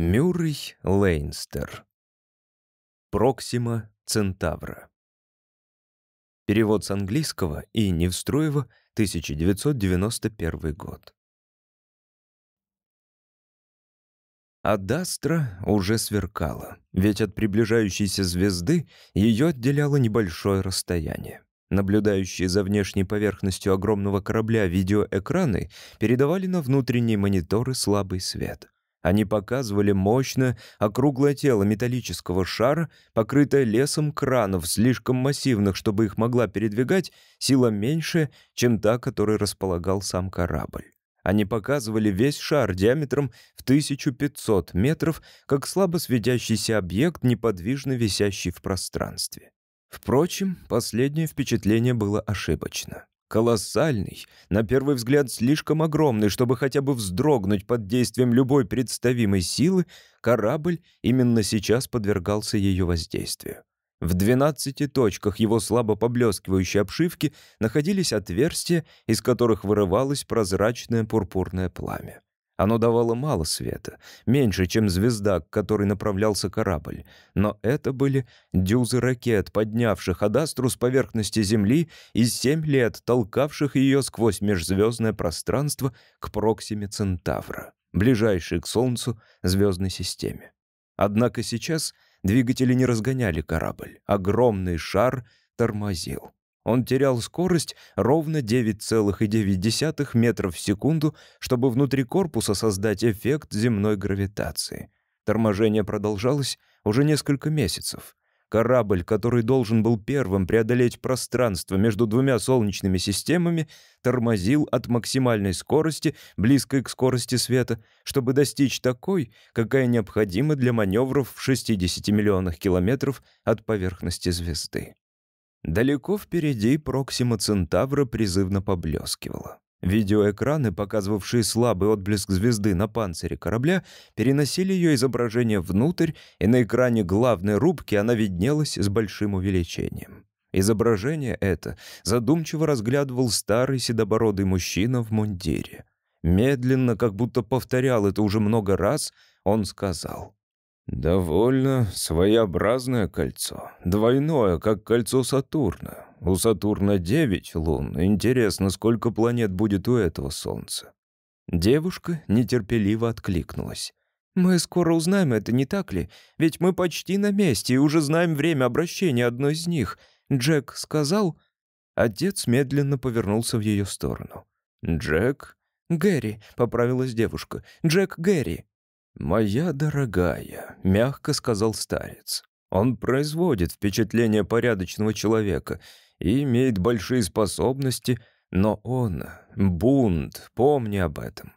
Мюррей Лейнстер. Проксима Центавра. Перевод с английского и Невстроева, 1991 год. Адастра уже сверкала, ведь от приближающейся звезды ее отделяло небольшое расстояние. Наблюдающие за внешней поверхностью огромного корабля видеоэкраны передавали на внутренние мониторы слабый свет — они показывали мощно округлое тело металлического шара, покрытое лесом кранов, слишком массивных, чтобы их могла передвигать, сила меньше, чем та, которой располагал сам корабль. Они показывали весь шар диаметром в 1500 метров, как слабо светящийся объект, неподвижно висящий в пространстве. Впрочем, последнее впечатление было ошибочно. Колоссальный, на первый взгляд слишком огромный, чтобы хотя бы вздрогнуть под действием любой представимой силы, корабль именно сейчас подвергался ее воздействию. В 12 точках его слабо поблескивающей обшивки находились отверстия, из которых вырывалось прозрачное пурпурное пламя. Оно давало мало света, меньше, чем звезда, к которой направлялся корабль. Но это были дюзы ракет, поднявших Адастру с поверхности Земли и семь лет толкавших ее сквозь межзвездное пространство к Проксиме Центавра, ближайшей к Солнцу звездной системе. Однако сейчас двигатели не разгоняли корабль. Огромный шар тормозил. Он терял скорость ровно 9,9 метров в секунду, чтобы внутри корпуса создать эффект земной гравитации. Торможение продолжалось уже несколько месяцев. Корабль, который должен был первым преодолеть пространство между двумя солнечными системами, тормозил от максимальной скорости, близкой к скорости света, чтобы достичь такой, какая необходима для маневров в 60 миллионах километров от поверхности звезды. Далеко впереди Проксима Центавра призывно поблескивала. Видеоэкраны, показывавшие слабый отблеск звезды на панцире корабля, переносили ее изображение внутрь, и на экране главной рубки она виднелась с большим увеличением. Изображение это задумчиво разглядывал старый седобородый мужчина в мундире. Медленно, как будто повторял это уже много раз, он сказал — «Довольно своеобразное кольцо. Двойное, как кольцо Сатурна. У Сатурна девять лун. Интересно, сколько планет будет у этого Солнца?» Девушка нетерпеливо откликнулась. «Мы скоро узнаем это, не так ли? Ведь мы почти на месте и уже знаем время обращения одной из них. Джек сказал...» Отец медленно повернулся в ее сторону. «Джек?» «Гэри», — поправилась девушка. «Джек Гэри». «Моя дорогая», — мягко сказал старец. «Он производит впечатление порядочного человека и имеет большие способности, но он — бунт, помни об этом».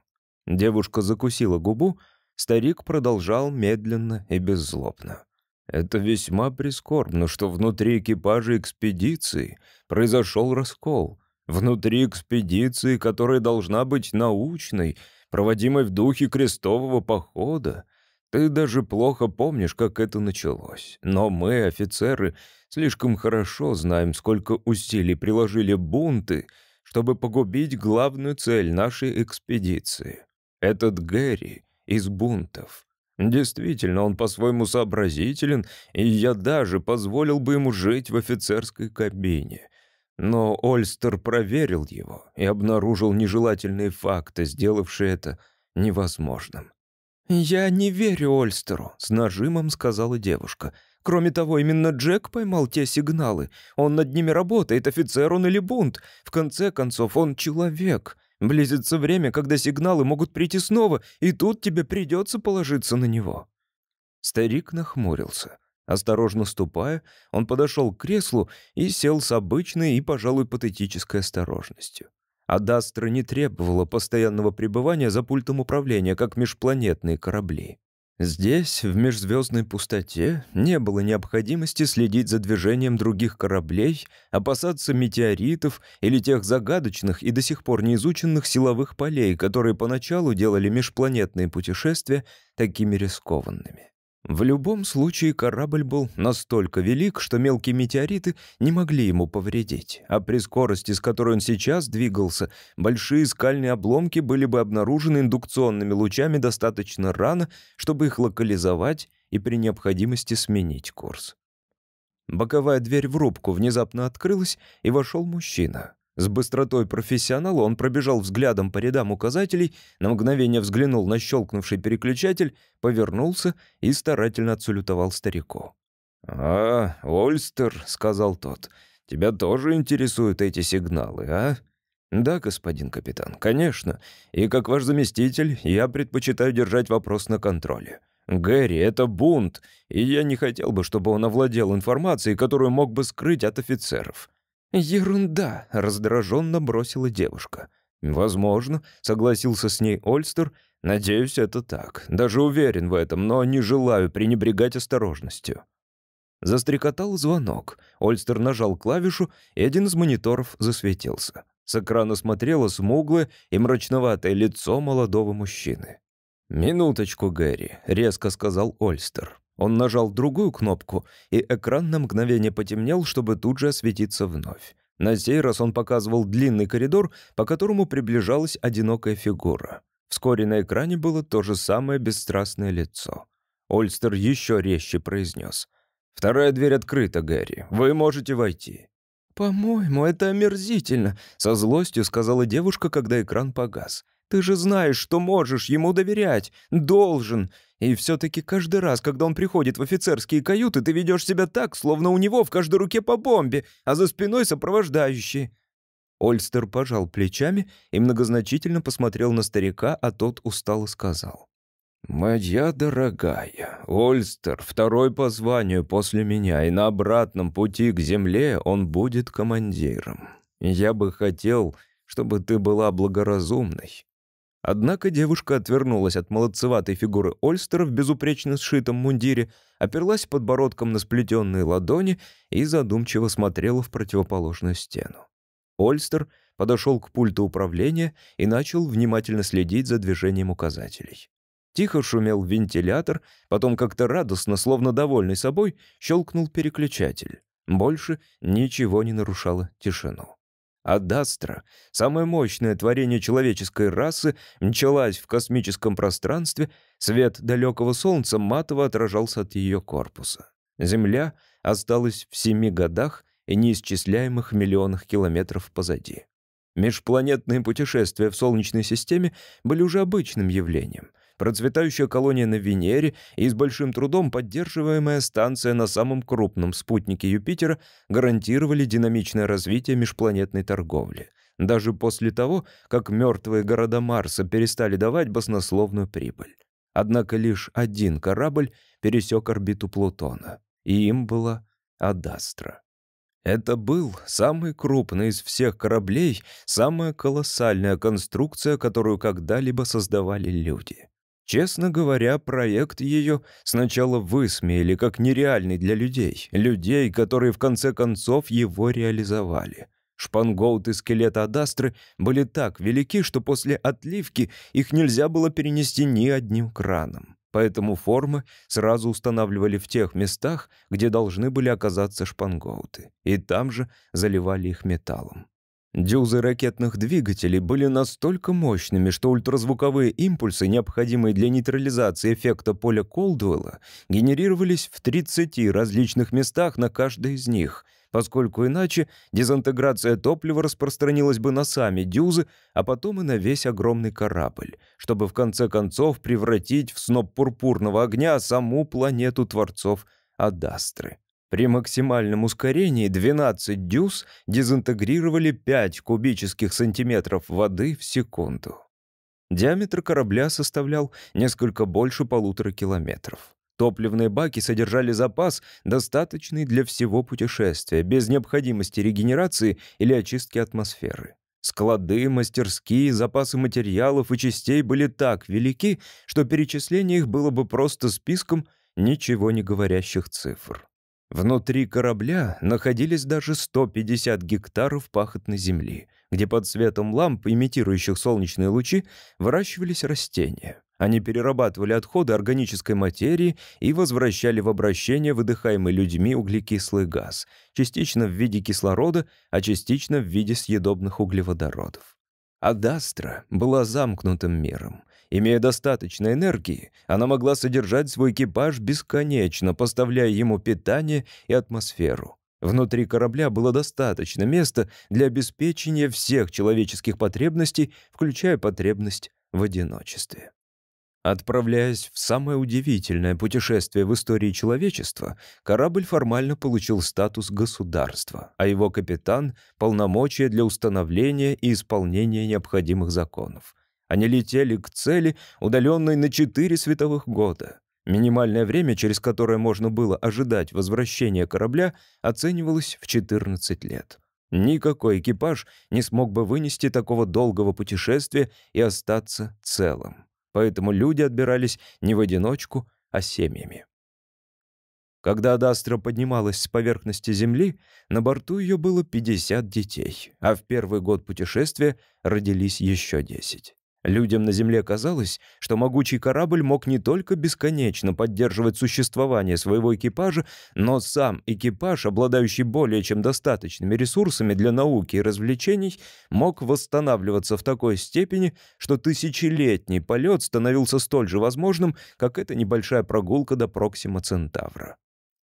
Девушка закусила губу, старик продолжал медленно и беззлобно. Это весьма прискорбно, что внутри экипажа экспедиции произошел раскол. Внутри экспедиции, которая должна быть научной проводимой в духе крестового похода. Ты даже плохо помнишь, как это началось. Но мы, офицеры, слишком хорошо знаем, сколько усилий приложили бунты, чтобы погубить главную цель нашей экспедиции. Этот Гэри из бунтов. Действительно, он по-своему сообразителен, и я даже позволил бы ему жить в офицерской кабине. Но Ольстер проверил его и обнаружил нежелательные факты, сделавшие это невозможным. «Я не верю Ольстеру», — с нажимом сказала девушка. «Кроме того, именно Джек поймал те сигналы. Он над ними работает, офицер он или бунт. В конце концов, он человек. Близится время, когда сигналы могут прийти снова, и тут тебе придется положиться на него». Старик нахмурился. Осторожно ступая, он подошел к креслу и сел с обычной и, пожалуй, патетической осторожностью. Адастра не требовала постоянного пребывания за пультом управления, как межпланетные корабли. Здесь, в межзвездной пустоте, не было необходимости следить за движением других кораблей, опасаться метеоритов или тех загадочных и до сих пор неизученных силовых полей, которые поначалу делали межпланетные путешествия такими рискованными. В любом случае корабль был настолько велик, что мелкие метеориты не могли ему повредить, а при скорости, с которой он сейчас двигался, большие скальные обломки были бы обнаружены индукционными лучами достаточно рано, чтобы их локализовать и при необходимости сменить курс. Боковая дверь в рубку внезапно открылась, и вошел мужчина. С быстротой профессионала он пробежал взглядом по рядам указателей, на мгновение взглянул на щелкнувший переключатель, повернулся и старательно отсулютовал старику. «А, Ольстер», — сказал тот, — «тебя тоже интересуют эти сигналы, а?» «Да, господин капитан, конечно. И как ваш заместитель, я предпочитаю держать вопрос на контроле. Гэри — это бунт, и я не хотел бы, чтобы он овладел информацией, которую мог бы скрыть от офицеров». «Ерунда!» — раздраженно бросила девушка. «Возможно», — согласился с ней Ольстер. «Надеюсь, это так. Даже уверен в этом, но не желаю пренебрегать осторожностью». Застрекотал звонок. Ольстер нажал клавишу, и один из мониторов засветился. С экрана смотрело смуглое и мрачноватое лицо молодого мужчины. «Минуточку, Гэри», — резко сказал Ольстер. Он нажал другую кнопку, и экран на мгновение потемнел, чтобы тут же осветиться вновь. На сей раз он показывал длинный коридор, по которому приближалась одинокая фигура. Вскоре на экране было то же самое бесстрастное лицо. Ольстер еще резче произнес. «Вторая дверь открыта, Гэри. Вы можете войти». «По-моему, это омерзительно», — со злостью сказала девушка, когда экран погас. «Ты же знаешь, что можешь ему доверять. Должен. И все-таки каждый раз, когда он приходит в офицерские каюты, ты ведешь себя так, словно у него в каждой руке по бомбе, а за спиной сопровождающие». Ольстер пожал плечами и многозначительно посмотрел на старика, а тот устало сказал. «Моя дорогая, Ольстер второй по званию после меня, и на обратном пути к земле он будет командиром. Я бы хотел, чтобы ты была благоразумной. Однако девушка отвернулась от молодцеватой фигуры Ольстера в безупречно сшитом мундире, оперлась подбородком на сплетенные ладони и задумчиво смотрела в противоположную стену. Ольстер подошел к пульту управления и начал внимательно следить за движением указателей. Тихо шумел вентилятор, потом как-то радостно, словно довольный собой, щелкнул переключатель. Больше ничего не нарушало тишину. Адастра, самое мощное творение человеческой расы, мчалась в космическом пространстве, свет далекого солнца матово отражался от ее корпуса. Земля осталась в семи годах и неисчисляемых миллионах километров позади. Межпланетные путешествия в Солнечной системе были уже обычным явлением — процветающая колония на Венере и с большим трудом поддерживаемая станция на самом крупном спутнике Юпитера гарантировали динамичное развитие межпланетной торговли. Даже после того, как мертвые города Марса перестали давать баснословную прибыль. Однако лишь один корабль пересек орбиту Плутона, и им была Адастра. Это был самый крупный из всех кораблей, самая колоссальная конструкция, которую когда-либо создавали люди. Честно говоря, проект ее сначала высмеяли как нереальный для людей, людей, которые в конце концов его реализовали. Шпангоут и скелет Адастры были так велики, что после отливки их нельзя было перенести ни одним краном. Поэтому формы сразу устанавливали в тех местах, где должны были оказаться шпангоуты, и там же заливали их металлом. Дюзы ракетных двигателей были настолько мощными, что ультразвуковые импульсы, необходимые для нейтрализации эффекта поля Колдуэлла, генерировались в 30 различных местах на каждой из них, поскольку иначе дезинтеграция топлива распространилась бы на сами дюзы, а потом и на весь огромный корабль, чтобы в конце концов превратить в сноп пурпурного огня саму планету Творцов Адастры. При максимальном ускорении 12 дюз дезинтегрировали 5 кубических сантиметров воды в секунду. Диаметр корабля составлял несколько больше полутора километров. Топливные баки содержали запас, достаточный для всего путешествия, без необходимости регенерации или очистки атмосферы. Склады, мастерские, запасы материалов и частей были так велики, что перечисление их было бы просто списком ничего не говорящих цифр. Внутри корабля находились даже 150 гектаров пахотной земли, где под светом ламп, имитирующих солнечные лучи, выращивались растения. Они перерабатывали отходы органической материи и возвращали в обращение выдыхаемый людьми углекислый газ, частично в виде кислорода, а частично в виде съедобных углеводородов. Адастра была замкнутым миром. Имея достаточно энергии, она могла содержать свой экипаж бесконечно, поставляя ему питание и атмосферу. Внутри корабля было достаточно места для обеспечения всех человеческих потребностей, включая потребность в одиночестве. Отправляясь в самое удивительное путешествие в истории человечества, корабль формально получил статус государства, а его капитан — полномочия для установления и исполнения необходимых законов. Они летели к цели, удаленной на четыре световых года. Минимальное время, через которое можно было ожидать возвращения корабля, оценивалось в 14 лет. Никакой экипаж не смог бы вынести такого долгого путешествия и остаться целым. Поэтому люди отбирались не в одиночку, а семьями. Когда Адастра поднималась с поверхности Земли, на борту ее было 50 детей, а в первый год путешествия родились еще 10. Людям на Земле казалось, что могучий корабль мог не только бесконечно поддерживать существование своего экипажа, но сам экипаж, обладающий более чем достаточными ресурсами для науки и развлечений, мог восстанавливаться в такой степени, что тысячелетний полет становился столь же возможным, как эта небольшая прогулка до Проксима Центавра.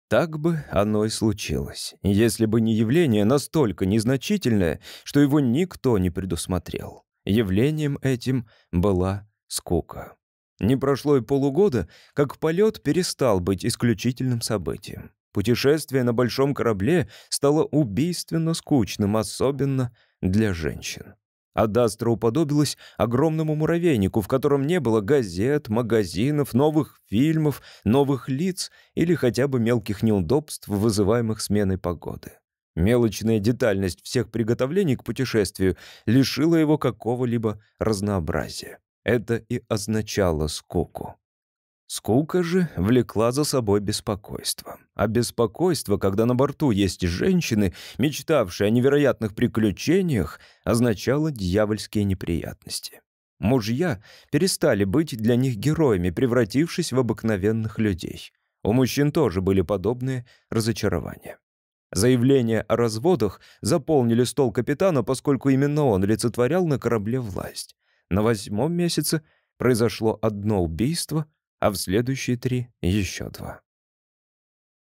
Так бы оно и случилось, если бы не явление настолько незначительное, что его никто не предусмотрел. Явлением этим была скука. Не прошло и полугода, как полет перестал быть исключительным событием. Путешествие на большом корабле стало убийственно скучным, особенно для женщин. Адастра уподобилась огромному муравейнику, в котором не было газет, магазинов, новых фильмов, новых лиц или хотя бы мелких неудобств, вызываемых сменой погоды. Мелочная детальность всех приготовлений к путешествию лишила его какого-либо разнообразия. Это и означало скуку. Скука же влекла за собой беспокойство. А беспокойство, когда на борту есть женщины, мечтавшие о невероятных приключениях, означало дьявольские неприятности. Мужья перестали быть для них героями, превратившись в обыкновенных людей. У мужчин тоже были подобные разочарования. Заявления о разводах заполнили стол капитана, поскольку именно он олицетворял на корабле власть. На восьмом месяце произошло одно убийство, а в следующие три — еще два.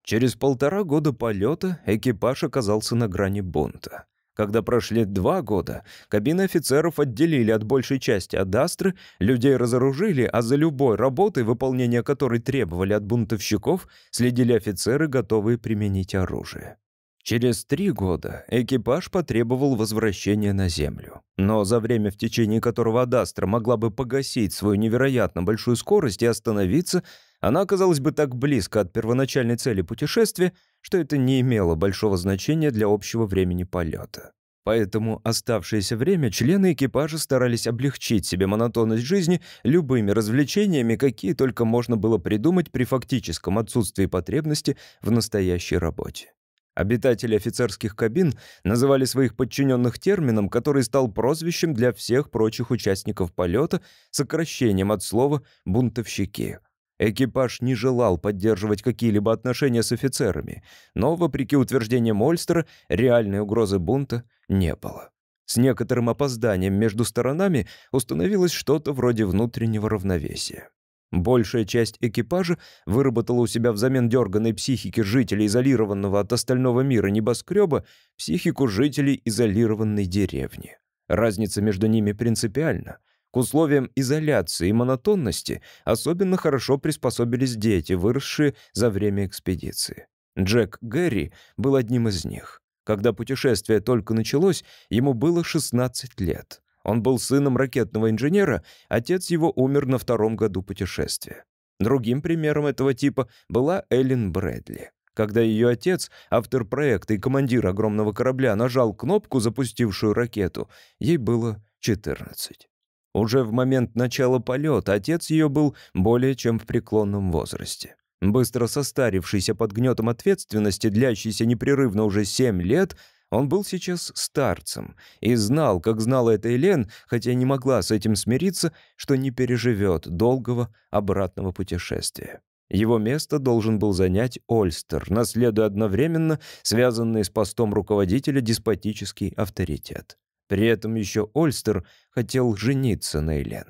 Через полтора года полета экипаж оказался на грани бунта. Когда прошли два года, кабины офицеров отделили от большей части Адастры, людей разоружили, а за любой работой, выполнение которой требовали от бунтовщиков, следили офицеры, готовые применить оружие. Через три года экипаж потребовал возвращения на Землю. Но за время, в течение которого Адастра могла бы погасить свою невероятно большую скорость и остановиться, она оказалась бы так близко от первоначальной цели путешествия, что это не имело большого значения для общего времени полета. Поэтому оставшееся время члены экипажа старались облегчить себе монотонность жизни любыми развлечениями, какие только можно было придумать при фактическом отсутствии потребности в настоящей работе. Обитатели офицерских кабин называли своих подчиненных термином, который стал прозвищем для всех прочих участников полета, сокращением от слова «бунтовщики». Экипаж не желал поддерживать какие-либо отношения с офицерами, но, вопреки утверждениям Ольстера, реальной угрозы бунта не было. С некоторым опозданием между сторонами установилось что-то вроде внутреннего равновесия. Большая часть экипажа выработала у себя взамен дерганной психики жителей изолированного от остального мира небоскреба психику жителей изолированной деревни. Разница между ними принципиальна. К условиям изоляции и монотонности особенно хорошо приспособились дети, выросшие за время экспедиции. Джек Гэри был одним из них. Когда путешествие только началось, ему было 16 лет. Он был сыном ракетного инженера, отец его умер на втором году путешествия. Другим примером этого типа была Эллен Брэдли. Когда ее отец, автор проекта и командир огромного корабля, нажал кнопку, запустившую ракету, ей было 14. Уже в момент начала полета отец ее был более чем в преклонном возрасте. Быстро состарившийся под гнетом ответственности, длящийся непрерывно уже 7 лет, он был сейчас старцем и знал, как знала это Элен, хотя не могла с этим смириться, что не переживет долгого обратного путешествия. Его место должен был занять Ольстер, наследуя одновременно связанный с постом руководителя деспотический авторитет. При этом еще Ольстер хотел жениться на Элен.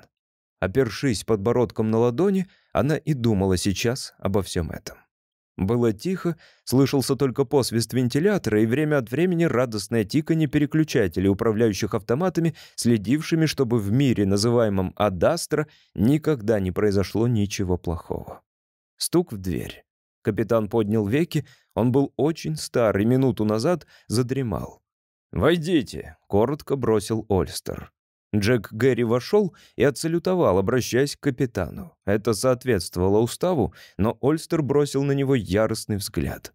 Опершись подбородком на ладони, она и думала сейчас обо всем этом. Было тихо, слышался только посвист вентилятора и время от времени радостное тиканье переключателей, управляющих автоматами, следившими, чтобы в мире, называемом Адастра, никогда не произошло ничего плохого. Стук в дверь. Капитан поднял веки, он был очень стар и минуту назад задремал. «Войдите», — коротко бросил Ольстер. Джек Гэри вошел и отсалютовал, обращаясь к капитану. Это соответствовало уставу, но Ольстер бросил на него яростный взгляд.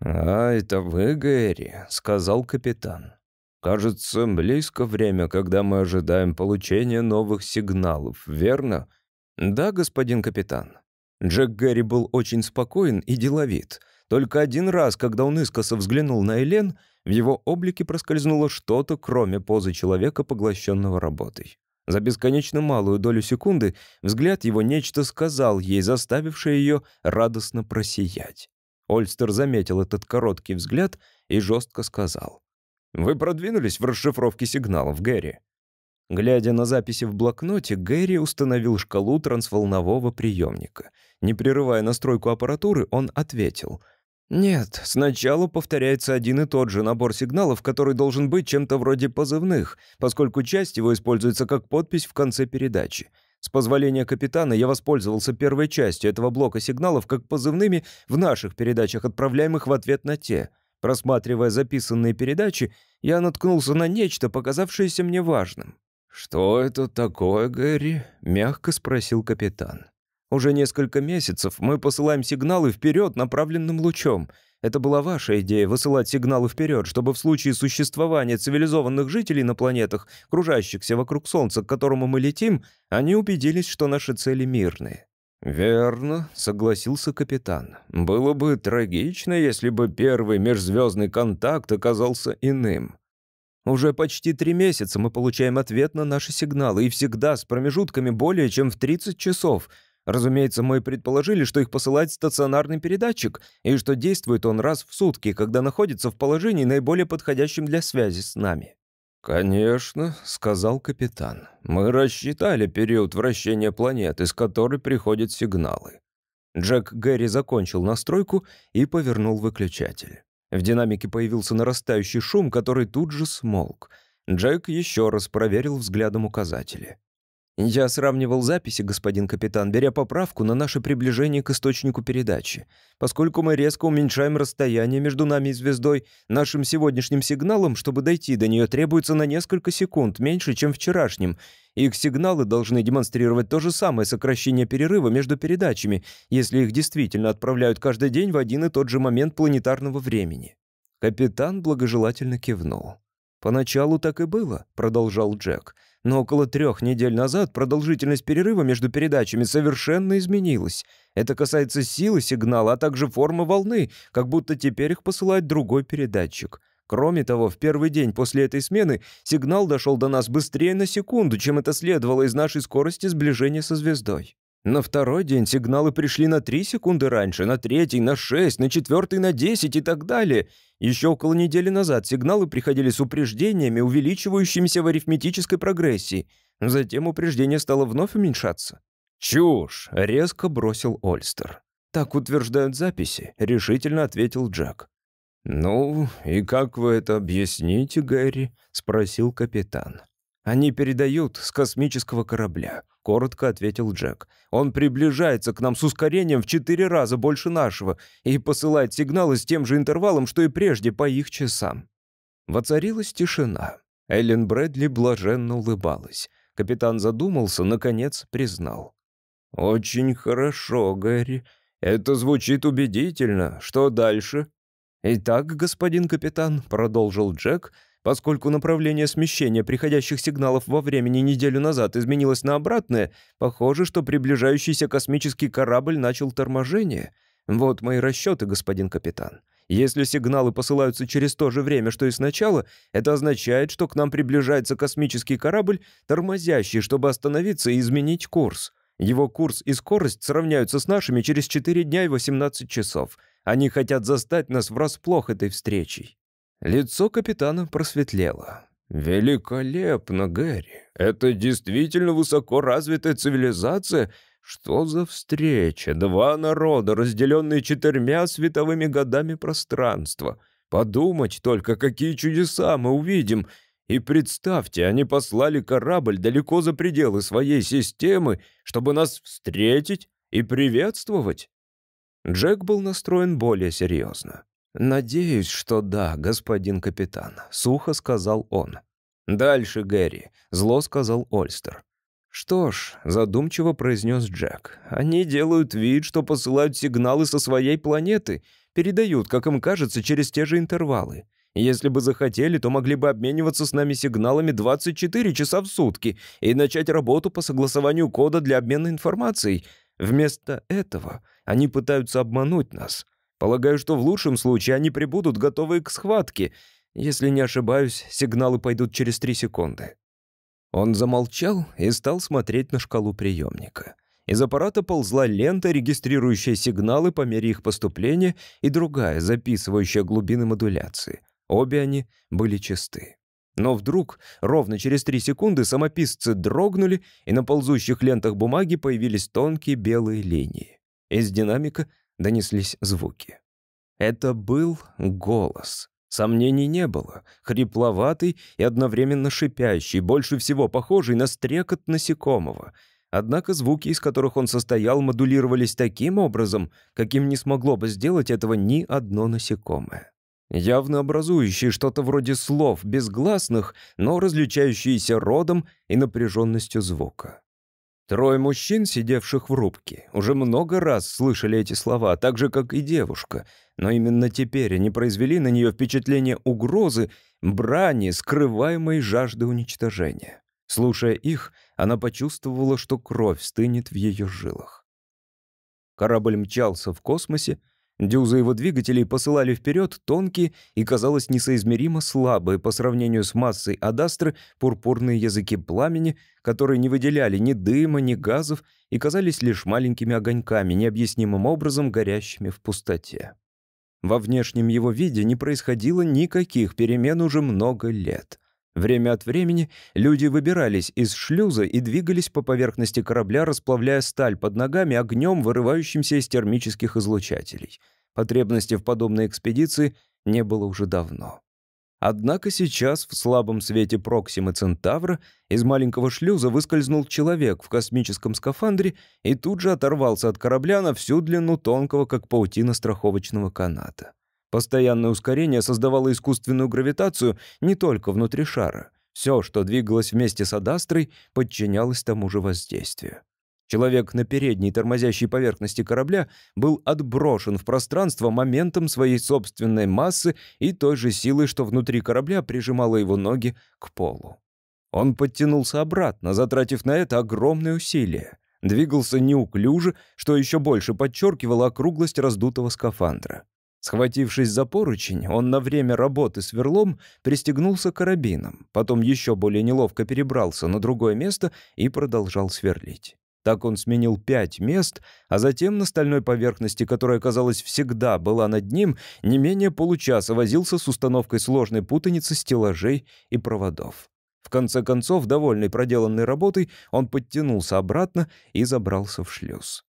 «А, это вы, Гэри», — сказал капитан. «Кажется, близко время, когда мы ожидаем получения новых сигналов, верно?» «Да, господин капитан». Джек Гэри был очень спокоен и деловит. Только один раз, когда он искоса взглянул на Элен, — в его облике проскользнуло что-то, кроме позы человека, поглощенного работой. За бесконечно малую долю секунды взгляд его нечто сказал ей, заставившее ее радостно просиять. Ольстер заметил этот короткий взгляд и жестко сказал. «Вы продвинулись в расшифровке сигналов, Гэри?» Глядя на записи в блокноте, Гэри установил шкалу трансволнового приемника. Не прерывая настройку аппаратуры, он ответил — нет, сначала повторяется один и тот же набор сигналов, который должен быть чем-то вроде позывных, поскольку часть его используется как подпись в конце передачи. С позволения капитана я воспользовался первой частью этого блока сигналов как позывными в наших передачах, отправляемых в ответ на те. Просматривая записанные передачи, я наткнулся на нечто, показавшееся мне важным. «Что это такое, Гэри?» — мягко спросил капитан. Уже несколько месяцев мы посылаем сигналы вперед направленным лучом. Это была ваша идея — высылать сигналы вперед, чтобы в случае существования цивилизованных жителей на планетах, кружащихся вокруг Солнца, к которому мы летим, они убедились, что наши цели мирные». «Верно», — согласился капитан. «Было бы трагично, если бы первый межзвездный контакт оказался иным». Уже почти три месяца мы получаем ответ на наши сигналы, и всегда с промежутками более чем в 30 часов. Разумеется, мы предположили, что их посылает стационарный передатчик, и что действует он раз в сутки, когда находится в положении, наиболее подходящем для связи с нами. «Конечно», — сказал капитан. «Мы рассчитали период вращения планеты, из которой приходят сигналы». Джек Гэри закончил настройку и повернул выключатель. В динамике появился нарастающий шум, который тут же смолк. Джек еще раз проверил взглядом указатели. Я сравнивал записи, господин капитан, беря поправку на наше приближение к источнику передачи. Поскольку мы резко уменьшаем расстояние между нами и звездой, нашим сегодняшним сигналом, чтобы дойти до нее, требуется на несколько секунд, меньше, чем вчерашним. Их сигналы должны демонстрировать то же самое сокращение перерыва между передачами, если их действительно отправляют каждый день в один и тот же момент планетарного времени. Капитан благожелательно кивнул. «Поначалу так и было», — продолжал Джек. — но около трех недель назад продолжительность перерыва между передачами совершенно изменилась. Это касается силы сигнала, а также формы волны, как будто теперь их посылает другой передатчик. Кроме того, в первый день после этой смены сигнал дошел до нас быстрее на секунду, чем это следовало из нашей скорости сближения со звездой. На второй день сигналы пришли на 3 секунды раньше, на третий, на 6, на четвертый, на 10 и так далее. Еще около недели назад сигналы приходили с упреждениями, увеличивающимися в арифметической прогрессии. Затем упреждение стало вновь уменьшаться. «Чушь!» — резко бросил Ольстер. «Так утверждают записи», — решительно ответил Джек. «Ну, и как вы это объясните, Гэри?» — спросил капитан. «Они передают с космического корабля» коротко ответил Джек. «Он приближается к нам с ускорением в четыре раза больше нашего и посылает сигналы с тем же интервалом, что и прежде по их часам». Воцарилась тишина. Эллен Брэдли блаженно улыбалась. Капитан задумался, наконец признал. «Очень хорошо, Гэри. Это звучит убедительно. Что дальше?» «Итак, господин капитан», — продолжил Джек, — Поскольку направление смещения приходящих сигналов во времени неделю назад изменилось на обратное, похоже, что приближающийся космический корабль начал торможение. Вот мои расчеты, господин капитан. Если сигналы посылаются через то же время, что и сначала, это означает, что к нам приближается космический корабль, тормозящий, чтобы остановиться и изменить курс. Его курс и скорость сравняются с нашими через 4 дня и 18 часов. Они хотят застать нас врасплох этой встречей. Лицо капитана просветлело. «Великолепно, Гэри! Это действительно высокоразвитая цивилизация? Что за встреча? Два народа, разделенные четырьмя световыми годами пространства. Подумать только, какие чудеса мы увидим!» И представьте, они послали корабль далеко за пределы своей системы, чтобы нас встретить и приветствовать. Джек был настроен более серьезно. «Надеюсь, что да, господин капитан», — сухо сказал он. «Дальше, Гэри», — зло сказал Ольстер. «Что ж», — задумчиво произнес Джек, — «они делают вид, что посылают сигналы со своей планеты, передают, как им кажется, через те же интервалы. Если бы захотели, то могли бы обмениваться с нами сигналами 24 часа в сутки и начать работу по согласованию кода для обмена информацией. Вместо этого они пытаются обмануть нас». Полагаю, что в лучшем случае они прибудут готовые к схватке. Если не ошибаюсь, сигналы пойдут через три секунды». Он замолчал и стал смотреть на шкалу приемника. Из аппарата ползла лента, регистрирующая сигналы по мере их поступления, и другая, записывающая глубины модуляции. Обе они были чисты. Но вдруг, ровно через три секунды, самописцы дрогнули, и на ползущих лентах бумаги появились тонкие белые линии. Из динамика донеслись звуки. Это был голос. Сомнений не было. Хрипловатый и одновременно шипящий, больше всего похожий на стрекот насекомого. Однако звуки, из которых он состоял, модулировались таким образом, каким не смогло бы сделать этого ни одно насекомое. Явно образующие что-то вроде слов, безгласных, но различающиеся родом и напряженностью звука. Трое мужчин, сидевших в рубке, уже много раз слышали эти слова, так же, как и девушка, но именно теперь они произвели на нее впечатление угрозы, брани, скрываемой жажды уничтожения. Слушая их, она почувствовала, что кровь стынет в ее жилах. Корабль мчался в космосе, Дюзы его двигателей посылали вперед тонкие и, казалось, несоизмеримо слабые по сравнению с массой Адастры пурпурные языки пламени, которые не выделяли ни дыма, ни газов и казались лишь маленькими огоньками, необъяснимым образом горящими в пустоте. Во внешнем его виде не происходило никаких перемен уже много лет — Время от времени люди выбирались из шлюза и двигались по поверхности корабля, расплавляя сталь под ногами огнем, вырывающимся из термических излучателей. Потребности в подобной экспедиции не было уже давно. Однако сейчас, в слабом свете Проксимы Центавра, из маленького шлюза выскользнул человек в космическом скафандре и тут же оторвался от корабля на всю длину тонкого, как паутина страховочного каната. Постоянное ускорение создавало искусственную гравитацию не только внутри шара. Все, что двигалось вместе с Адастрой, подчинялось тому же воздействию. Человек на передней тормозящей поверхности корабля был отброшен в пространство моментом своей собственной массы и той же силы, что внутри корабля прижимала его ноги к полу. Он подтянулся обратно, затратив на это огромные усилия. Двигался неуклюже, что еще больше подчеркивало округлость раздутого скафандра. Схватившись за поручень, он на время работы сверлом пристегнулся карабином, потом еще более неловко перебрался на другое место и продолжал сверлить. Так он сменил пять мест, а затем на стальной поверхности, которая, казалось, всегда была над ним, не менее получаса возился с установкой сложной путаницы стеллажей и проводов. В конце концов, довольный проделанной работой, он подтянулся обратно и забрался в шлюз.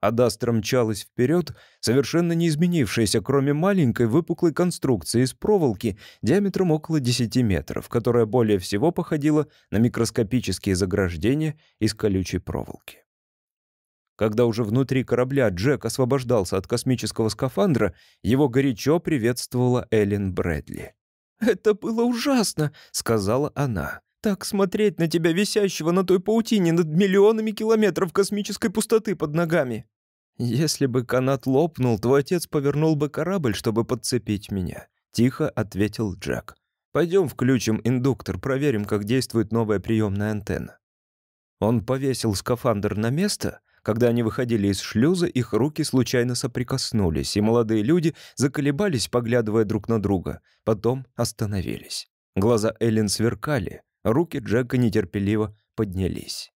Адастра мчалась вперед, совершенно не изменившаяся, кроме маленькой выпуклой конструкции из проволоки диаметром около 10 метров, которая более всего походила на микроскопические заграждения из колючей проволоки. Когда уже внутри корабля Джек освобождался от космического скафандра, его горячо приветствовала Эллен Брэдли. «Это было ужасно», — сказала она. Так смотреть на тебя, висящего на той паутине над миллионами километров космической пустоты под ногами. Если бы канат лопнул, твой отец повернул бы корабль, чтобы подцепить меня», — тихо ответил Джек. «Пойдем включим индуктор, проверим, как действует новая приемная антенна». Он повесил скафандр на место. Когда они выходили из шлюза, их руки случайно соприкоснулись, и молодые люди заколебались, поглядывая друг на друга. Потом остановились. Глаза Эллен сверкали. Руки Джека нетерпеливо поднялись.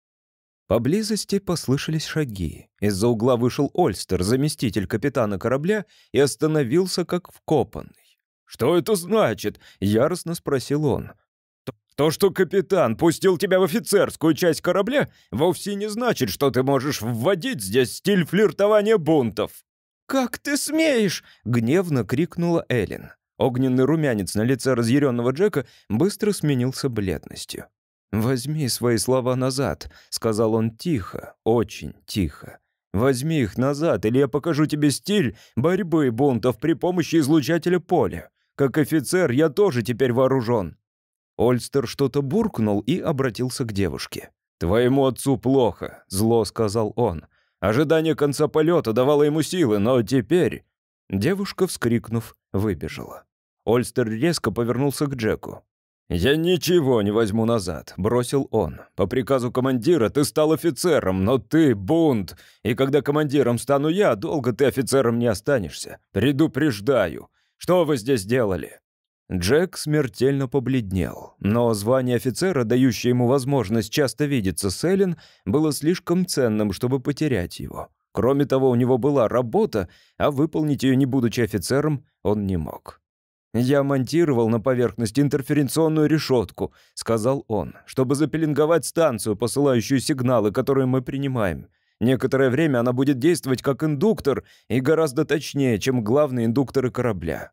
Поблизости послышались шаги. Из-за угла вышел Ольстер, заместитель капитана корабля, и остановился как вкопанный. «Что это значит?» — яростно спросил он. «То, что капитан пустил тебя в офицерскую часть корабля, вовсе не значит, что ты можешь вводить здесь стиль флиртования бунтов». «Как ты смеешь?» — гневно крикнула Эллен. Огненный румянец на лице разъяренного Джека быстро сменился бледностью. «Возьми свои слова назад», — сказал он тихо, очень тихо. «Возьми их назад, или я покажу тебе стиль борьбы и бунтов при помощи излучателя поля. Как офицер я тоже теперь вооружен». Ольстер что-то буркнул и обратился к девушке. «Твоему отцу плохо», — зло сказал он. «Ожидание конца полета давало ему силы, но теперь Девушка, вскрикнув, выбежала. Ольстер резко повернулся к Джеку. «Я ничего не возьму назад», — бросил он. «По приказу командира ты стал офицером, но ты бунт. И когда командиром стану я, долго ты офицером не останешься. Предупреждаю. Что вы здесь делали?» Джек смертельно побледнел, но звание офицера, дающее ему возможность часто видеться с Эллен, было слишком ценным, чтобы потерять его. Кроме того, у него была работа, а выполнить ее, не будучи офицером, он не мог. «Я монтировал на поверхность интерференционную решетку», — сказал он, «чтобы запеленговать станцию, посылающую сигналы, которые мы принимаем. Некоторое время она будет действовать как индуктор и гораздо точнее, чем главные индукторы корабля».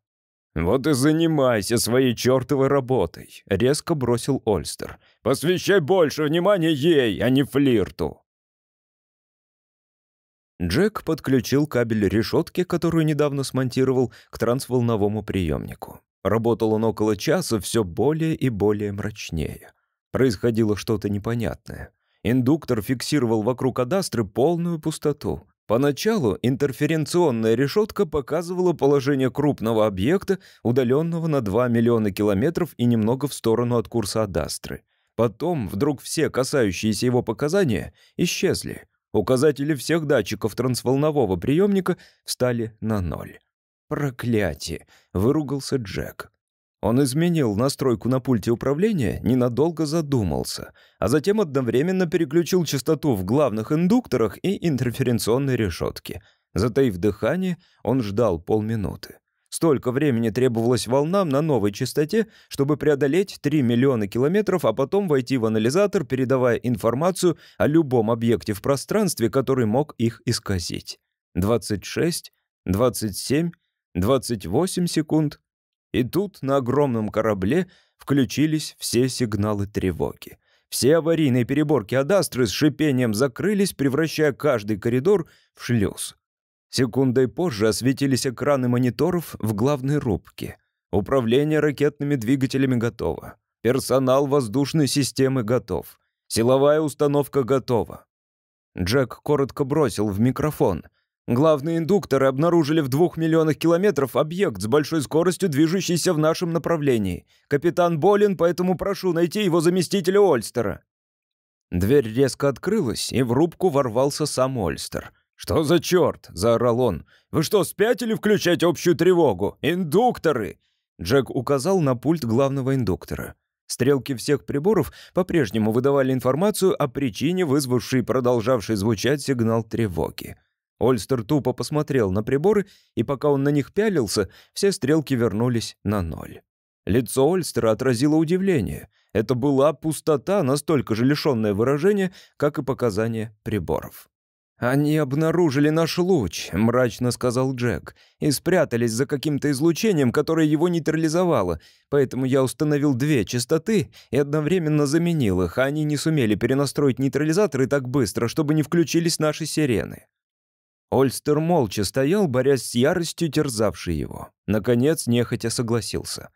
«Вот и занимайся своей чертовой работой», — резко бросил Ольстер. «Посвящай больше внимания ей, а не флирту». Джек подключил кабель решетки, которую недавно смонтировал, к трансволновому приемнику. Работал он около часа, все более и более мрачнее. Происходило что-то непонятное. Индуктор фиксировал вокруг адастры полную пустоту. Поначалу интерференционная решетка показывала положение крупного объекта, удаленного на 2 миллиона километров и немного в сторону от курса адастры. Потом вдруг все касающиеся его показания исчезли. Указатели всех датчиков трансволнового приемника встали на ноль. «Проклятие!» — выругался Джек. Он изменил настройку на пульте управления, ненадолго задумался, а затем одновременно переключил частоту в главных индукторах и интерференционной решетке. Затаив дыхание, он ждал полминуты. Столько времени требовалось волнам на новой частоте, чтобы преодолеть 3 миллиона километров, а потом войти в анализатор, передавая информацию о любом объекте в пространстве, который мог их исказить. 26, 27, 28 секунд. И тут на огромном корабле включились все сигналы тревоги. Все аварийные переборки Адастры с шипением закрылись, превращая каждый коридор в шлюз. Секундой позже осветились экраны мониторов в главной рубке. Управление ракетными двигателями готово. Персонал воздушной системы готов. Силовая установка готова. Джек коротко бросил в микрофон. Главные индукторы обнаружили в двух миллионах километров объект с большой скоростью, движущийся в нашем направлении. Капитан болен, поэтому прошу найти его заместителя Ольстера. Дверь резко открылась, и в рубку ворвался сам Ольстер — «Что за черт?» — заорал он. «Вы что, спятили включать общую тревогу? Индукторы!» Джек указал на пульт главного индуктора. Стрелки всех приборов по-прежнему выдавали информацию о причине, вызвавшей продолжавший звучать сигнал тревоги. Ольстер тупо посмотрел на приборы, и пока он на них пялился, все стрелки вернулись на ноль. Лицо Ольстера отразило удивление. Это была пустота, настолько же лишенное выражение, как и показания приборов. «Они обнаружили наш луч», — мрачно сказал Джек, «и спрятались за каким-то излучением, которое его нейтрализовало. Поэтому я установил две частоты и одновременно заменил их, а они не сумели перенастроить нейтрализаторы так быстро, чтобы не включились наши сирены». Ольстер молча стоял, борясь с яростью, терзавшей его. Наконец, нехотя согласился.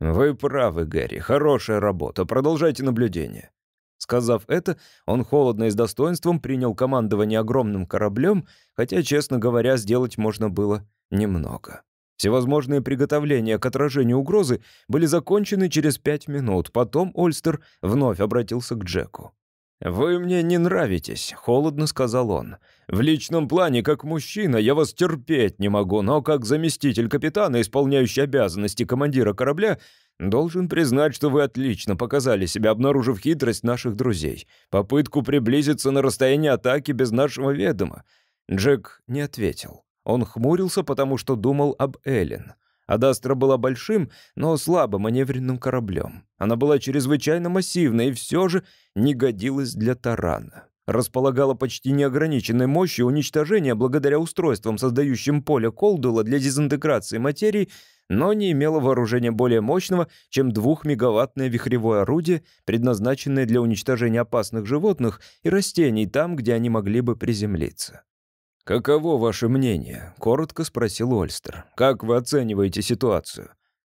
«Вы правы, Гэри, хорошая работа, продолжайте наблюдение». Сказав это, он холодно и с достоинством принял командование огромным кораблем, хотя, честно говоря, сделать можно было немного. Всевозможные приготовления к отражению угрозы были закончены через пять минут. Потом Ольстер вновь обратился к Джеку. «Вы мне не нравитесь», — холодно сказал он. «В личном плане, как мужчина, я вас терпеть не могу, но как заместитель капитана, исполняющий обязанности командира корабля, Должен признать, что вы отлично показали себя, обнаружив хитрость наших друзей. Попытку приблизиться на расстояние атаки без нашего ведома. Джек не ответил. Он хмурился, потому что думал об Эллен. Адастра была большим, но слабо маневренным кораблем. Она была чрезвычайно массивной и все же не годилась для тарана располагала почти неограниченной мощью уничтожения благодаря устройствам, создающим поле Колдула для дезинтеграции материи, но не имела вооружения более мощного, чем двухмегаваттное вихревое орудие, предназначенное для уничтожения опасных животных и растений там, где они могли бы приземлиться. «Каково ваше мнение?» — коротко спросил Ольстер. «Как вы оцениваете ситуацию?»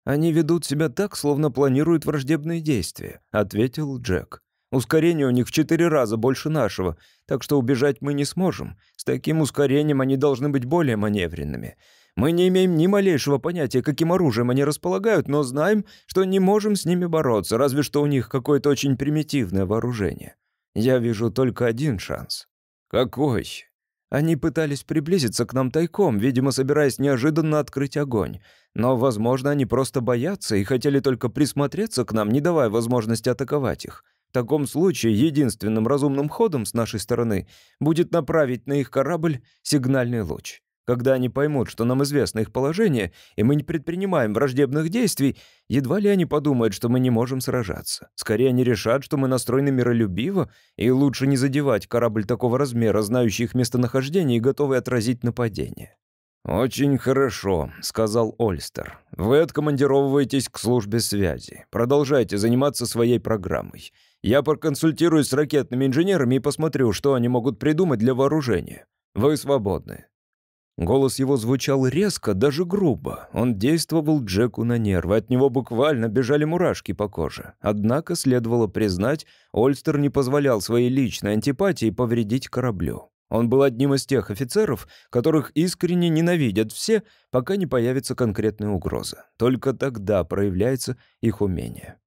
«Они ведут себя так, словно планируют враждебные действия», — ответил Джек. Ускорение у них в четыре раза больше нашего, так что убежать мы не сможем. С таким ускорением они должны быть более маневренными. Мы не имеем ни малейшего понятия, каким оружием они располагают, но знаем, что не можем с ними бороться, разве что у них какое-то очень примитивное вооружение. Я вижу только один шанс. Какой? Они пытались приблизиться к нам тайком, видимо, собираясь неожиданно открыть огонь. Но, возможно, они просто боятся и хотели только присмотреться к нам, не давая возможности атаковать их. В таком случае единственным разумным ходом с нашей стороны будет направить на их корабль сигнальный луч. Когда они поймут, что нам известно их положение, и мы не предпринимаем враждебных действий, едва ли они подумают, что мы не можем сражаться. Скорее они решат, что мы настроены миролюбиво, и лучше не задевать корабль такого размера, знающий их местонахождение и готовый отразить нападение. «Очень хорошо», — сказал Ольстер. «Вы откомандировываетесь к службе связи. Продолжайте заниматься своей программой. Я проконсультируюсь с ракетными инженерами и посмотрю, что они могут придумать для вооружения. Вы свободны». Голос его звучал резко, даже грубо. Он действовал Джеку на нервы, от него буквально бежали мурашки по коже. Однако, следовало признать, Ольстер не позволял своей личной антипатии повредить кораблю. Он был одним из тех офицеров, которых искренне ненавидят все, пока не появится конкретная угроза. Только тогда проявляется их умение.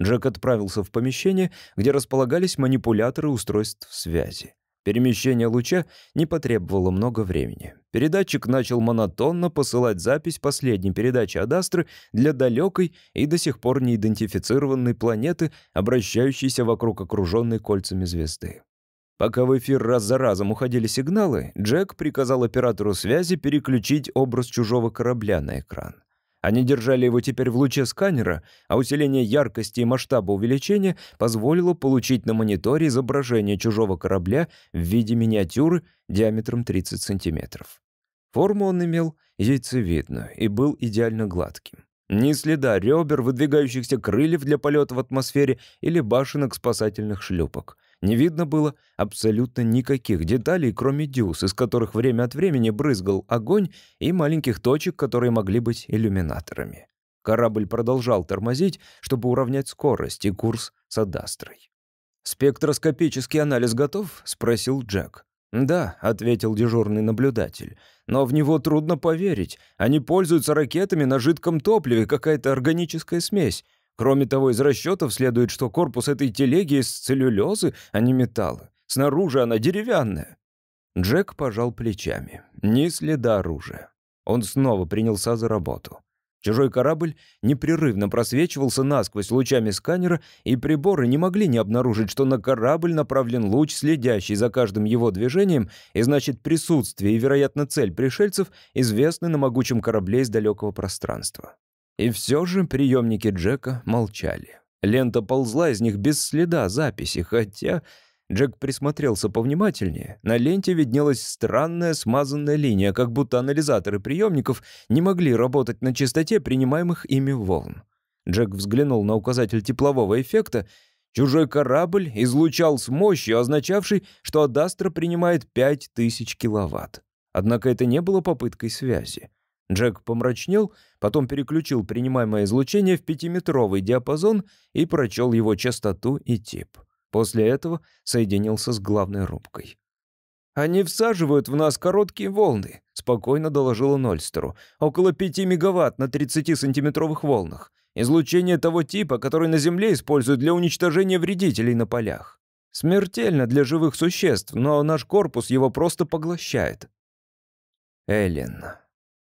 Джек отправился в помещение, где располагались манипуляторы устройств связи. Перемещение луча не потребовало много времени. Передатчик начал монотонно посылать запись последней передачи Адастры для далекой и до сих пор неидентифицированной планеты, обращающейся вокруг окруженной кольцами звезды. Пока в эфир раз за разом уходили сигналы, Джек приказал оператору связи переключить образ чужого корабля на экран. Они держали его теперь в луче сканера, а усиление яркости и масштаба увеличения позволило получить на мониторе изображение чужого корабля в виде миниатюры диаметром 30 сантиметров. Форму он имел яйцевидную и был идеально гладким. Ни следа ребер, выдвигающихся крыльев для полета в атмосфере или башенок спасательных шлюпок. Не видно было абсолютно никаких деталей, кроме дюз, из которых время от времени брызгал огонь и маленьких точек, которые могли быть иллюминаторами. Корабль продолжал тормозить, чтобы уравнять скорость и курс с Адастрой. «Спектроскопический анализ готов?» — спросил Джек. «Да», — ответил дежурный наблюдатель. «Но в него трудно поверить. Они пользуются ракетами на жидком топливе, какая-то органическая смесь. Кроме того, из расчетов следует, что корпус этой телеги из целлюлезы, а не металла. Снаружи она деревянная». Джек пожал плечами. Ни следа оружия. Он снова принялся за работу. Чужой корабль непрерывно просвечивался насквозь лучами сканера, и приборы не могли не обнаружить, что на корабль направлен луч, следящий за каждым его движением, и значит присутствие и, вероятно, цель пришельцев известны на могучем корабле из далекого пространства. И все же приемники Джека молчали. Лента ползла из них без следа записи, хотя... Джек присмотрелся повнимательнее. На ленте виднелась странная смазанная линия, как будто анализаторы приемников не могли работать на частоте принимаемых ими волн. Джек взглянул на указатель теплового эффекта. Чужой корабль излучал с мощью, означавшей, что Адастра принимает 5000 киловатт. Однако это не было попыткой связи. Джек помрачнел, потом переключил принимаемое излучение в пятиметровый диапазон и прочел его частоту и тип. После этого соединился с главной рубкой. «Они всаживают в нас короткие волны», — спокойно доложила Нольстеру. «Около пяти мегаватт на 30-сантиметровых волнах. Излучение того типа, который на Земле используют для уничтожения вредителей на полях. Смертельно для живых существ, но наш корпус его просто поглощает». Эллен.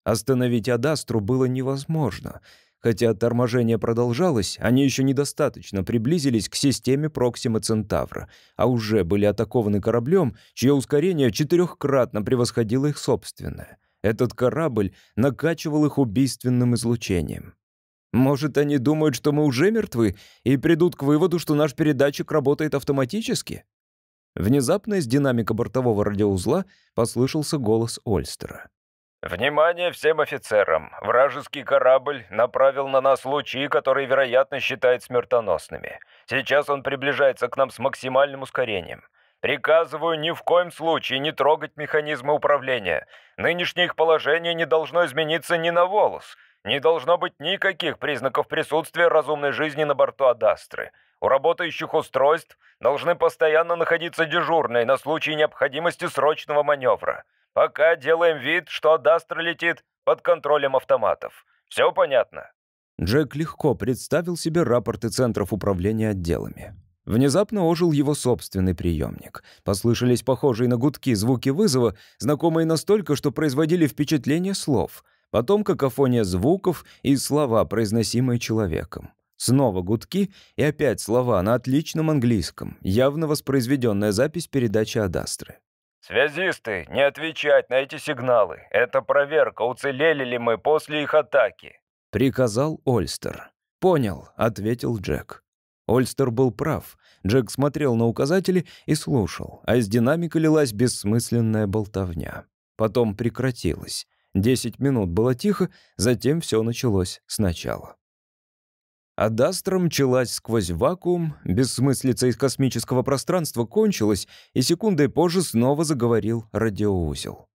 Остановить Адастру было невозможно. Хотя торможение продолжалось, они еще недостаточно приблизились к системе Проксима Центавра, а уже были атакованы кораблем, чье ускорение четырехкратно превосходило их собственное. Этот корабль накачивал их убийственным излучением. «Может, они думают, что мы уже мертвы и придут к выводу, что наш передатчик работает автоматически?» Внезапно из динамика бортового радиоузла послышался голос Ольстера. «Внимание всем офицерам! Вражеский корабль направил на нас лучи, которые, вероятно, считает смертоносными. Сейчас он приближается к нам с максимальным ускорением. Приказываю ни в коем случае не трогать механизмы управления. Нынешнее их положение не должно измениться ни на волос. Не должно быть никаких признаков присутствия разумной жизни на борту Адастры. У работающих устройств должны постоянно находиться дежурные на случай необходимости срочного маневра». Пока делаем вид, что Дастер летит под контролем автоматов. Все понятно?» Джек легко представил себе рапорты центров управления отделами. Внезапно ожил его собственный приемник. Послышались похожие на гудки звуки вызова, знакомые настолько, что производили впечатление слов. Потом какофония звуков и слова, произносимые человеком. Снова гудки и опять слова на отличном английском, явно воспроизведенная запись передачи Адастры. «Связисты, не отвечать на эти сигналы. Это проверка, уцелели ли мы после их атаки», — приказал Ольстер. «Понял», — ответил Джек. Ольстер был прав. Джек смотрел на указатели и слушал, а из динамика лилась бессмысленная болтовня. Потом прекратилась. Десять минут было тихо, затем все началось сначала. А Дастра мчалась сквозь вакуум, бессмыслица из космического пространства кончилась, и секундой позже снова заговорил радиоузел.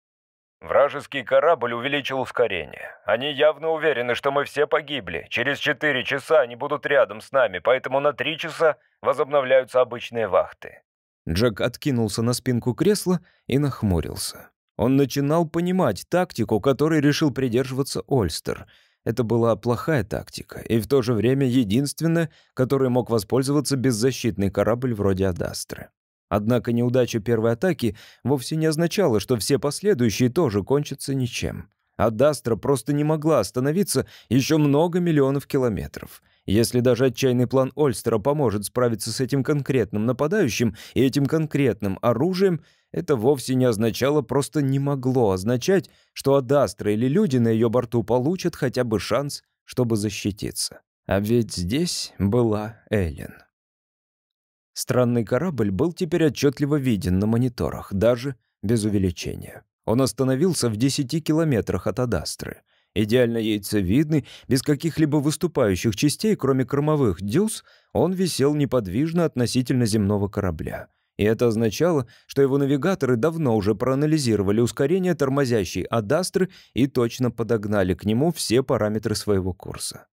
«Вражеский корабль увеличил ускорение. Они явно уверены, что мы все погибли. Через четыре часа они будут рядом с нами, поэтому на три часа возобновляются обычные вахты». Джек откинулся на спинку кресла и нахмурился. Он начинал понимать тактику, которой решил придерживаться Ольстер — это была плохая тактика, и в то же время единственная, которой мог воспользоваться беззащитный корабль вроде «Адастры». Однако неудача первой атаки вовсе не означала, что все последующие тоже кончатся ничем а Дастра просто не могла остановиться еще много миллионов километров. Если даже отчаянный план Ольстера поможет справиться с этим конкретным нападающим и этим конкретным оружием, это вовсе не означало, просто не могло означать, что Адастра или люди на ее борту получат хотя бы шанс, чтобы защититься. А ведь здесь была Эллен. Странный корабль был теперь отчетливо виден на мониторах, даже без увеличения. Он остановился в 10 километрах от Адастры. Идеально яйцевидный, без каких-либо выступающих частей, кроме кормовых дюз, он висел неподвижно относительно земного корабля. И это означало, что его навигаторы давно уже проанализировали ускорение тормозящей Адастры и точно подогнали к нему все параметры своего курса.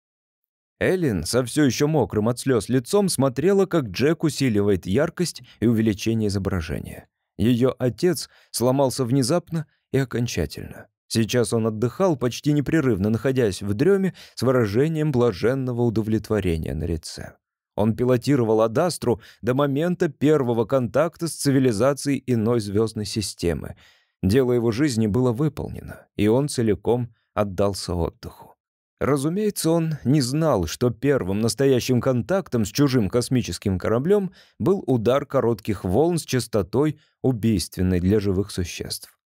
Эллен со все еще мокрым от слез лицом смотрела, как Джек усиливает яркость и увеличение изображения. Ее отец сломался внезапно и окончательно. Сейчас он отдыхал, почти непрерывно находясь в дреме с выражением блаженного удовлетворения на лице. Он пилотировал Адастру до момента первого контакта с цивилизацией иной звездной системы. Дело его жизни было выполнено, и он целиком отдался отдыху. Разумеется, он не знал, что первым настоящим контактом с чужим космическим кораблем был удар коротких волн с частотой, убийственной для живых существ.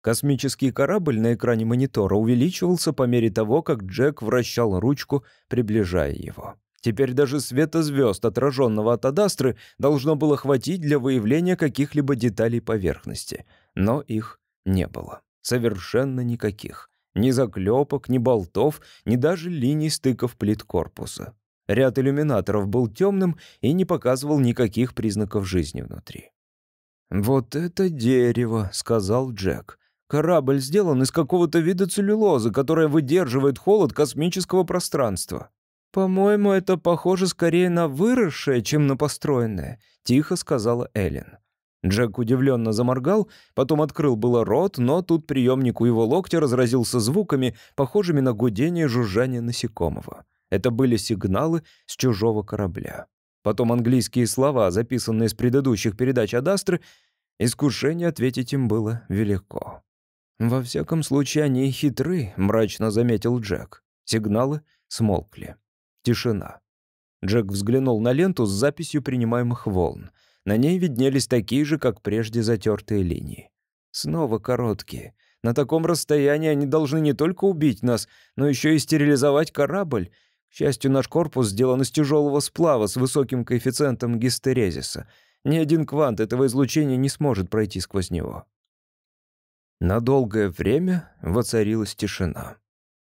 Космический корабль на экране монитора увеличивался по мере того, как Джек вращал ручку, приближая его. Теперь даже света звезд, отраженного от Адастры, должно было хватить для выявления каких-либо деталей поверхности. Но их не было. Совершенно никаких. Ни заклепок, ни болтов, ни даже линий стыков плит корпуса. Ряд иллюминаторов был темным и не показывал никаких признаков жизни внутри. «Вот это дерево», — сказал Джек. «Корабль сделан из какого-то вида целлюлозы, которая выдерживает холод космического пространства». «По-моему, это похоже скорее на выросшее, чем на построенное», — тихо сказала Эллен. Джек удивленно заморгал, потом открыл было рот, но тут приемнику его локтя разразился звуками, похожими на гудение жужжания насекомого. Это были сигналы с чужого корабля. Потом английские слова, записанные с предыдущих передач Адастры, искушение ответить им было велико. «Во всяком случае, они хитры», — мрачно заметил Джек. Сигналы смолкли. Тишина. Джек взглянул на ленту с записью принимаемых волн — на ней виднелись такие же, как прежде, затертые линии. Снова короткие. На таком расстоянии они должны не только убить нас, но еще и стерилизовать корабль. К счастью, наш корпус сделан из тяжелого сплава с высоким коэффициентом гистерезиса. Ни один квант этого излучения не сможет пройти сквозь него. На долгое время воцарилась тишина.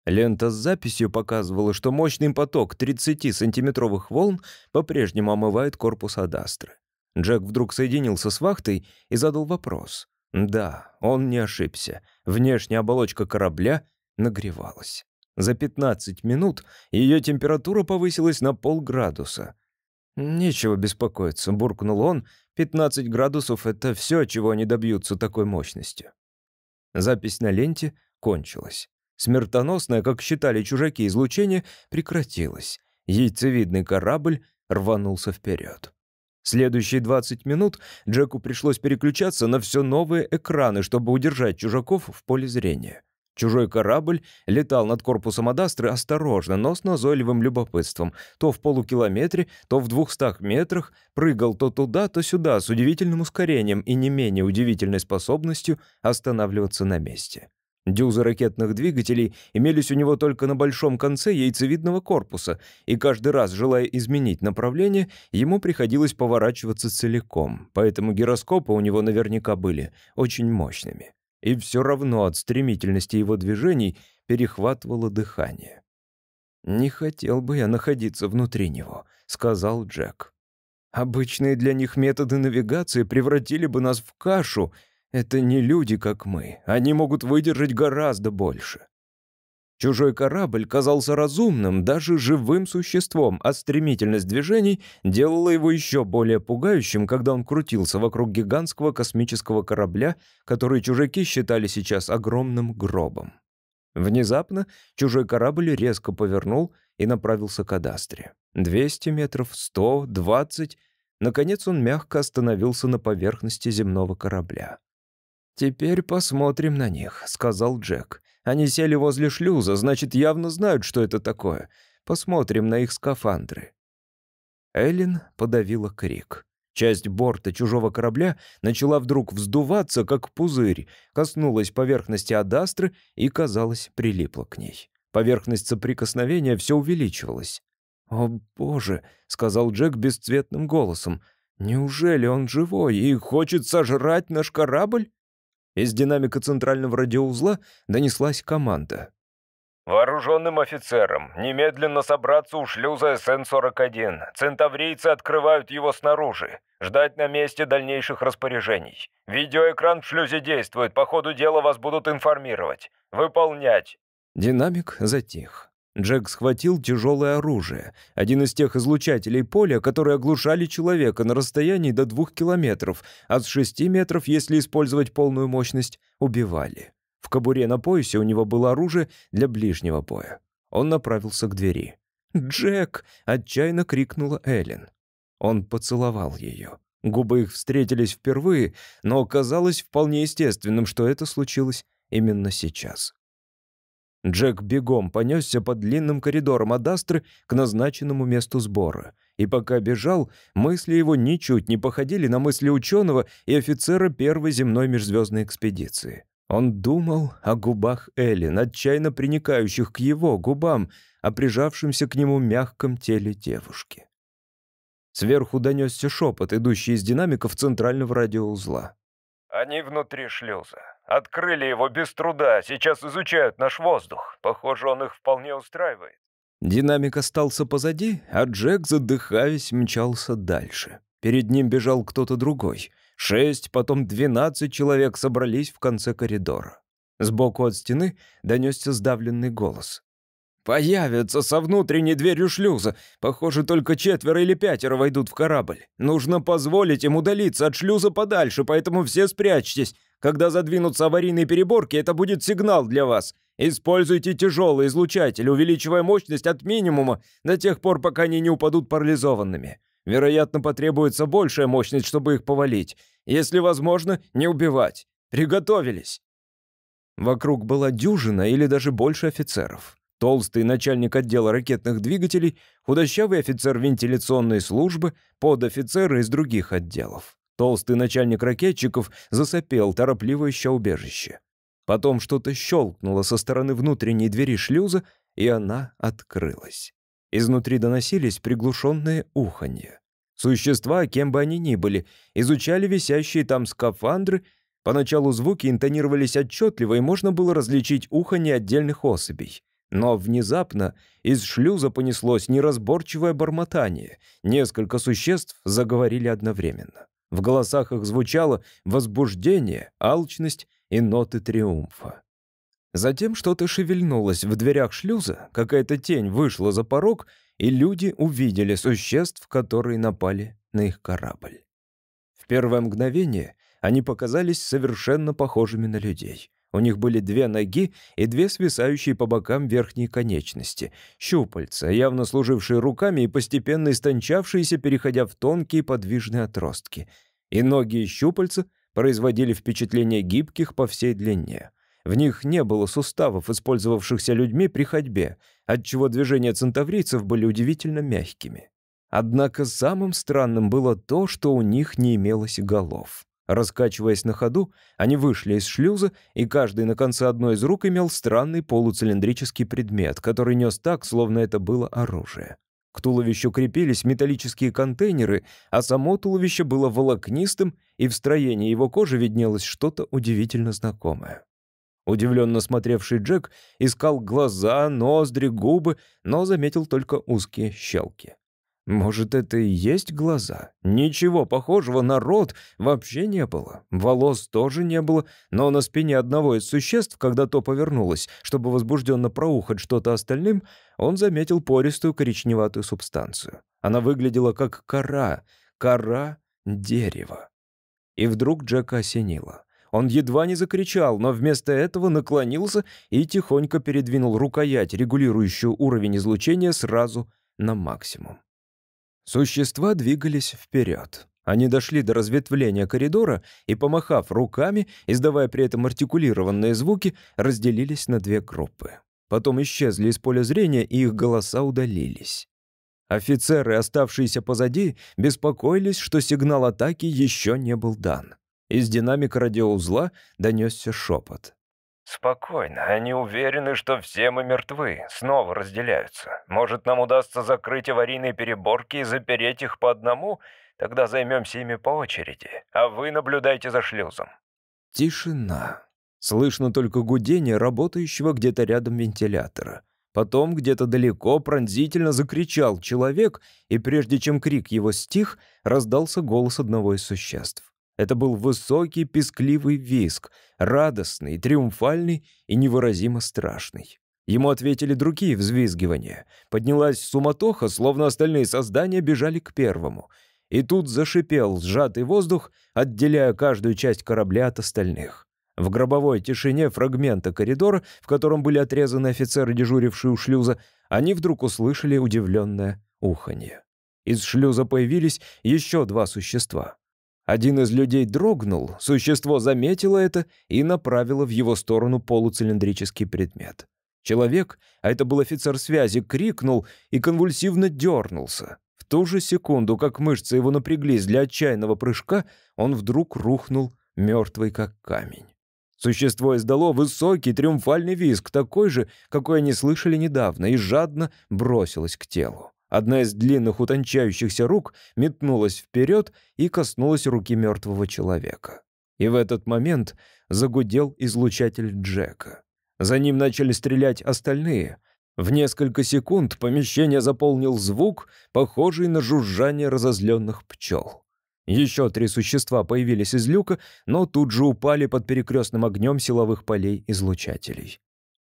Лента с записью показывала, что мощный поток 30-сантиметровых волн по-прежнему омывает корпус Адастры. Джек вдруг соединился с вахтой и задал вопрос. Да, он не ошибся. Внешняя оболочка корабля нагревалась. За 15 минут ее температура повысилась на полградуса. «Нечего беспокоиться», — буркнул он. «15 градусов — это все, чего они добьются такой мощностью». Запись на ленте кончилась. Смертоносное, как считали чужаки, излучение прекратилось. Яйцевидный корабль рванулся вперед. Следующие 20 минут Джеку пришлось переключаться на все новые экраны, чтобы удержать чужаков в поле зрения. Чужой корабль летал над корпусом Адастры осторожно, но с назойливым любопытством. То в полукилометре, то в двухстах метрах, прыгал то туда, то сюда с удивительным ускорением и не менее удивительной способностью останавливаться на месте. Дюзы ракетных двигателей имелись у него только на большом конце яйцевидного корпуса, и каждый раз, желая изменить направление, ему приходилось поворачиваться целиком, поэтому гироскопы у него наверняка были очень мощными. И все равно от стремительности его движений перехватывало дыхание. «Не хотел бы я находиться внутри него», — сказал Джек. «Обычные для них методы навигации превратили бы нас в кашу», это не люди, как мы. Они могут выдержать гораздо больше. Чужой корабль казался разумным, даже живым существом, а стремительность движений делала его еще более пугающим, когда он крутился вокруг гигантского космического корабля, который чужаки считали сейчас огромным гробом. Внезапно чужой корабль резко повернул и направился к Адастре. 200 метров, 100, 20. Наконец он мягко остановился на поверхности земного корабля. «Теперь посмотрим на них», — сказал Джек. «Они сели возле шлюза, значит, явно знают, что это такое. Посмотрим на их скафандры». Эллен подавила крик. Часть борта чужого корабля начала вдруг вздуваться, как пузырь, коснулась поверхности Адастры и, казалось, прилипла к ней. Поверхность соприкосновения все увеличивалась. «О, боже!» — сказал Джек бесцветным голосом. «Неужели он живой и хочет сожрать наш корабль?» Из динамика центрального радиоузла донеслась команда. «Вооруженным офицерам немедленно собраться у шлюза СН-41. Центаврийцы открывают его снаружи. Ждать на месте дальнейших распоряжений. Видеоэкран в шлюзе действует, по ходу дела вас будут информировать. Выполнять!» Динамик затих. Джек схватил тяжелое оружие, один из тех излучателей поля, которые оглушали человека на расстоянии до двух километров, а с шести метров, если использовать полную мощность, убивали. В кобуре на поясе у него было оружие для ближнего боя. Он направился к двери. «Джек!» — отчаянно крикнула Эллен. Он поцеловал ее. Губы их встретились впервые, но оказалось вполне естественным, что это случилось именно сейчас. Джек бегом понесся по длинным коридорам Адастры к назначенному месту сбора. И пока бежал, мысли его ничуть не походили на мысли ученого и офицера первой земной межзвездной экспедиции. Он думал о губах Эллен, отчаянно приникающих к его губам, о прижавшемся к нему мягком теле девушки. Сверху донесся шепот, идущий из динамиков центрального радиоузла. «Они внутри шлюза. Открыли его без труда, сейчас изучают наш воздух. Похоже, он их вполне устраивает». Динамик остался позади, а Джек, задыхаясь, мчался дальше. Перед ним бежал кто-то другой. Шесть, потом двенадцать человек собрались в конце коридора. Сбоку от стены донесся сдавленный голос. «Появятся со внутренней дверью шлюза. Похоже, только четверо или пятеро войдут в корабль. Нужно позволить им удалиться от шлюза подальше, поэтому все спрячьтесь. Когда задвинутся аварийные переборки, это будет сигнал для вас. Используйте тяжелый излучатель, увеличивая мощность от минимума до тех пор, пока они не упадут парализованными. Вероятно, потребуется большая мощность, чтобы их повалить. Если возможно, не убивать. Приготовились!» Вокруг была дюжина или даже больше офицеров. Толстый начальник отдела ракетных двигателей, худощавый офицер вентиляционной службы, подофицеры из других отделов. Толстый начальник ракетчиков засопел, торопливо ища убежище. Потом что-то щелкнуло со стороны внутренней двери шлюза, и она открылась. Изнутри доносились приглушенные уханья. Существа, кем бы они ни были, изучали висящие там скафандры. Поначалу звуки интонировались отчетливо, и можно было различить уханье отдельных особей. Но внезапно из шлюза понеслось неразборчивое бормотание. Несколько существ заговорили одновременно. В голосах их звучало возбуждение, алчность и ноты триумфа. Затем что-то шевельнулось в дверях шлюза, какая-то тень вышла за порог, и люди увидели существ, которые напали на их корабль. В первое мгновение они показались совершенно похожими на людей. У них были две ноги и две свисающие по бокам верхние конечности, щупальца, явно служившие руками и постепенно истончавшиеся, переходя в тонкие подвижные отростки. И ноги и щупальца производили впечатление гибких по всей длине. В них не было суставов, использовавшихся людьми при ходьбе, отчего движения центаврийцев были удивительно мягкими. Однако самым странным было то, что у них не имелось голов. Раскачиваясь на ходу, они вышли из шлюза, и каждый на конце одной из рук имел странный полуцилиндрический предмет, который нес так, словно это было оружие. К туловищу крепились металлические контейнеры, а само туловище было волокнистым, и в строении его кожи виднелось что-то удивительно знакомое. Удивленно смотревший Джек искал глаза, ноздри, губы, но заметил только узкие щелки. Может, это и есть глаза? Ничего похожего на рот вообще не было. Волос тоже не было, но на спине одного из существ, когда то повернулось, чтобы возбужденно проухать что-то остальным, он заметил пористую коричневатую субстанцию. Она выглядела как кора, кора дерева. И вдруг Джека осенило. Он едва не закричал, но вместо этого наклонился и тихонько передвинул рукоять, регулирующую уровень излучения, сразу на максимум. Существа двигались вперед. Они дошли до разветвления коридора и, помахав руками, издавая при этом артикулированные звуки, разделились на две группы. Потом исчезли из поля зрения, и их голоса удалились. Офицеры, оставшиеся позади, беспокоились, что сигнал атаки еще не был дан. Из динамика радиоузла донесся шепот. «Спокойно. Они уверены, что все мы мертвы. Снова разделяются. Может, нам удастся закрыть аварийные переборки и запереть их по одному? Тогда займемся ими по очереди. А вы наблюдайте за шлюзом». Тишина. Слышно только гудение работающего где-то рядом вентилятора. Потом где-то далеко пронзительно закричал человек, и прежде чем крик его стих, раздался голос одного из существ. Это был высокий пескливый виск, радостный, триумфальный и невыразимо страшный. Ему ответили другие взвизгивания. Поднялась суматоха, словно остальные создания бежали к первому. И тут зашипел сжатый воздух, отделяя каждую часть корабля от остальных. В гробовой тишине фрагмента коридора, в котором были отрезаны офицеры, дежурившие у шлюза, они вдруг услышали удивленное уханье. Из шлюза появились еще два существа. Один из людей дрогнул, существо заметило это и направило в его сторону полуцилиндрический предмет. Человек, а это был офицер связи, крикнул и конвульсивно дернулся. В ту же секунду, как мышцы его напряглись для отчаянного прыжка, он вдруг рухнул, мертвый как камень. Существо издало высокий триумфальный визг, такой же, какой они слышали недавно, и жадно бросилось к телу. Одна из длинных утончающихся рук метнулась вперед и коснулась руки мертвого человека. И в этот момент загудел излучатель Джека. За ним начали стрелять остальные. В несколько секунд помещение заполнил звук, похожий на жужжание разозленных пчел. Еще три существа появились из люка, но тут же упали под перекрестным огнем силовых полей излучателей.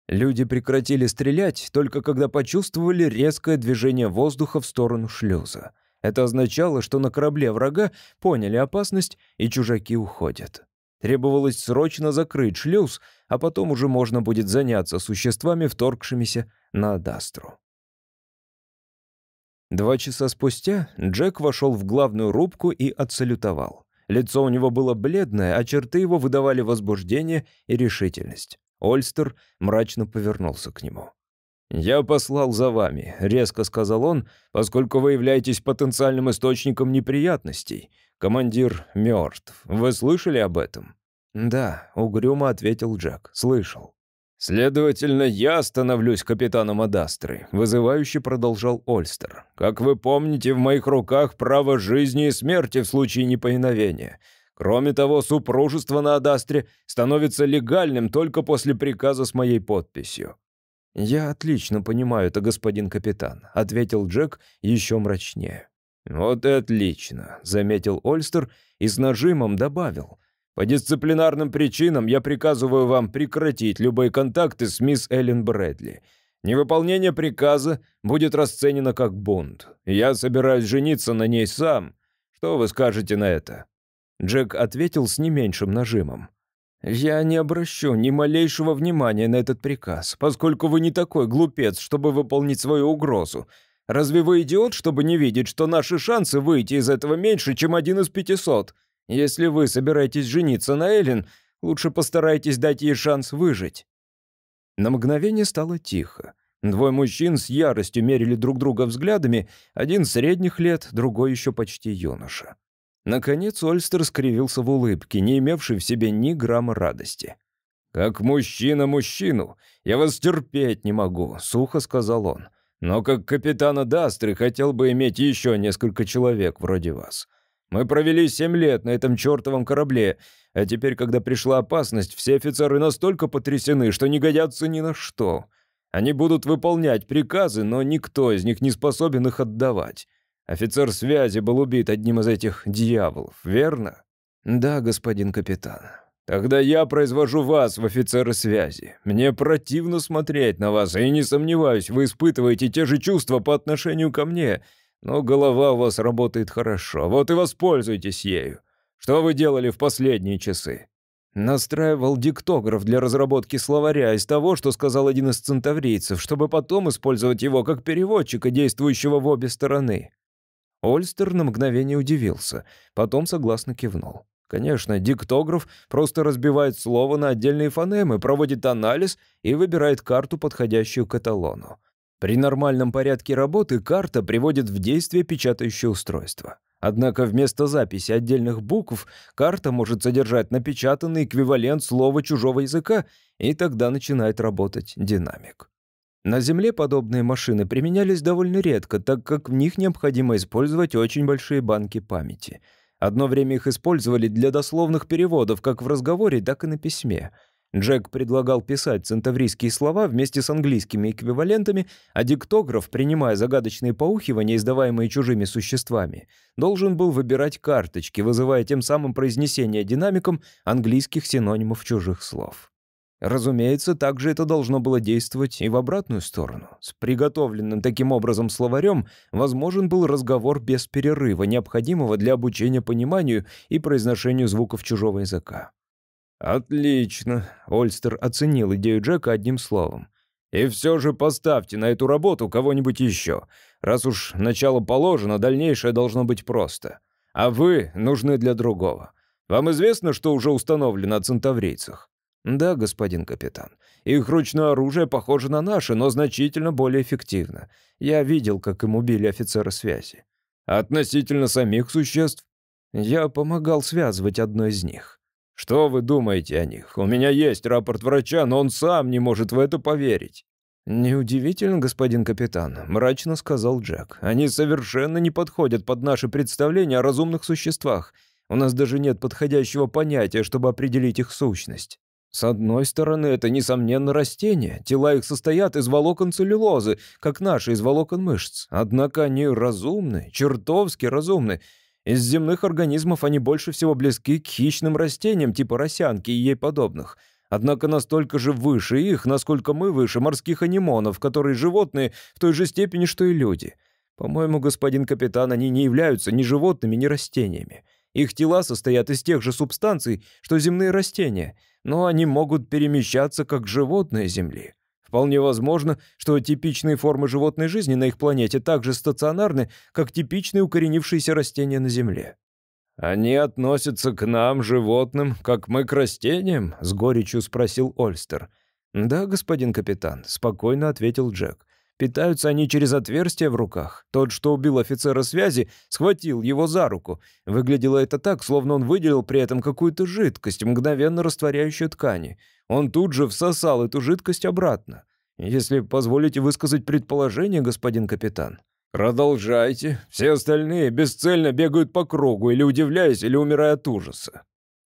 Люди прекратили стрелять, только когда почувствовали резкое движение воздуха в сторону шлюза. Это означало, что на корабле врага поняли опасность, и чужаки уходят. Требовалось срочно закрыть шлюз, а потом уже можно будет заняться существами, вторгшимися на Адастру. Два часа спустя Джек вошел в главную рубку и отсалютовал. Лицо у него было бледное, а черты его выдавали возбуждение и решительность. Ольстер мрачно повернулся к нему. «Я послал за вами», — резко сказал он, «поскольку вы являетесь потенциальным источником неприятностей. Командир мертв. Вы слышали об этом?» «Да», — угрюмо ответил Джек. «Слышал». «Следовательно, я становлюсь капитаном Адастры», — вызывающе продолжал Ольстер. «Как вы помните, в моих руках право жизни и смерти в случае неповиновения. Кроме того, супружество на Адастре становится легальным только после приказа с моей подписью». «Я отлично понимаю это, господин капитан», — ответил Джек еще мрачнее. «Вот и отлично», — заметил Ольстер и с нажимом добавил. «По дисциплинарным причинам я приказываю вам прекратить любые контакты с мисс Эллен Брэдли. Невыполнение приказа будет расценено как бунт. Я собираюсь жениться на ней сам. Что вы скажете на это?» Джек ответил с не меньшим нажимом. «Я не обращу ни малейшего внимания на этот приказ, поскольку вы не такой глупец, чтобы выполнить свою угрозу. Разве вы идиот, чтобы не видеть, что наши шансы выйти из этого меньше, чем один из пятисот? Если вы собираетесь жениться на Эллен, лучше постарайтесь дать ей шанс выжить». На мгновение стало тихо. Двое мужчин с яростью мерили друг друга взглядами, один средних лет, другой еще почти юноша. Наконец Ольстер скривился в улыбке, не имевший в себе ни грамма радости. «Как мужчина мужчину! Я вас терпеть не могу», — сухо сказал он. «Но как капитана Дастры хотел бы иметь еще несколько человек вроде вас. Мы провели семь лет на этом чертовом корабле, а теперь, когда пришла опасность, все офицеры настолько потрясены, что не годятся ни на что. Они будут выполнять приказы, но никто из них не способен их отдавать. Офицер связи был убит одним из этих дьяволов, верно? Да, господин капитан. Тогда я произвожу вас в офицеры связи. Мне противно смотреть на вас, и не сомневаюсь, вы испытываете те же чувства по отношению ко мне, но голова у вас работает хорошо, вот и воспользуйтесь ею. Что вы делали в последние часы? Настраивал диктограф для разработки словаря из того, что сказал один из центаврийцев, чтобы потом использовать его как переводчика, действующего в обе стороны. Ольстер на мгновение удивился, потом согласно кивнул. Конечно, диктограф просто разбивает слово на отдельные фонемы, проводит анализ и выбирает карту, подходящую каталону. При нормальном порядке работы карта приводит в действие печатающее устройство. Однако вместо записи отдельных букв карта может содержать напечатанный эквивалент слова чужого языка, и тогда начинает работать динамик. На Земле подобные машины применялись довольно редко, так как в них необходимо использовать очень большие банки памяти. Одно время их использовали для дословных переводов как в разговоре, так и на письме. Джек предлагал писать центаврийские слова вместе с английскими эквивалентами, а диктограф, принимая загадочные поухивания, издаваемые чужими существами, должен был выбирать карточки, вызывая тем самым произнесение динамиком английских синонимов чужих слов. Разумеется, также это должно было действовать и в обратную сторону. С приготовленным таким образом словарем возможен был разговор без перерыва, необходимого для обучения пониманию и произношению звуков чужого языка. «Отлично», — Ольстер оценил идею Джека одним словом. «И все же поставьте на эту работу кого-нибудь еще. Раз уж начало положено, дальнейшее должно быть просто. А вы нужны для другого. Вам известно, что уже установлено о центаврийцах?» «Да, господин капитан. Их ручное оружие похоже на наше, но значительно более эффективно. Я видел, как им убили офицера связи. Относительно самих существ, я помогал связывать одно из них. Что вы думаете о них? У меня есть рапорт врача, но он сам не может в это поверить». «Неудивительно, господин капитан», — мрачно сказал Джек. «Они совершенно не подходят под наши представления о разумных существах. У нас даже нет подходящего понятия, чтобы определить их сущность». С одной стороны, это, несомненно, растения. Тела их состоят из волокон целлюлозы, как наши из волокон мышц. Однако они разумны, чертовски разумны. Из земных организмов они больше всего близки к хищным растениям типа росянки и ей подобных. Однако настолько же выше их, насколько мы выше морских анимонов, которые животные в той же степени, что и люди. По-моему, господин капитан, они не являются ни животными, ни растениями. Их тела состоят из тех же субстанций, что земные растения, но они могут перемещаться как животные Земли. Вполне возможно, что типичные формы животной жизни на их планете так же стационарны, как типичные укоренившиеся растения на Земле. «Они относятся к нам, животным, как мы к растениям?» — с горечью спросил Ольстер. «Да, господин капитан», — спокойно ответил Джек. Питаются они через отверстие в руках. Тот, что убил офицера связи, схватил его за руку. Выглядело это так, словно он выделил при этом какую-то жидкость, мгновенно растворяющую ткани. Он тут же всосал эту жидкость обратно. Если позволите высказать предположение, господин капитан. Продолжайте. Все остальные бесцельно бегают по кругу, или удивляясь, или умирая от ужаса.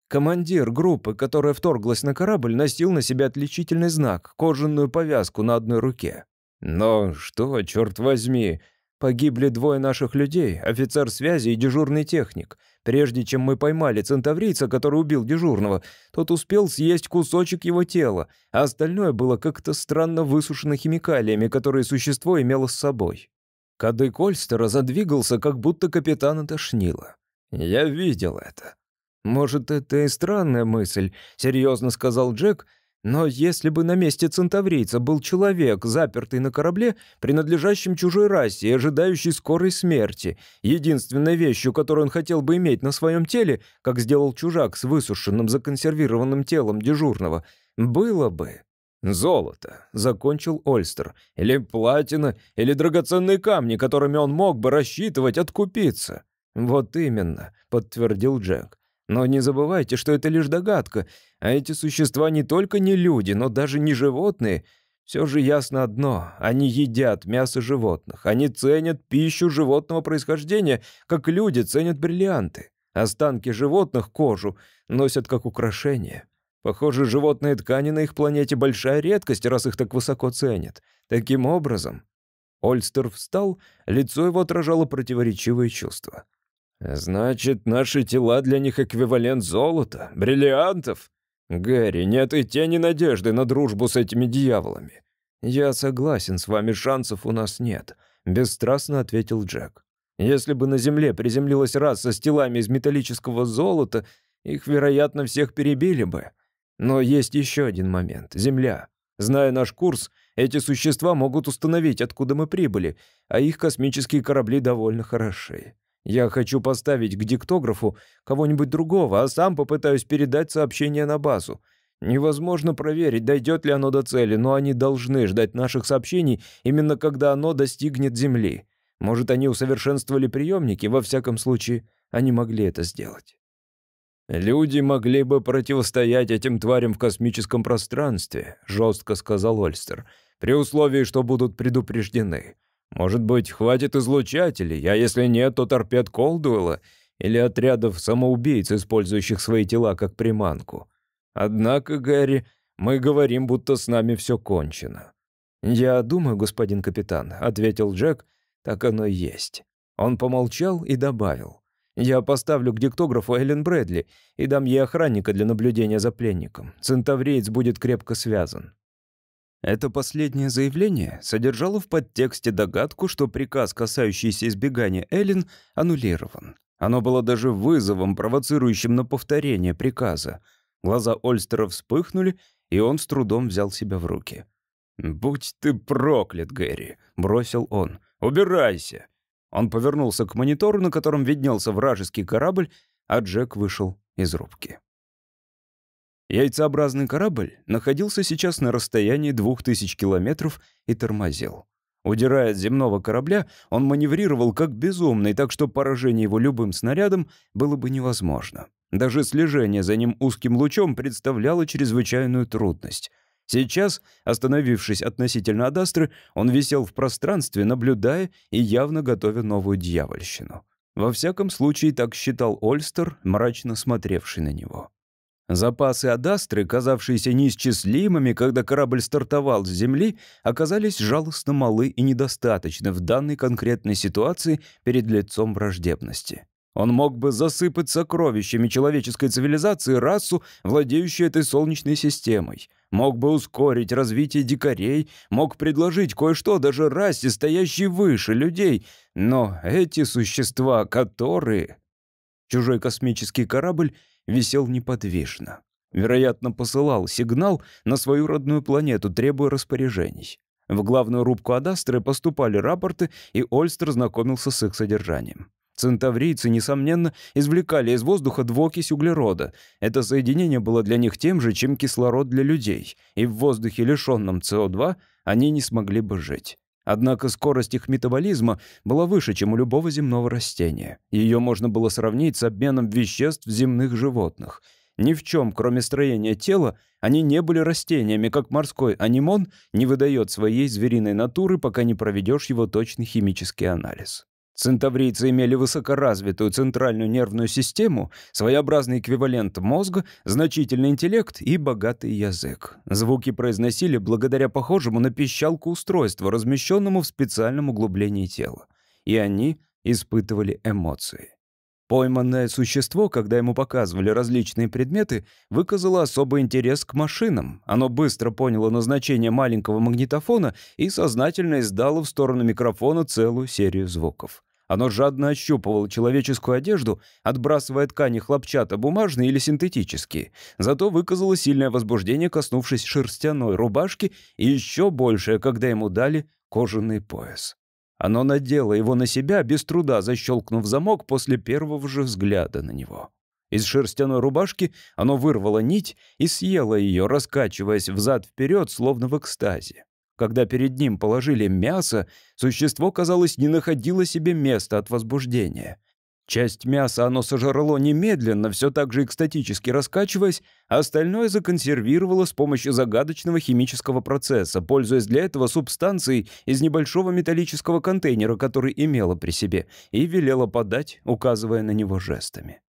Командир группы, которая вторглась на корабль, носил на себя отличительный знак — кожаную повязку на одной руке. Но что, черт возьми, погибли двое наших людей, офицер связи и дежурный техник. Прежде чем мы поймали центаврийца, который убил дежурного, тот успел съесть кусочек его тела, а остальное было как-то странно высушено химикалиями, которые существо имело с собой. Кадык Ольстера задвигался, как будто капитана тошнило. «Я видел это». «Может, это и странная мысль», — серьезно сказал Джек, — но если бы на месте центаврийца был человек, запертый на корабле, принадлежащем чужой расе и ожидающий скорой смерти, единственной вещью, которую он хотел бы иметь на своем теле, как сделал чужак с высушенным законсервированным телом дежурного, было бы... «Золото», — закончил Ольстер, «или платина, или драгоценные камни, которыми он мог бы рассчитывать откупиться». «Вот именно», — подтвердил Джек. Но не забывайте, что это лишь догадка, а эти существа не только не люди, но даже не животные. Все же ясно одно — они едят мясо животных, они ценят пищу животного происхождения, как люди ценят бриллианты. Останки животных кожу носят как украшение. Похоже, животные ткани на их планете большая редкость, раз их так высоко ценят. Таким образом, Ольстер встал, лицо его отражало противоречивые чувства. «Значит, наши тела для них эквивалент золота, бриллиантов? Гэри, нет и тени надежды на дружбу с этими дьяволами». «Я согласен, с вами шансов у нас нет», — бесстрастно ответил Джек. «Если бы на земле приземлилась раса с телами из металлического золота, их, вероятно, всех перебили бы. Но есть еще один момент — Земля. Зная наш курс, эти существа могут установить, откуда мы прибыли, а их космические корабли довольно хороши. Я хочу поставить к диктографу кого-нибудь другого, а сам попытаюсь передать сообщение на базу. Невозможно проверить, дойдет ли оно до цели, но они должны ждать наших сообщений именно когда оно достигнет Земли. Может, они усовершенствовали приемники, во всяком случае, они могли это сделать. «Люди могли бы противостоять этим тварям в космическом пространстве», — жестко сказал Ольстер, «при условии, что будут предупреждены. Может быть, хватит излучателей, а если нет, то торпед Колдуэлла или отрядов самоубийц, использующих свои тела как приманку. Однако, Гэри, мы говорим, будто с нами все кончено». «Я думаю, господин капитан», — ответил Джек, — «так оно и есть». Он помолчал и добавил. «Я поставлю к диктографу Эллен Брэдли и дам ей охранника для наблюдения за пленником. Центавриец будет крепко связан». Это последнее заявление содержало в подтексте догадку, что приказ, касающийся избегания Эллен, аннулирован. Оно было даже вызовом, провоцирующим на повторение приказа. Глаза Ольстера вспыхнули, и он с трудом взял себя в руки. «Будь ты проклят, Гэри!» — бросил он. «Убирайся!» Он повернулся к монитору, на котором виднелся вражеский корабль, а Джек вышел из рубки. Яйцеобразный корабль находился сейчас на расстоянии 2000 километров и тормозил. Удирая от земного корабля, он маневрировал как безумный, так что поражение его любым снарядом было бы невозможно. Даже слежение за ним узким лучом представляло чрезвычайную трудность. Сейчас, остановившись относительно Адастры, он висел в пространстве, наблюдая и явно готовя новую дьявольщину. Во всяком случае, так считал Ольстер, мрачно смотревший на него. Запасы Адастры, казавшиеся неисчислимыми, когда корабль стартовал с Земли, оказались жалостно малы и недостаточны в данной конкретной ситуации перед лицом враждебности. Он мог бы засыпать сокровищами человеческой цивилизации расу, владеющую этой солнечной системой. Мог бы ускорить развитие дикарей, мог предложить кое-что даже расе, стоящей выше людей. Но эти существа, которые... Чужой космический корабль висел неподвижно. Вероятно, посылал сигнал на свою родную планету, требуя распоряжений. В главную рубку Адастры поступали рапорты, и Ольстер знакомился с их содержанием. Центаврийцы, несомненно, извлекали из воздуха двуокись углерода. Это соединение было для них тем же, чем кислород для людей, и в воздухе, лишенном СО2, они не смогли бы жить. Однако скорость их метаболизма была выше, чем у любого земного растения. Ее можно было сравнить с обменом веществ земных животных. Ни в чем, кроме строения тела, они не были растениями, как морской анимон не выдает своей звериной натуры, пока не проведешь его точный химический анализ. Центаврийцы имели высокоразвитую центральную нервную систему, своеобразный эквивалент мозга, значительный интеллект и богатый язык. Звуки произносили благодаря похожему на пищалку устройству, размещенному в специальном углублении тела. И они испытывали эмоции. Пойманное существо, когда ему показывали различные предметы, выказало особый интерес к машинам. Оно быстро поняло назначение маленького магнитофона и сознательно издало в сторону микрофона целую серию звуков. Оно жадно ощупывало человеческую одежду, отбрасывая ткани хлопчато-бумажные или синтетические. Зато выказало сильное возбуждение, коснувшись шерстяной рубашки, и еще большее, когда ему дали кожаный пояс. Оно надело его на себя, без труда защелкнув замок после первого же взгляда на него. Из шерстяной рубашки оно вырвало нить и съело ее, раскачиваясь взад-вперед, словно в экстазе. Когда перед ним положили мясо, существо, казалось, не находило себе места от возбуждения. Часть мяса оно сожрало немедленно, все так же экстатически раскачиваясь, а остальное законсервировало с помощью загадочного химического процесса, пользуясь для этого субстанцией из небольшого металлического контейнера, который имело при себе, и велело подать, указывая на него жестами.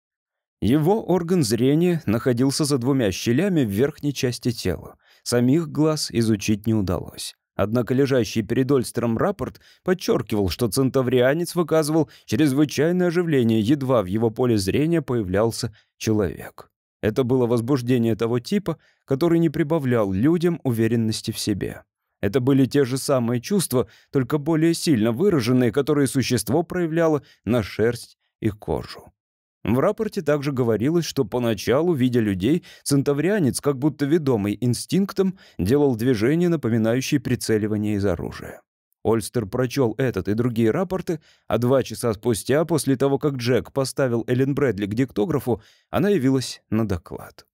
Его орган зрения находился за двумя щелями в верхней части тела. Самих глаз изучить не удалось. Однако лежащий перед Ольстером рапорт подчеркивал, что центаврианец выказывал чрезвычайное оживление, едва в его поле зрения появлялся человек. Это было возбуждение того типа, который не прибавлял людям уверенности в себе. Это были те же самые чувства, только более сильно выраженные, которые существо проявляло на шерсть и кожу. В рапорте также говорилось, что поначалу, видя людей, центаврианец, как будто ведомый инстинктом, делал движения, напоминающие прицеливание из оружия. Ольстер прочел этот и другие рапорты, а два часа спустя, после того, как Джек поставил Эллен Брэдли к диктографу, она явилась на доклад.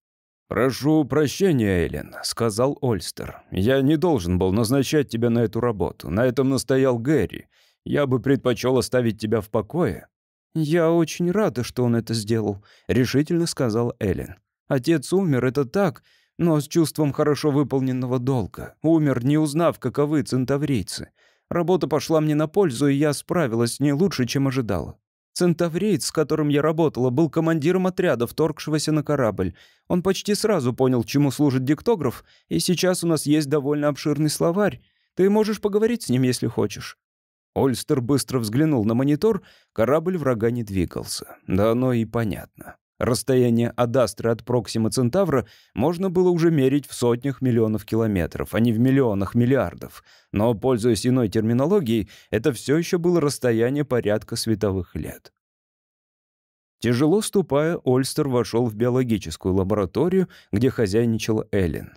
«Прошу прощения, Эллен», — сказал Ольстер. «Я не должен был назначать тебя на эту работу. На этом настоял Гэри. Я бы предпочел оставить тебя в покое, «Я очень рада, что он это сделал», — решительно сказал Эллен. «Отец умер, это так, но с чувством хорошо выполненного долга. Умер, не узнав, каковы центаврийцы. Работа пошла мне на пользу, и я справилась не лучше, чем ожидала. Центавриец, с которым я работала, был командиром отряда, вторгшегося на корабль. Он почти сразу понял, чему служит диктограф, и сейчас у нас есть довольно обширный словарь. Ты можешь поговорить с ним, если хочешь. Ольстер быстро взглянул на монитор, корабль врага не двигался. Да оно и понятно. Расстояние Адастры от Проксима Центавра можно было уже мерить в сотнях миллионов километров, а не в миллионах миллиардов. Но, пользуясь иной терминологией, это все еще было расстояние порядка световых лет. Тяжело ступая, Ольстер вошел в биологическую лабораторию, где хозяйничала Эллен.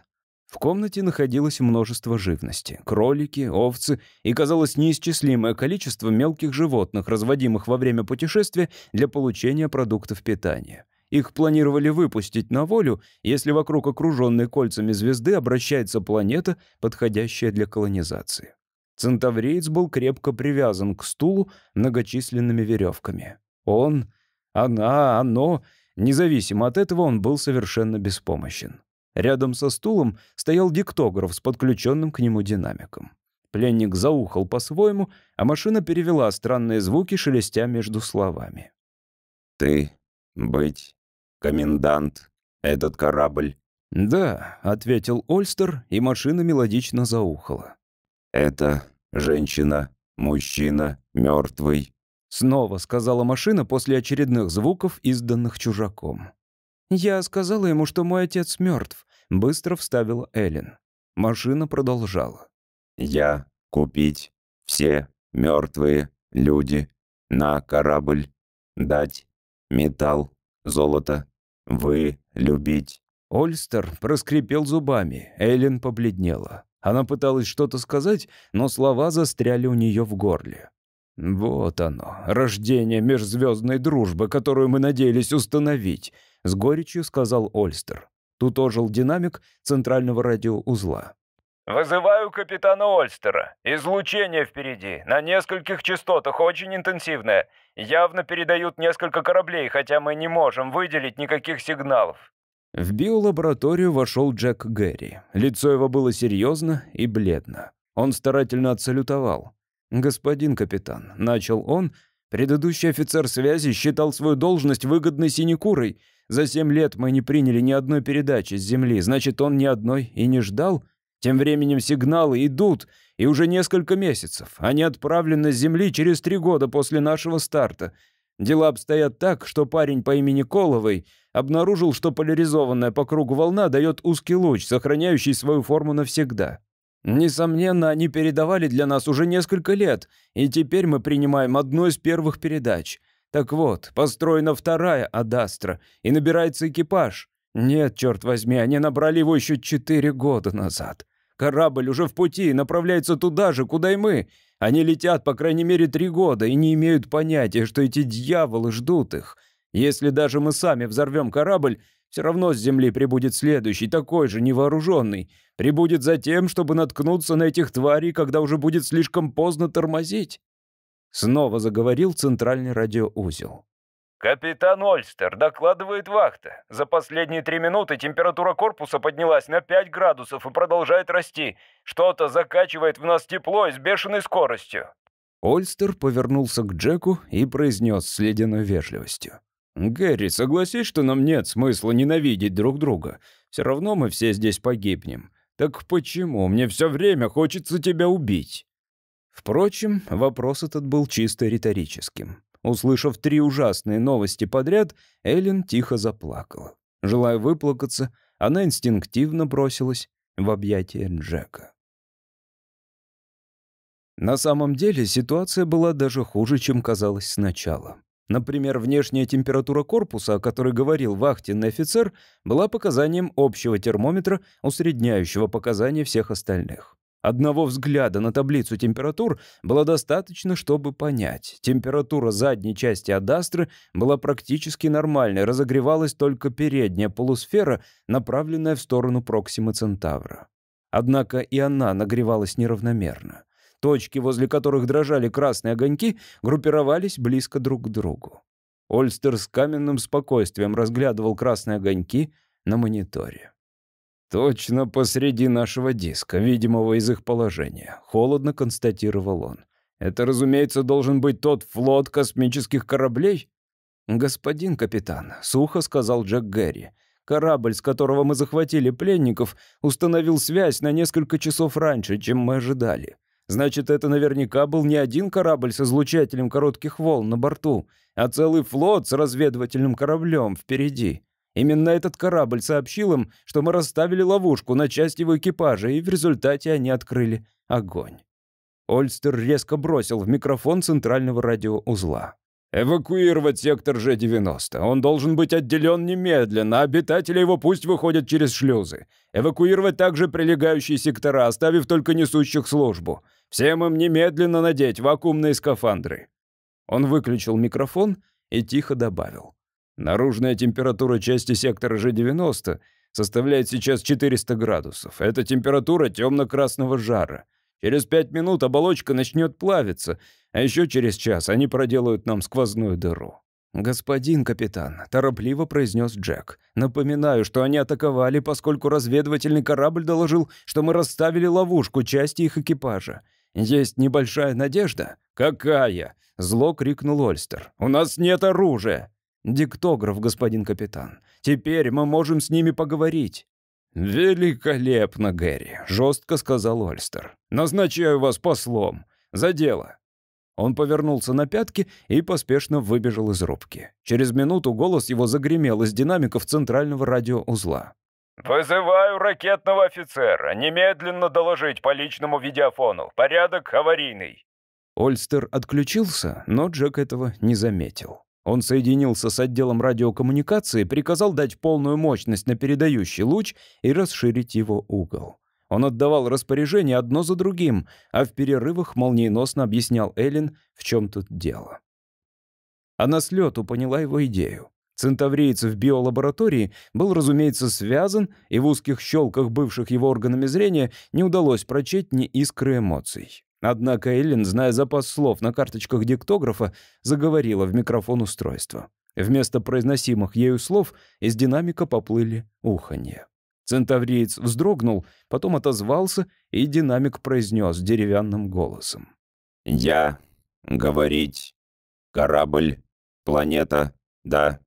В комнате находилось множество живности. Кролики, овцы и, казалось, неисчислимое количество мелких животных, разводимых во время путешествия для получения продуктов питания. Их планировали выпустить на волю, если вокруг окруженной кольцами звезды обращается планета, подходящая для колонизации. Центавриец был крепко привязан к стулу многочисленными веревками. Он, она, оно, независимо от этого, он был совершенно беспомощен. Рядом со стулом стоял диктограф с подключенным к нему динамиком. Пленник заухал по-своему, а машина перевела странные звуки, шелестя между словами. «Ты быть комендант этот корабль?» «Да», — ответил Ольстер, и машина мелодично заухала. «Это женщина, мужчина, мертвый», — снова сказала машина после очередных звуков, изданных чужаком. «Я сказала ему, что мой отец мертв», Быстро вставила Эллен. Машина продолжала. «Я купить все мертвые люди на корабль, дать металл, золото, вы любить». Ольстер проскрипел зубами, Эллен побледнела. Она пыталась что-то сказать, но слова застряли у нее в горле. «Вот оно, рождение межзвездной дружбы, которую мы надеялись установить», — с горечью сказал Ольстер. Тут ожил динамик центрального радиоузла. «Вызываю капитана Ольстера. Излучение впереди, на нескольких частотах, очень интенсивное. Явно передают несколько кораблей, хотя мы не можем выделить никаких сигналов». В биолабораторию вошел Джек Гэри. Лицо его было серьезно и бледно. Он старательно отсалютовал. «Господин капитан», — начал он, — «предыдущий офицер связи считал свою должность выгодной синекурой — за семь лет мы не приняли ни одной передачи с Земли, значит, он ни одной и не ждал. Тем временем сигналы идут, и уже несколько месяцев. Они отправлены с Земли через три года после нашего старта. Дела обстоят так, что парень по имени Коловой обнаружил, что поляризованная по кругу волна дает узкий луч, сохраняющий свою форму навсегда. Несомненно, они передавали для нас уже несколько лет, и теперь мы принимаем одну из первых передач. Так вот, построена вторая Адастра, и набирается экипаж. Нет, черт возьми, они набрали его еще четыре года назад. Корабль уже в пути и направляется туда же, куда и мы. Они летят, по крайней мере, три года и не имеют понятия, что эти дьяволы ждут их. Если даже мы сами взорвем корабль, все равно с земли прибудет следующий, такой же, невооруженный. Прибудет за тем, чтобы наткнуться на этих тварей, когда уже будет слишком поздно тормозить. Снова заговорил центральный радиоузел. «Капитан Ольстер, докладывает вахта. За последние три минуты температура корпуса поднялась на 5 градусов и продолжает расти. Что-то закачивает в нас тепло и с бешеной скоростью». Ольстер повернулся к Джеку и произнес с ледяной вежливостью. «Гэри, согласись, что нам нет смысла ненавидеть друг друга. Все равно мы все здесь погибнем. Так почему мне все время хочется тебя убить?» Впрочем, вопрос этот был чисто риторическим. Услышав три ужасные новости подряд, Эллен тихо заплакала. Желая выплакаться, она инстинктивно бросилась в объятия Джека. На самом деле ситуация была даже хуже, чем казалось сначала. Например, внешняя температура корпуса, о которой говорил вахтенный офицер, была показанием общего термометра, усредняющего показания всех остальных. Одного взгляда на таблицу температур было достаточно, чтобы понять. Температура задней части адастры была практически нормальной, разогревалась только передняя полусфера, направленная в сторону Проксима Центавра. Однако и она нагревалась неравномерно. Точки, возле которых дрожали красные огоньки, группировались близко друг к другу. Ольстер с каменным спокойствием разглядывал красные огоньки на мониторе. «Точно посреди нашего диска, видимого из их положения», — холодно констатировал он. «Это, разумеется, должен быть тот флот космических кораблей?» «Господин капитан», — сухо сказал Джек Гэри, — «корабль, с которого мы захватили пленников, установил связь на несколько часов раньше, чем мы ожидали. Значит, это наверняка был не один корабль с излучателем коротких волн на борту, а целый флот с разведывательным кораблем впереди. Именно этот корабль сообщил им, что мы расставили ловушку на часть его экипажа, и в результате они открыли огонь. Ольстер резко бросил в микрофон центрального радиоузла. «Эвакуировать сектор Ж-90. Он должен быть отделен немедленно. Обитатели его пусть выходят через шлюзы. Эвакуировать также прилегающие сектора, оставив только несущих службу. Всем им немедленно надеть вакуумные скафандры». Он выключил микрофон и тихо добавил. Наружная температура части сектора G90 составляет сейчас 400 градусов. Это температура темно-красного жара. Через пять минут оболочка начнет плавиться, а еще через час они проделают нам сквозную дыру. «Господин капитан», — торопливо произнес Джек. «Напоминаю, что они атаковали, поскольку разведывательный корабль доложил, что мы расставили ловушку части их экипажа. Есть небольшая надежда». «Какая?» — зло крикнул Ольстер. «У нас нет оружия!» «Диктограф, господин капитан. Теперь мы можем с ними поговорить». «Великолепно, Гэри», — жестко сказал Ольстер. «Назначаю вас послом. За дело». Он повернулся на пятки и поспешно выбежал из рубки. Через минуту голос его загремел из динамиков центрального радиоузла. «Вызываю ракетного офицера. Немедленно доложить по личному видеофону. Порядок аварийный». Ольстер отключился, но Джек этого не заметил. Он соединился с отделом радиокоммуникации, приказал дать полную мощность на передающий луч и расширить его угол. Он отдавал распоряжения одно за другим, а в перерывах молниеносно объяснял Эллен, в чем тут дело. Она с лету поняла его идею. Центавриец в биолаборатории был, разумеется, связан, и в узких щелках бывших его органами зрения не удалось прочесть ни искры эмоций. Однако Эллен, зная запас слов на карточках диктографа, заговорила в микрофон устройства. Вместо произносимых ею слов из динамика поплыли уханье. Центавриец вздрогнул, потом отозвался, и динамик произнес деревянным голосом. «Я. Говорить. Корабль. Планета. Да.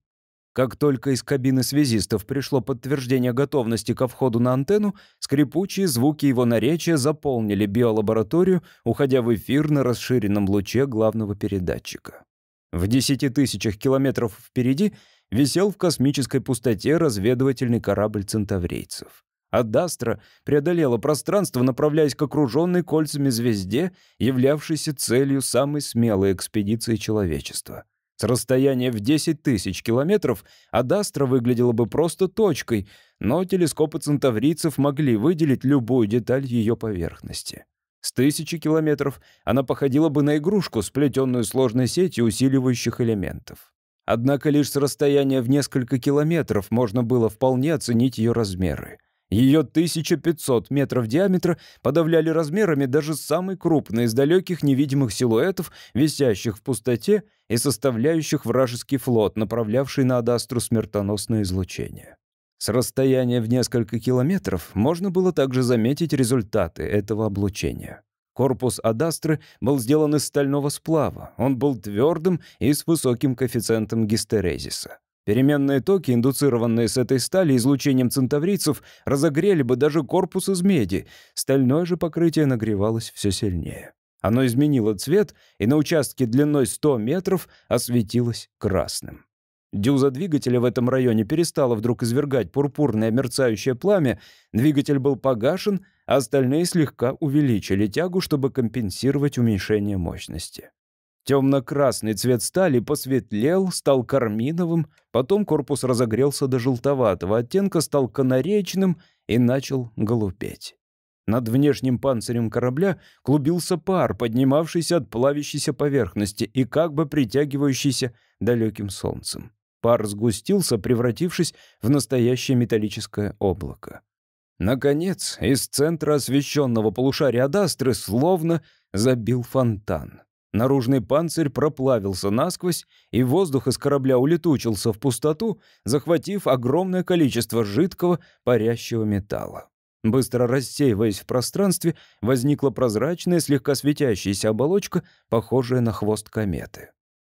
Как только из кабины связистов пришло подтверждение готовности ко входу на антенну, скрипучие звуки его наречия заполнили биолабораторию, уходя в эфир на расширенном луче главного передатчика. В десяти тысячах километров впереди висел в космической пустоте разведывательный корабль центаврейцев. Адастра преодолела пространство, направляясь к окруженной кольцами звезде, являвшейся целью самой смелой экспедиции человечества — с расстояния в 10 тысяч километров Адастра выглядела бы просто точкой, но телескопы центаврийцев могли выделить любую деталь ее поверхности. С тысячи километров она походила бы на игрушку, сплетенную сложной сетью усиливающих элементов. Однако лишь с расстояния в несколько километров можно было вполне оценить ее размеры — ее 1500 метров диаметра подавляли размерами даже самые крупные из далеких невидимых силуэтов, висящих в пустоте и составляющих вражеский флот, направлявший на Адастру смертоносное излучение. С расстояния в несколько километров можно было также заметить результаты этого облучения. Корпус Адастры был сделан из стального сплава, он был твердым и с высоким коэффициентом гистерезиса. Переменные токи, индуцированные с этой стали излучением центаврийцев, разогрели бы даже корпус из меди. Стальное же покрытие нагревалось все сильнее. Оно изменило цвет, и на участке длиной 100 метров осветилось красным. Дюза двигателя в этом районе перестала вдруг извергать пурпурное мерцающее пламя, двигатель был погашен, а остальные слегка увеличили тягу, чтобы компенсировать уменьшение мощности. Темно-красный цвет стали посветлел, стал карминовым, потом корпус разогрелся до желтоватого оттенка, стал канаречным и начал голубеть. Над внешним панцирем корабля клубился пар, поднимавшийся от плавящейся поверхности и как бы притягивающийся далеким солнцем. Пар сгустился, превратившись в настоящее металлическое облако. Наконец, из центра освещенного полушария Адастры словно забил фонтан. Наружный панцирь проплавился насквозь, и воздух из корабля улетучился в пустоту, захватив огромное количество жидкого парящего металла. Быстро рассеиваясь в пространстве, возникла прозрачная, слегка светящаяся оболочка, похожая на хвост кометы.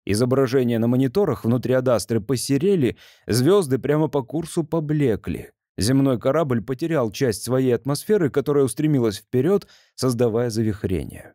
Изображения на мониторах внутри Адастры посерели, звезды прямо по курсу поблекли. Земной корабль потерял часть своей атмосферы, которая устремилась вперед, создавая завихрение.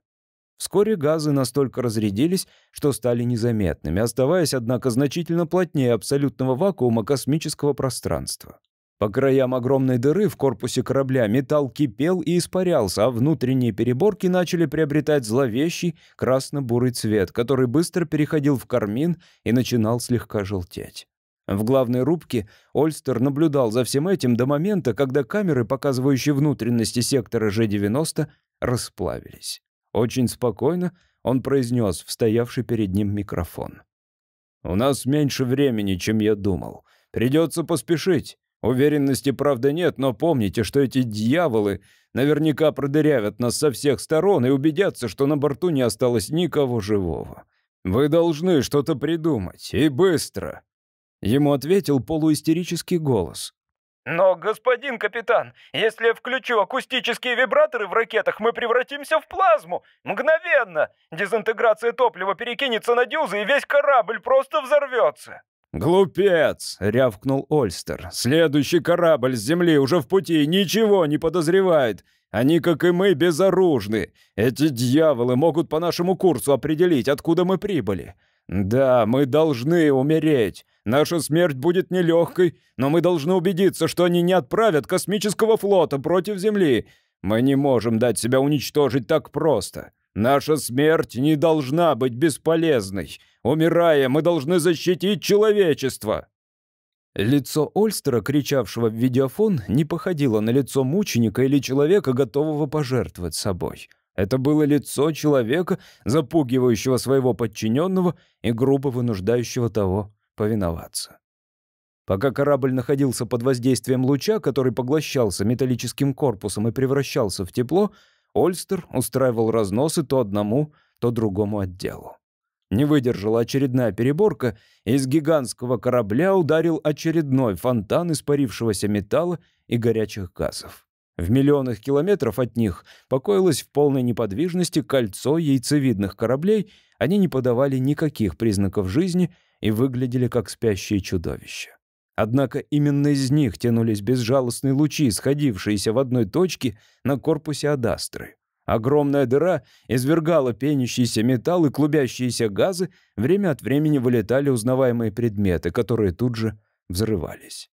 Вскоре газы настолько разрядились, что стали незаметными, оставаясь, однако, значительно плотнее абсолютного вакуума космического пространства. По краям огромной дыры в корпусе корабля металл кипел и испарялся, а внутренние переборки начали приобретать зловещий красно-бурый цвет, который быстро переходил в кармин и начинал слегка желтеть. В главной рубке Ольстер наблюдал за всем этим до момента, когда камеры, показывающие внутренности сектора Ж-90, расплавились. Очень спокойно он произнес в стоявший перед ним микрофон. «У нас меньше времени, чем я думал. Придется поспешить. Уверенности, правда, нет, но помните, что эти дьяволы наверняка продырявят нас со всех сторон и убедятся, что на борту не осталось никого живого. Вы должны что-то придумать, и быстро!» Ему ответил полуистерический голос. «Но, господин капитан, если я включу акустические вибраторы в ракетах, мы превратимся в плазму! Мгновенно! Дезинтеграция топлива перекинется на дюзы, и весь корабль просто взорвется!» «Глупец!» — рявкнул Ольстер. «Следующий корабль с Земли уже в пути ничего не подозревает. Они, как и мы, безоружны. Эти дьяволы могут по нашему курсу определить, откуда мы прибыли. Да, мы должны умереть. Наша смерть будет нелегкой, но мы должны убедиться, что они не отправят космического флота против Земли. Мы не можем дать себя уничтожить так просто. Наша смерть не должна быть бесполезной. Умирая, мы должны защитить человечество». Лицо Ольстера, кричавшего в видеофон, не походило на лицо мученика или человека, готового пожертвовать собой. Это было лицо человека, запугивающего своего подчиненного и грубо вынуждающего того повиноваться. Пока корабль находился под воздействием луча, который поглощался металлическим корпусом и превращался в тепло, Ольстер устраивал разносы то одному, то другому отделу. Не выдержала очередная переборка, и из гигантского корабля ударил очередной фонтан испарившегося металла и горячих газов. В миллионах километров от них покоилось в полной неподвижности кольцо яйцевидных кораблей, они не подавали никаких признаков жизни — и выглядели как спящие чудовища. Однако именно из них тянулись безжалостные лучи, сходившиеся в одной точке на корпусе Адастры. Огромная дыра извергала пенящийся металл и клубящиеся газы, время от времени вылетали узнаваемые предметы, которые тут же взрывались.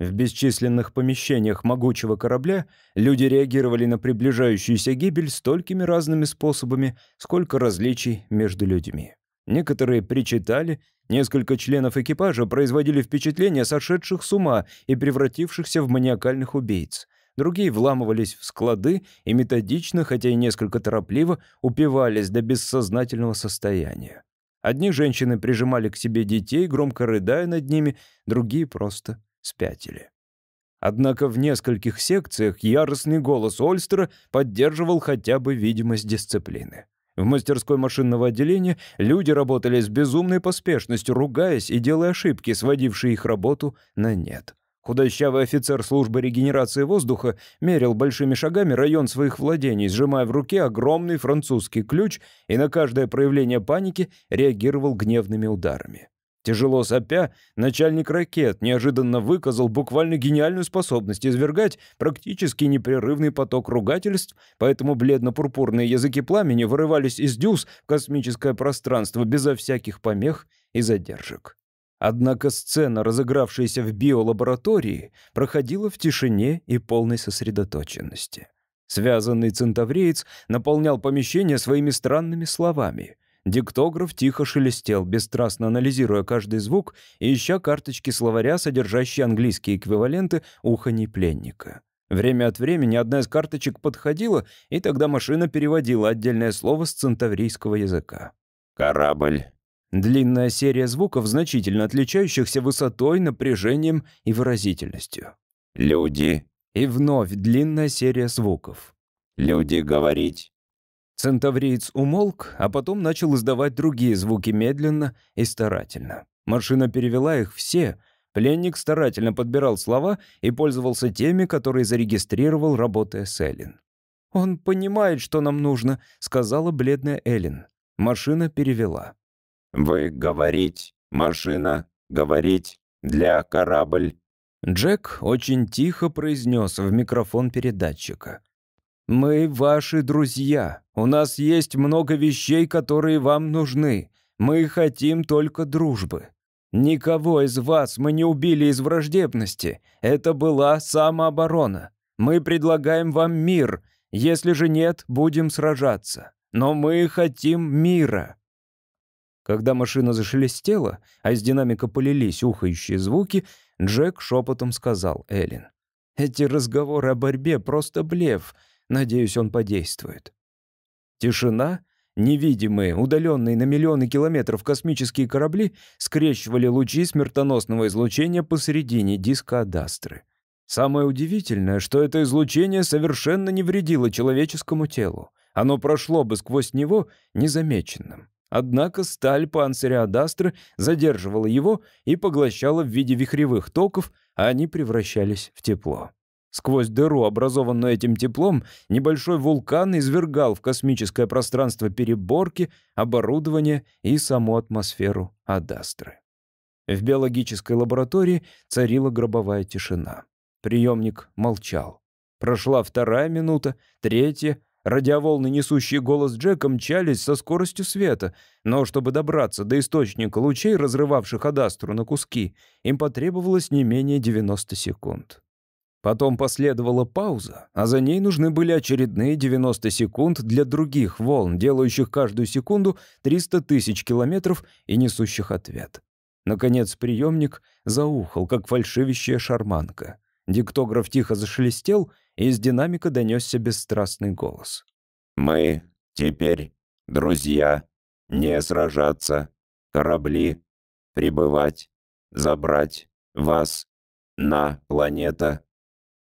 В бесчисленных помещениях могучего корабля люди реагировали на приближающуюся гибель столькими разными способами, сколько различий между людьми. Некоторые причитали Несколько членов экипажа производили впечатление сошедших с ума и превратившихся в маниакальных убийц. Другие вламывались в склады и методично, хотя и несколько торопливо, упивались до бессознательного состояния. Одни женщины прижимали к себе детей, громко рыдая над ними, другие просто спятили. Однако в нескольких секциях яростный голос Ольстера поддерживал хотя бы видимость дисциплины. В мастерской машинного отделения люди работали с безумной поспешностью, ругаясь и делая ошибки, сводившие их работу на нет. Худощавый офицер службы регенерации воздуха мерил большими шагами район своих владений, сжимая в руке огромный французский ключ и на каждое проявление паники реагировал гневными ударами. Тяжело сопя, начальник ракет неожиданно выказал буквально гениальную способность извергать практически непрерывный поток ругательств, поэтому бледно-пурпурные языки пламени вырывались из дюз в космическое пространство безо всяких помех и задержек. Однако сцена, разыгравшаяся в биолаборатории, проходила в тишине и полной сосредоточенности. Связанный центавреец наполнял помещение своими странными словами. Диктограф тихо шелестел, бесстрастно анализируя каждый звук и ища карточки словаря, содержащие английские эквиваленты уханий пленника. Время от времени одна из карточек подходила, и тогда машина переводила отдельное слово с центаврийского языка. «Корабль». Длинная серия звуков, значительно отличающихся высотой, напряжением и выразительностью. «Люди». И вновь длинная серия звуков. «Люди говорить». Центавриец умолк, а потом начал издавать другие звуки медленно и старательно. Машина перевела их все. Пленник старательно подбирал слова и пользовался теми, которые зарегистрировал, работая с Эллен. «Он понимает, что нам нужно», — сказала бледная Эллен. Машина перевела. «Вы говорить, машина, говорить, для корабль». Джек очень тихо произнес в микрофон передатчика. «Мы ваши друзья. У нас есть много вещей, которые вам нужны. Мы хотим только дружбы. Никого из вас мы не убили из враждебности. Это была самооборона. Мы предлагаем вам мир. Если же нет, будем сражаться. Но мы хотим мира». Когда машина зашелестела, а из динамика полились ухающие звуки, Джек шепотом сказал Эллен. «Эти разговоры о борьбе — просто блеф. Надеюсь, он подействует. Тишина, невидимые, удаленные на миллионы километров космические корабли скрещивали лучи смертоносного излучения посередине диска Адастры. Самое удивительное, что это излучение совершенно не вредило человеческому телу. Оно прошло бы сквозь него незамеченным. Однако сталь панциря Адастры задерживала его и поглощала в виде вихревых токов, а они превращались в тепло. Сквозь дыру, образованную этим теплом, небольшой вулкан извергал в космическое пространство переборки, оборудование и саму атмосферу Адастры. В биологической лаборатории царила гробовая тишина. Приемник молчал. Прошла вторая минута, третья. Радиоволны, несущие голос Джека, мчались со скоростью света, но чтобы добраться до источника лучей, разрывавших Адастру на куски, им потребовалось не менее 90 секунд. Потом последовала пауза, а за ней нужны были очередные 90 секунд для других волн, делающих каждую секунду 300 тысяч километров и несущих ответ. Наконец приемник заухал, как фальшивящая шарманка. Диктограф тихо зашелестел, и из динамика донесся бесстрастный голос. «Мы теперь друзья, не сражаться, корабли, прибывать, забрать вас на планета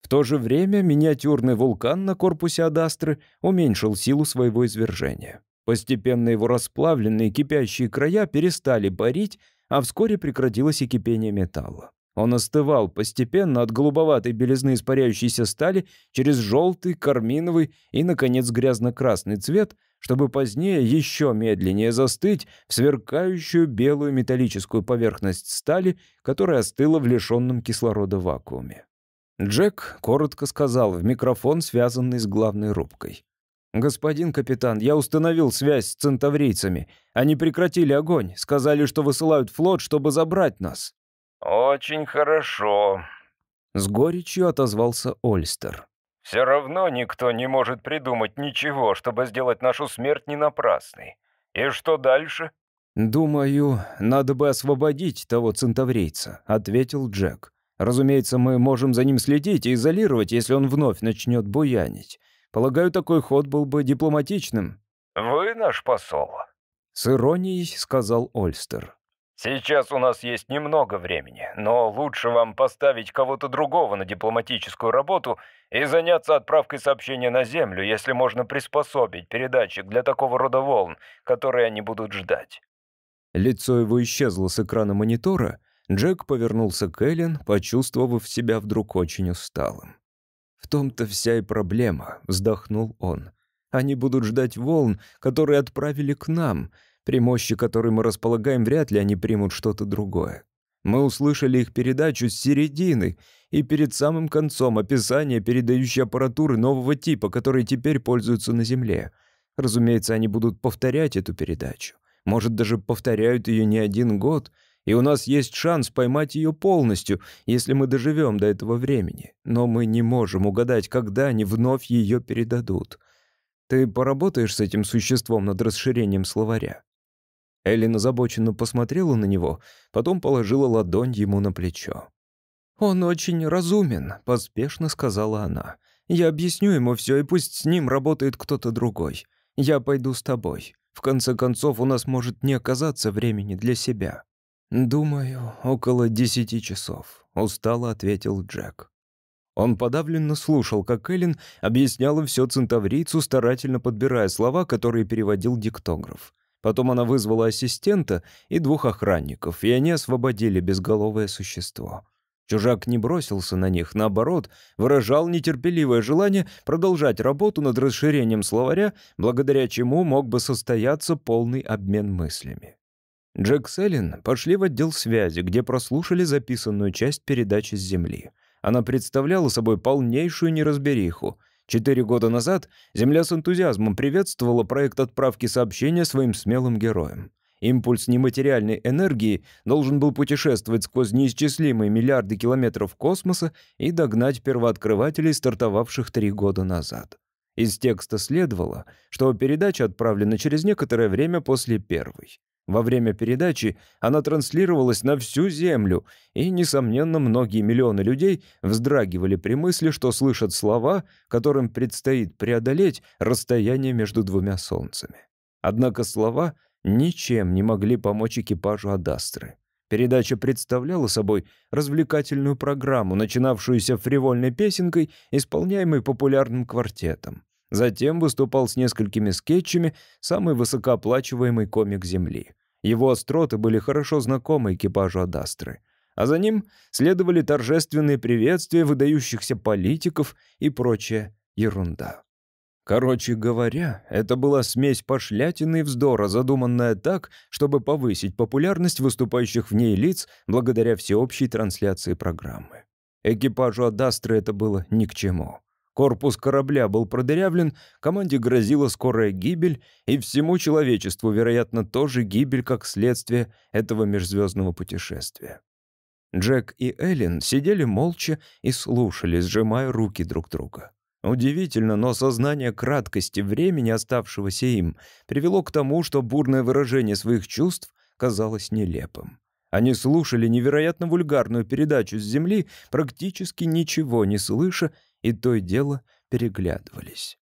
в то же время миниатюрный вулкан на корпусе Адастры уменьшил силу своего извержения. Постепенно его расплавленные кипящие края перестали парить, а вскоре прекратилось и кипение металла. Он остывал постепенно от голубоватой белизны испаряющейся стали через желтый, карминовый и, наконец, грязно-красный цвет, чтобы позднее еще медленнее застыть в сверкающую белую металлическую поверхность стали, которая остыла в лишенном кислорода вакууме. Джек коротко сказал в микрофон, связанный с главной рубкой. «Господин капитан, я установил связь с центаврийцами. Они прекратили огонь, сказали, что высылают флот, чтобы забрать нас». «Очень хорошо», — с горечью отозвался Ольстер. «Все равно никто не может придумать ничего, чтобы сделать нашу смерть не напрасной. И что дальше?» «Думаю, надо бы освободить того центаврийца», — ответил Джек. Разумеется, мы можем за ним следить и изолировать, если он вновь начнет буянить. Полагаю, такой ход был бы дипломатичным». «Вы наш посол», — с иронией сказал Ольстер. «Сейчас у нас есть немного времени, но лучше вам поставить кого-то другого на дипломатическую работу и заняться отправкой сообщения на Землю, если можно приспособить передатчик для такого рода волн, которые они будут ждать». Лицо его исчезло с экрана монитора, Джек повернулся к Эллен, почувствовав себя вдруг очень усталым. «В том-то вся и проблема», — вздохнул он. «Они будут ждать волн, которые отправили к нам. При мощи, которой мы располагаем, вряд ли они примут что-то другое. Мы услышали их передачу с середины, и перед самым концом описание передающей аппаратуры нового типа, который теперь пользуются на Земле. Разумеется, они будут повторять эту передачу. Может, даже повторяют ее не один год — и у нас есть шанс поймать ее полностью, если мы доживем до этого времени. Но мы не можем угадать, когда они вновь ее передадут. Ты поработаешь с этим существом над расширением словаря?» Эллина озабоченно посмотрела на него, потом положила ладонь ему на плечо. «Он очень разумен», — поспешно сказала она. «Я объясню ему все, и пусть с ним работает кто-то другой. Я пойду с тобой. В конце концов, у нас может не оказаться времени для себя». «Думаю, около десяти часов», — устало ответил Джек. Он подавленно слушал, как Эллен объясняла все центаврийцу, старательно подбирая слова, которые переводил диктограф. Потом она вызвала ассистента и двух охранников, и они освободили безголовое существо. Чужак не бросился на них, наоборот, выражал нетерпеливое желание продолжать работу над расширением словаря, благодаря чему мог бы состояться полный обмен мыслями. Джек Селин пошли в отдел связи, где прослушали записанную часть передачи с Земли. Она представляла собой полнейшую неразбериху. Четыре года назад Земля с энтузиазмом приветствовала проект отправки сообщения своим смелым героям. Импульс нематериальной энергии должен был путешествовать сквозь неисчислимые миллиарды километров космоса и догнать первооткрывателей, стартовавших три года назад. Из текста следовало, что передача отправлена через некоторое время после первой. Во время передачи она транслировалась на всю Землю, и, несомненно, многие миллионы людей вздрагивали при мысли, что слышат слова, которым предстоит преодолеть расстояние между двумя солнцами. Однако слова ничем не могли помочь экипажу Адастры. Передача представляла собой развлекательную программу, начинавшуюся фривольной песенкой, исполняемой популярным квартетом. Затем выступал с несколькими скетчами самый высокооплачиваемый комик Земли. Его остроты были хорошо знакомы экипажу Адастры. А за ним следовали торжественные приветствия выдающихся политиков и прочая ерунда. Короче говоря, это была смесь пошлятины и вздора, задуманная так, чтобы повысить популярность выступающих в ней лиц благодаря всеобщей трансляции программы. Экипажу Адастры это было ни к чему. Корпус корабля был продырявлен, команде грозила скорая гибель, и всему человечеству, вероятно, тоже гибель как следствие этого межзвездного путешествия. Джек и Эллен сидели молча и слушали, сжимая руки друг друга. Удивительно, но сознание краткости времени, оставшегося им, привело к тому, что бурное выражение своих чувств казалось нелепым. Они слушали невероятно вульгарную передачу с Земли, практически ничего не слыша и то и дело переглядывались.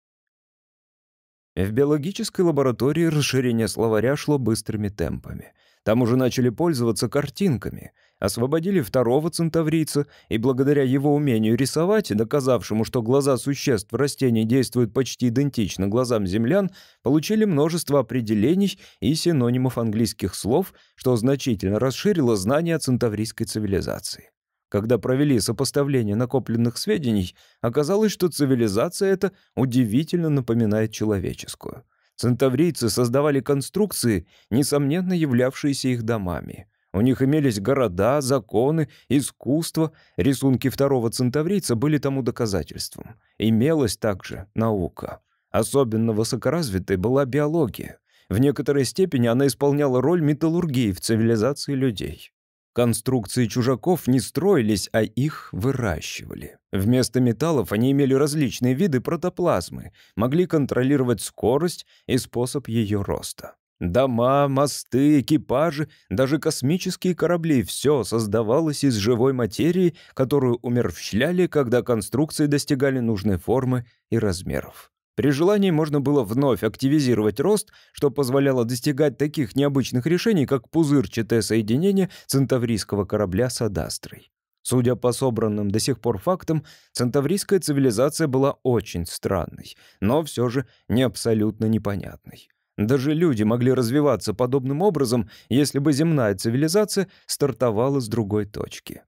В биологической лаборатории расширение словаря шло быстрыми темпами. Там уже начали пользоваться картинками. Освободили второго центаврийца, и благодаря его умению рисовать, доказавшему, что глаза существ растений действуют почти идентично глазам землян, получили множество определений и синонимов английских слов, что значительно расширило знания о центаврийской цивилизации. Когда провели сопоставление накопленных сведений, оказалось, что цивилизация эта удивительно напоминает человеческую. Центаврийцы создавали конструкции, несомненно являвшиеся их домами. У них имелись города, законы, искусство. Рисунки второго центаврийца были тому доказательством. Имелась также наука. Особенно высокоразвитой была биология. В некоторой степени она исполняла роль металлургии в цивилизации людей. Конструкции чужаков не строились, а их выращивали. Вместо металлов они имели различные виды протоплазмы, могли контролировать скорость и способ ее роста. Дома, мосты, экипажи, даже космические корабли — все создавалось из живой материи, которую умерщвляли, когда конструкции достигали нужной формы и размеров. При желании можно было вновь активизировать рост, что позволяло достигать таких необычных решений, как пузырчатое соединение центаврийского корабля с Адастрой. Судя по собранным до сих пор фактам, центаврийская цивилизация была очень странной, но все же не абсолютно непонятной. Даже люди могли развиваться подобным образом, если бы земная цивилизация стартовала с другой точки.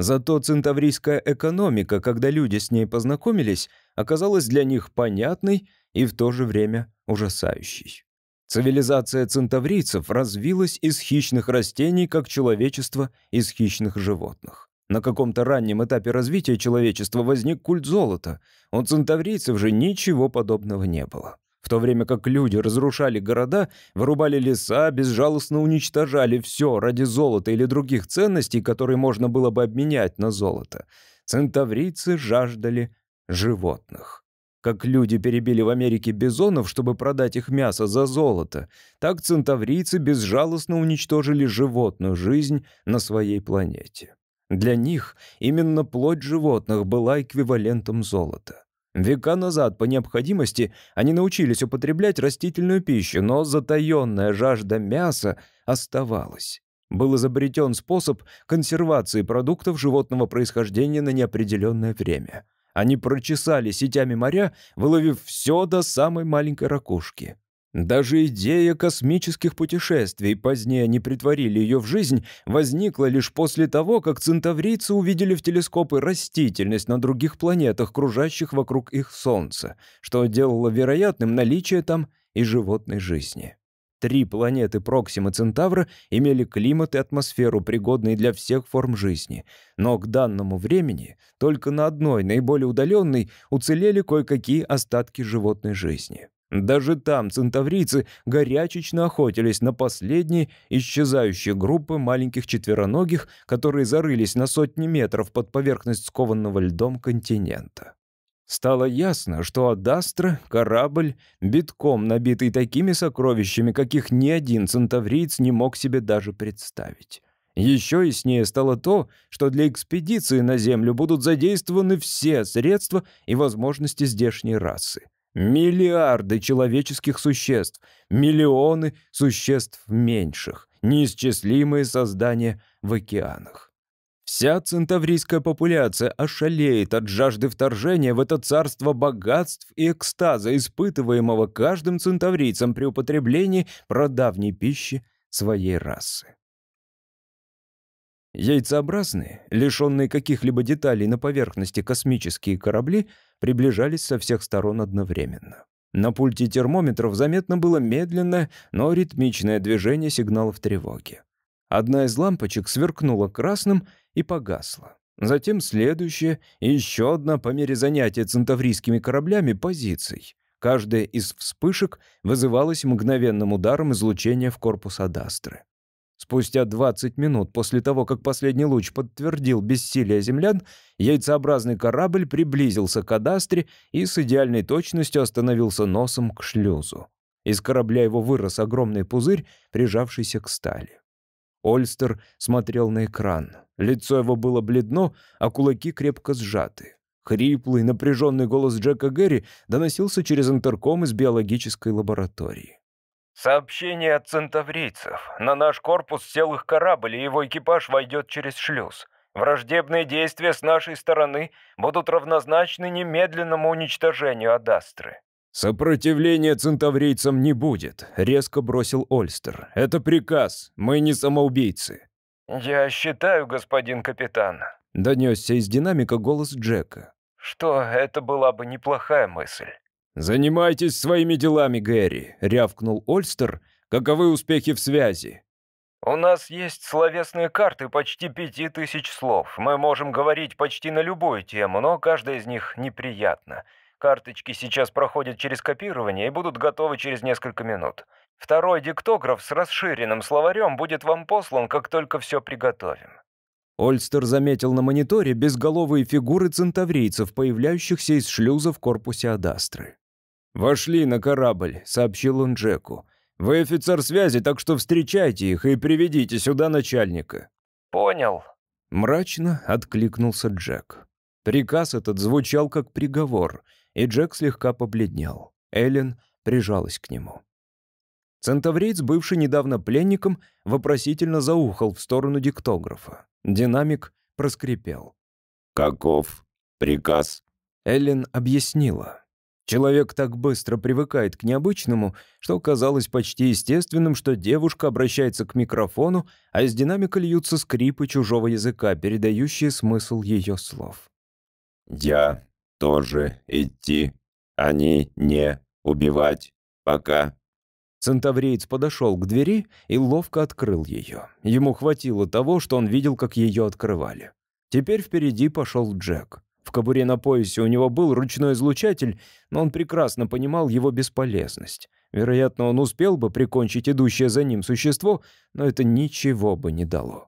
Зато центаврийская экономика, когда люди с ней познакомились, оказалась для них понятной и в то же время ужасающей. Цивилизация центаврийцев развилась из хищных растений, как человечество из хищных животных. На каком-то раннем этапе развития человечества возник культ золота. У центаврийцев же ничего подобного не было в то время как люди разрушали города, вырубали леса, безжалостно уничтожали все ради золота или других ценностей, которые можно было бы обменять на золото, центаврийцы жаждали животных. Как люди перебили в Америке бизонов, чтобы продать их мясо за золото, так центаврийцы безжалостно уничтожили животную жизнь на своей планете. Для них именно плоть животных была эквивалентом золота. Века назад, по необходимости, они научились употреблять растительную пищу, но затаенная жажда мяса оставалась. Был изобретен способ консервации продуктов животного происхождения на неопределенное время. Они прочесали сетями моря, выловив все до самой маленькой ракушки. Даже идея космических путешествий, позднее они притворили ее в жизнь, возникла лишь после того, как центаврийцы увидели в телескопы растительность на других планетах, кружащих вокруг их Солнца, что делало вероятным наличие там и животной жизни. Три планеты Проксима Центавра имели климат и атмосферу, пригодные для всех форм жизни. Но к данному времени только на одной, наиболее удаленной, уцелели кое-какие остатки животной жизни. Даже там центаврийцы горячечно охотились на последние исчезающие группы маленьких четвероногих, которые зарылись на сотни метров под поверхность скованного льдом континента. Стало ясно, что Адастра — корабль, битком набитый такими сокровищами, каких ни один центавриец не мог себе даже представить. Еще яснее стало то, что для экспедиции на Землю будут задействованы все средства и возможности здешней расы — Миллиарды человеческих существ, миллионы существ меньших, неисчислимые создания в океанах. Вся центаврийская популяция ошалеет от жажды вторжения в это царство богатств и экстаза, испытываемого каждым центаврийцем при употреблении продавней пищи своей расы. Яйцеобразные, лишенные каких-либо деталей на поверхности космические корабли — приближались со всех сторон одновременно. На пульте термометров заметно было медленное, но ритмичное движение сигналов тревоги. Одна из лампочек сверкнула красным и погасла. Затем следующая и еще одна по мере занятия центаврийскими кораблями позиций. Каждая из вспышек вызывалась мгновенным ударом излучения в корпус Адастры. Спустя 20 минут после того, как последний луч подтвердил бессилие землян, яйцеобразный корабль приблизился к кадастре и с идеальной точностью остановился носом к шлюзу. Из корабля его вырос огромный пузырь, прижавшийся к стали. Ольстер смотрел на экран. Лицо его было бледно, а кулаки крепко сжаты. Хриплый, напряженный голос Джека Гэри доносился через интерком из биологической лаборатории. «Сообщение от центаврийцев. На наш корпус сел их корабль, и его экипаж войдет через шлюз. Враждебные действия с нашей стороны будут равнозначны немедленному уничтожению Адастры». «Сопротивления центаврийцам не будет», — резко бросил Ольстер. «Это приказ. Мы не самоубийцы». «Я считаю, господин капитан», — донесся из динамика голос Джека. «Что это была бы неплохая мысль». «Занимайтесь своими делами, Гэри», — рявкнул Ольстер. «Каковы успехи в связи?» «У нас есть словесные карты почти пяти тысяч слов. Мы можем говорить почти на любую тему, но каждая из них неприятна. Карточки сейчас проходят через копирование и будут готовы через несколько минут. Второй диктограф с расширенным словарем будет вам послан, как только все приготовим». Ольстер заметил на мониторе безголовые фигуры центаврийцев, появляющихся из шлюза в корпусе Адастры. «Вошли на корабль», — сообщил он Джеку. «Вы офицер связи, так что встречайте их и приведите сюда начальника». «Понял», — мрачно откликнулся Джек. Приказ этот звучал как приговор, и Джек слегка побледнел. Эллен прижалась к нему. Центавриец, бывший недавно пленником, вопросительно заухал в сторону диктографа. Динамик проскрипел. «Каков приказ?» Эллен объяснила. Человек так быстро привыкает к необычному, что казалось почти естественным, что девушка обращается к микрофону, а из динамика льются скрипы чужого языка, передающие смысл ее слов. «Я тоже идти, а они не убивать, пока». Центавреец подошел к двери и ловко открыл ее. Ему хватило того, что он видел, как ее открывали. Теперь впереди пошел Джек. В кобуре на поясе у него был ручной излучатель, но он прекрасно понимал его бесполезность. Вероятно, он успел бы прикончить идущее за ним существо, но это ничего бы не дало.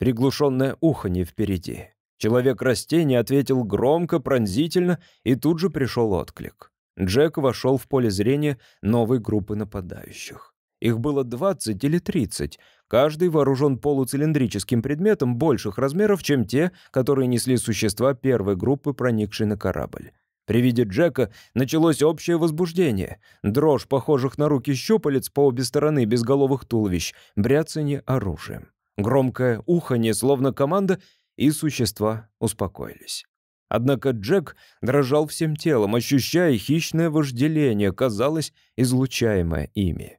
Приглушенное уханье впереди. Человек-растение ответил громко, пронзительно, и тут же пришел отклик. Джек вошел в поле зрения новой группы нападающих. Их было 20 или 30. Каждый вооружен полуцилиндрическим предметом больших размеров, чем те, которые несли существа первой группы, проникшей на корабль. При виде Джека началось общее возбуждение. Дрожь похожих на руки щупалец по обе стороны безголовых туловищ, бряцание оружием. Громкое уханье, словно команда, и существа успокоились. Однако Джек дрожал всем телом, ощущая хищное вожделение, казалось, излучаемое ими.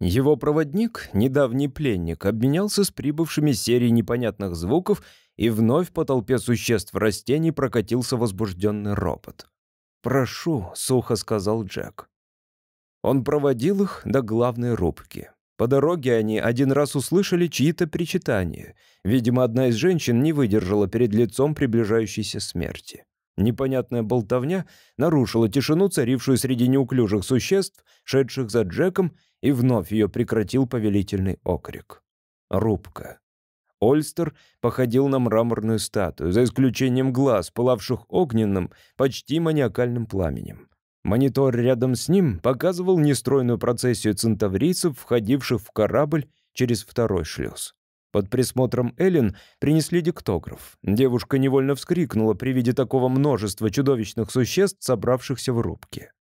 Его проводник, недавний пленник, обменялся с прибывшими серией непонятных звуков, и вновь по толпе существ растений прокатился возбужденный ропот. «Прошу», — сухо сказал Джек. Он проводил их до главной рубки. По дороге они один раз услышали чьи-то причитания. Видимо, одна из женщин не выдержала перед лицом приближающейся смерти. Непонятная болтовня нарушила тишину, царившую среди неуклюжих существ, шедших за Джеком, и вновь ее прекратил повелительный окрик. Рубка. Ольстер походил на мраморную статую, за исключением глаз, пылавших огненным, почти маниакальным пламенем. Монитор рядом с ним показывал нестройную процессию центаврийцев, входивших в корабль через второй шлюз. Под присмотром Эллен принесли диктограф. Девушка невольно вскрикнула при виде такого множества чудовищных существ, собравшихся в рубке.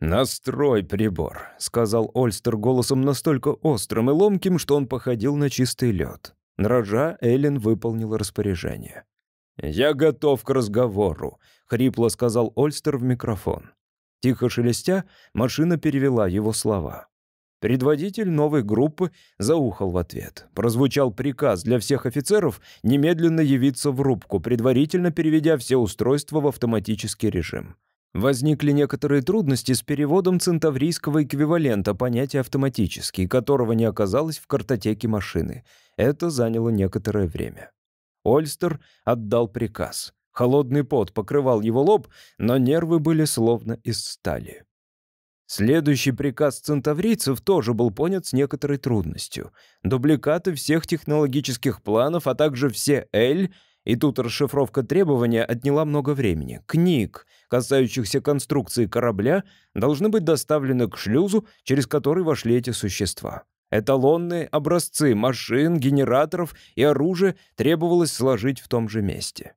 «Настрой прибор», — сказал Ольстер голосом настолько острым и ломким, что он походил на чистый лед. Дрожа, Эллен выполнила распоряжение. «Я готов к разговору», — хрипло сказал Ольстер в микрофон. Тихо шелестя, машина перевела его слова. Предводитель новой группы заухал в ответ. Прозвучал приказ для всех офицеров немедленно явиться в рубку, предварительно переведя все устройства в автоматический режим. Возникли некоторые трудности с переводом центаврийского эквивалента понятия «автоматический», которого не оказалось в картотеке машины. Это заняло некоторое время. Ольстер отдал приказ. Холодный пот покрывал его лоб, но нервы были словно из стали. Следующий приказ центаврийцев тоже был понят с некоторой трудностью. Дубликаты всех технологических планов, а также все «Эль», и тут расшифровка требования отняла много времени. Книг, касающихся конструкции корабля, должны быть доставлены к шлюзу, через который вошли эти существа. Эталонные образцы машин, генераторов и оружия требовалось сложить в том же месте.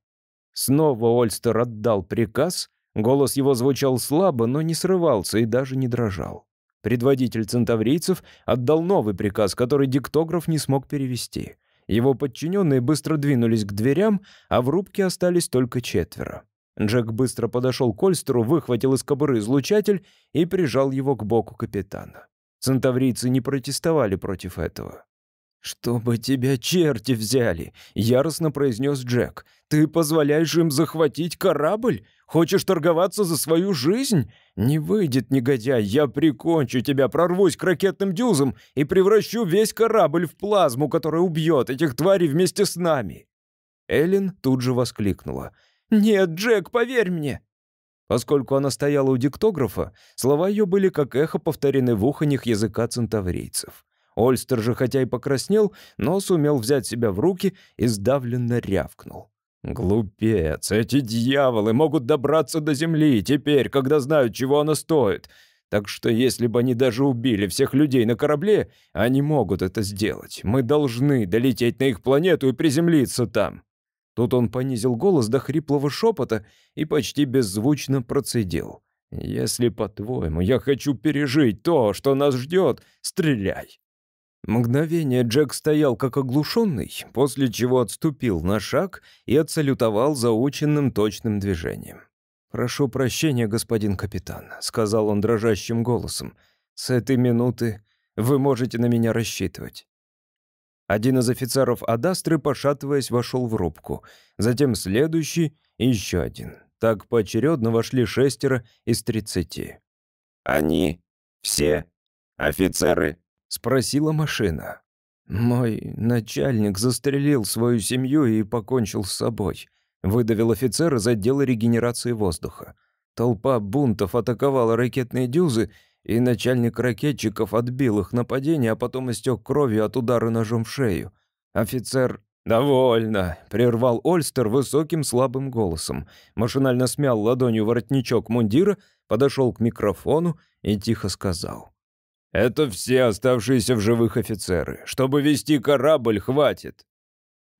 Снова Ольстер отдал приказ, Голос его звучал слабо, но не срывался и даже не дрожал. Предводитель центаврийцев отдал новый приказ, который диктограф не смог перевести. Его подчиненные быстро двинулись к дверям, а в рубке остались только четверо. Джек быстро подошел к Ольстеру, выхватил из кобуры излучатель и прижал его к боку капитана. Центаврийцы не протестовали против этого. «Чтобы тебя черти взяли!» — яростно произнес Джек. «Ты позволяешь им захватить корабль? Хочешь торговаться за свою жизнь? Не выйдет, негодяй, я прикончу тебя, прорвусь к ракетным дюзам и превращу весь корабль в плазму, которая убьет этих тварей вместе с нами!» Эллен тут же воскликнула. «Нет, Джек, поверь мне!» Поскольку она стояла у диктографа, слова ее были как эхо повторены в уханях языка центаврейцев. Ольстер же хотя и покраснел, но сумел взять себя в руки и сдавленно рявкнул. «Глупец! Эти дьяволы могут добраться до земли теперь, когда знают, чего она стоит. Так что если бы они даже убили всех людей на корабле, они могут это сделать. Мы должны долететь на их планету и приземлиться там». Тут он понизил голос до хриплого шепота и почти беззвучно процедил. «Если, по-твоему, я хочу пережить то, что нас ждет, стреляй!» Мгновение Джек стоял как оглушенный, после чего отступил на шаг и отсалютовал заученным точным движением. «Прошу прощения, господин капитан», — сказал он дрожащим голосом. «С этой минуты вы можете на меня рассчитывать». Один из офицеров Адастры, пошатываясь, вошел в рубку. Затем следующий и еще один. Так поочередно вошли шестеро из тридцати. «Они все офицеры — спросила машина. «Мой начальник застрелил свою семью и покончил с собой», — выдавил офицер из отдела регенерации воздуха. Толпа бунтов атаковала ракетные дюзы, и начальник ракетчиков отбил их нападение, а потом истек кровью от удара ножом в шею. Офицер «Довольно», — прервал Ольстер высоким слабым голосом. Машинально смял ладонью воротничок мундира, подошел к микрофону и тихо сказал. Это все оставшиеся в живых офицеры. Чтобы вести корабль, хватит.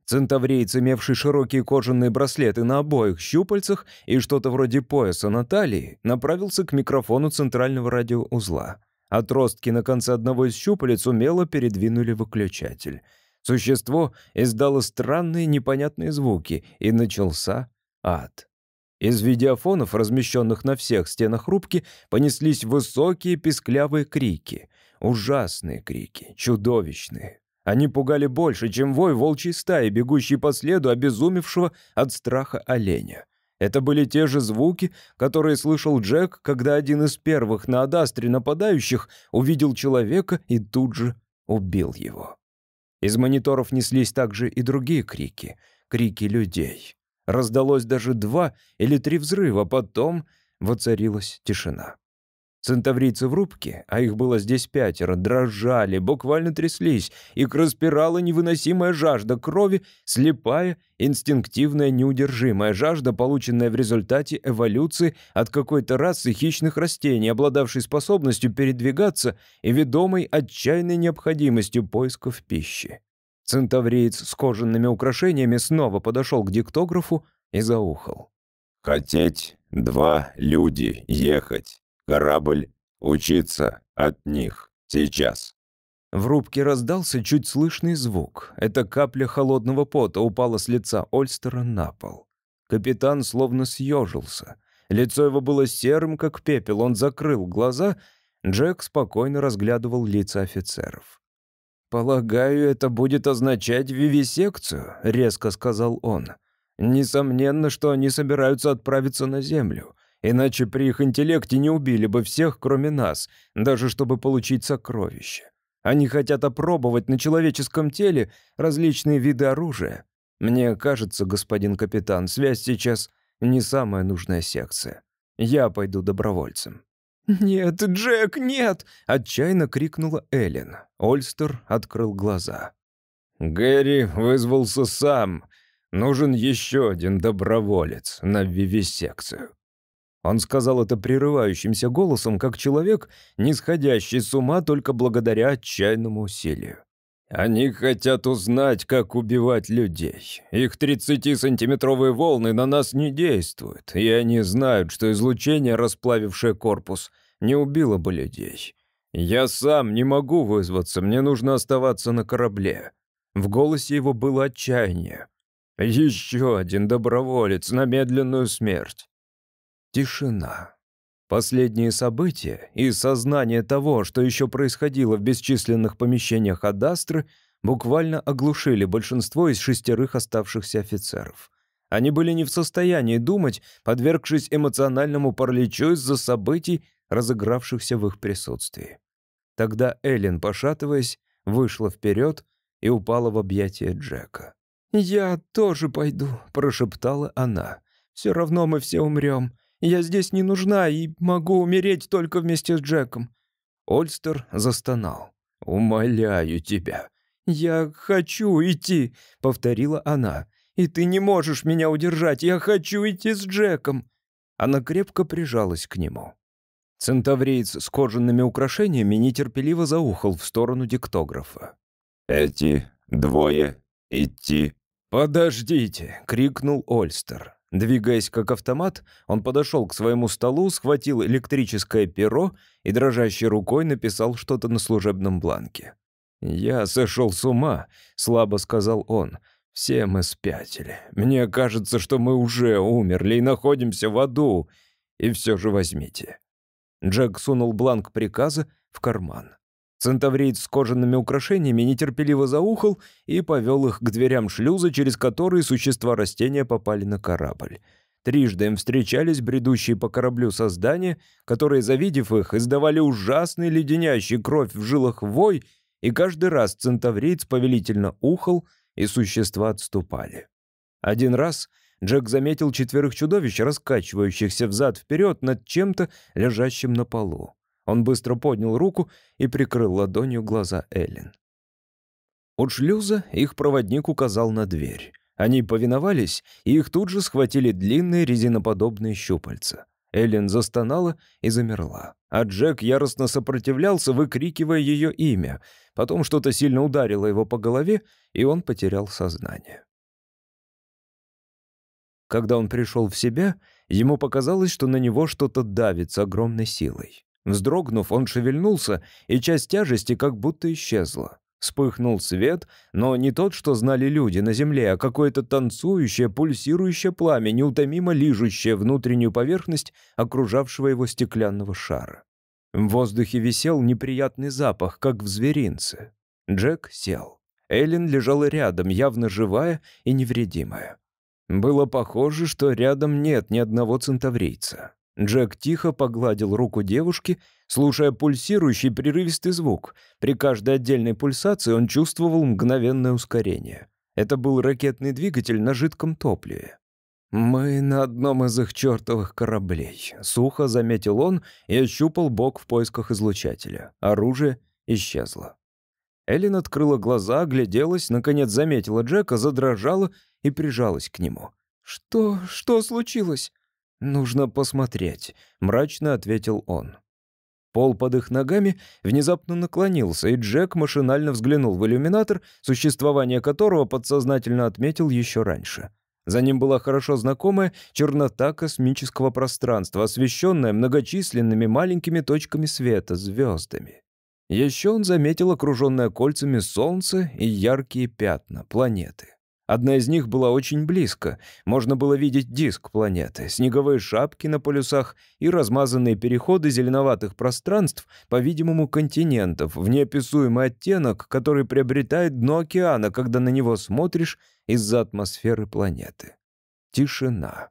Центавриец, имевший широкие кожаные браслеты на обоих щупальцах и что-то вроде пояса на талии, направился к микрофону центрального радиоузла. Отростки на конце одного из щупалец умело передвинули выключатель. Существо издало странные непонятные звуки, и начался ад. Из видеофонов, размещенных на всех стенах рубки, понеслись высокие песклявые крики. Ужасные крики, чудовищные. Они пугали больше, чем вой волчьей стаи, бегущей по следу обезумевшего от страха оленя. Это были те же звуки, которые слышал Джек, когда один из первых на Адастре нападающих увидел человека и тут же убил его. Из мониторов неслись также и другие крики, крики людей. Раздалось даже два или три взрыва, потом воцарилась тишина. Центаврийцы в рубке, а их было здесь пятеро, дрожали, буквально тряслись, их распирала невыносимая жажда крови, слепая, инстинктивная, неудержимая жажда, полученная в результате эволюции от какой-то расы хищных растений, обладавшей способностью передвигаться и ведомой отчаянной необходимостью поисков пищи. Центавриец с кожаными украшениями снова подошел к диктографу и заухал. «Хотеть, два люди, ехать, корабль, учиться от них, сейчас». В рубке раздался чуть слышный звук. Эта капля холодного пота упала с лица Ольстера на пол. Капитан словно съежился. Лицо его было серым, как пепел, он закрыл глаза. Джек спокойно разглядывал лица офицеров. «Полагаю, это будет означать вивисекцию», — резко сказал он. «Несомненно, что они собираются отправиться на Землю. Иначе при их интеллекте не убили бы всех, кроме нас, даже чтобы получить сокровище. Они хотят опробовать на человеческом теле различные виды оружия. Мне кажется, господин капитан, связь сейчас не самая нужная секция. Я пойду добровольцем». «Нет, Джек, нет!» — отчаянно крикнула Эллен. Ольстер открыл глаза. «Гэри вызвался сам. Нужен еще один доброволец на вивисекцию». Он сказал это прерывающимся голосом, как человек, нисходящий с ума только благодаря отчаянному усилию. Они хотят узнать, как убивать людей. Их 30-сантиметровые волны на нас не действуют, и они знают, что излучение, расплавившее корпус, не убило бы людей. Я сам не могу вызваться, мне нужно оставаться на корабле. В голосе его было отчаяние. Еще один доброволец на медленную смерть. Тишина. Последние события и сознание того, что еще происходило в бесчисленных помещениях Адастры, буквально оглушили большинство из шестерых оставшихся офицеров. Они были не в состоянии думать, подвергшись эмоциональному параличу из-за событий, разыгравшихся в их присутствии. Тогда Эллен, пошатываясь, вышла вперед и упала в объятия Джека. «Я тоже пойду», — прошептала она. «Все равно мы все умрем. Я здесь не нужна и могу умереть только вместе с Джеком». Ольстер застонал. «Умоляю тебя». «Я хочу идти», — повторила она. «И ты не можешь меня удержать. Я хочу идти с Джеком». Она крепко прижалась к нему. Центавриец с кожаными украшениями нетерпеливо заухал в сторону диктографа. «Эти двое идти». «Подождите!» — крикнул Ольстер. Двигаясь как автомат, он подошел к своему столу, схватил электрическое перо и дрожащей рукой написал что-то на служебном бланке. «Я сошел с ума», — слабо сказал он. «Все мы спятили. Мне кажется, что мы уже умерли и находимся в аду. И все же возьмите». Джек сунул бланк приказа в карман. Центавриец с кожаными украшениями нетерпеливо заухал и повел их к дверям шлюза, через которые существа растения попали на корабль. Трижды им встречались бредущие по кораблю создания, которые, завидев их, издавали ужасный леденящий кровь в жилах вой, и каждый раз центавриец повелительно ухал, и существа отступали. Один раз Джек заметил четверых чудовищ, раскачивающихся взад-вперед над чем-то, лежащим на полу. Он быстро поднял руку и прикрыл ладонью глаза Эллен. От шлюза их проводник указал на дверь. Они повиновались, и их тут же схватили длинные резиноподобные щупальца. Эллен застонала и замерла. А Джек яростно сопротивлялся, выкрикивая ее имя. Потом что-то сильно ударило его по голове, и он потерял сознание. Когда он пришел в себя, ему показалось, что на него что-то давит с огромной силой. Вздрогнув, он шевельнулся, и часть тяжести как будто исчезла. Вспыхнул свет, но не тот, что знали люди на земле, а какое-то танцующее, пульсирующее пламя, неутомимо лижущее внутреннюю поверхность окружавшего его стеклянного шара. В воздухе висел неприятный запах, как в зверинце. Джек сел. Эллен лежала рядом, явно живая и невредимая. Было похоже, что рядом нет ни одного центаврийца. Джек тихо погладил руку девушки, слушая пульсирующий прерывистый звук. При каждой отдельной пульсации он чувствовал мгновенное ускорение. Это был ракетный двигатель на жидком топливе. «Мы на одном из их чертовых кораблей», — сухо заметил он и ощупал бок в поисках излучателя. Оружие исчезло. Элин открыла глаза, огляделась, наконец заметила Джека, задрожала и прижалась к нему. «Что... что случилось?» «Нужно посмотреть», — мрачно ответил он. Пол под их ногами внезапно наклонился, и Джек машинально взглянул в иллюминатор, существование которого подсознательно отметил еще раньше. За ним была хорошо знакомая чернота космического пространства, освещенная многочисленными маленькими точками света, звездами. Еще он заметил окруженное кольцами солнце и яркие пятна планеты. Одна из них была очень близко. Можно было видеть диск планеты, снеговые шапки на полюсах и размазанные переходы зеленоватых пространств, по-видимому, континентов, в неописуемый оттенок, который приобретает дно океана, когда на него смотришь из-за атмосферы планеты. Тишина.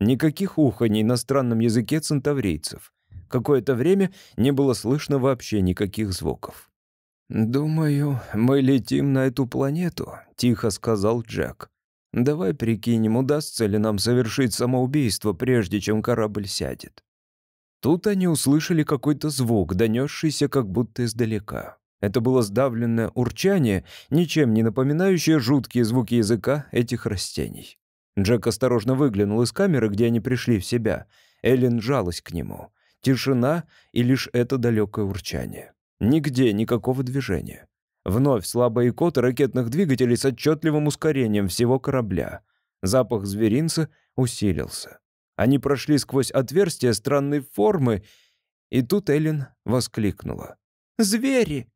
Никаких уханий на странном языке центаврийцев. Какое-то время не было слышно вообще никаких звуков. «Думаю, мы летим на эту планету», — тихо сказал Джек. «Давай прикинем, удастся ли нам совершить самоубийство, прежде чем корабль сядет». Тут они услышали какой-то звук, донесшийся как будто издалека. Это было сдавленное урчание, ничем не напоминающее жуткие звуки языка этих растений. Джек осторожно выглянул из камеры, где они пришли в себя. Эллен жалась к нему. Тишина и лишь это далекое урчание. Нигде никакого движения. Вновь слабые коты ракетных двигателей с отчетливым ускорением всего корабля. Запах зверинца усилился. Они прошли сквозь отверстие странной формы, и тут Эллен воскликнула. «Звери!»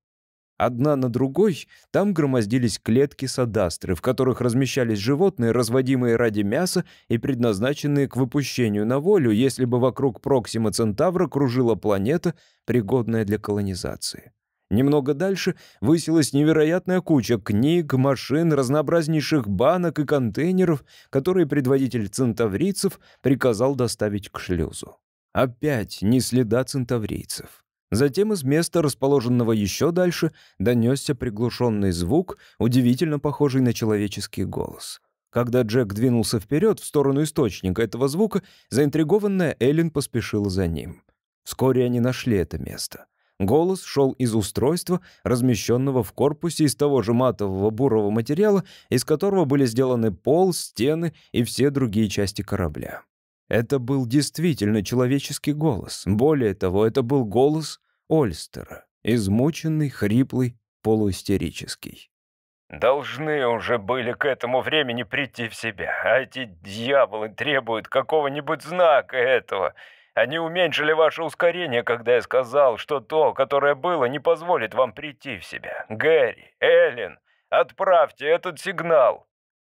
Одна на другой там громоздились клетки садастры, в которых размещались животные, разводимые ради мяса и предназначенные к выпущению на волю, если бы вокруг Проксима Центавра кружила планета, пригодная для колонизации. Немного дальше высилась невероятная куча книг, машин, разнообразнейших банок и контейнеров, которые предводитель центаврийцев приказал доставить к шлюзу. Опять ни следа центаврийцев. Затем из места, расположенного еще дальше, донесся приглушенный звук, удивительно похожий на человеческий голос. Когда Джек двинулся вперед в сторону источника этого звука, заинтригованная Эллен поспешила за ним. Вскоре они нашли это место. Голос шел из устройства, размещенного в корпусе из того же матового бурого материала, из которого были сделаны пол, стены и все другие части корабля. Это был действительно человеческий голос. Более того, это был голос Ольстера, измученный, хриплый, полуистерический. «Должны уже были к этому времени прийти в себя, а эти дьяволы требуют какого-нибудь знака этого. Они уменьшили ваше ускорение, когда я сказал, что то, которое было, не позволит вам прийти в себя. Гэри, Эллен, отправьте этот сигнал!»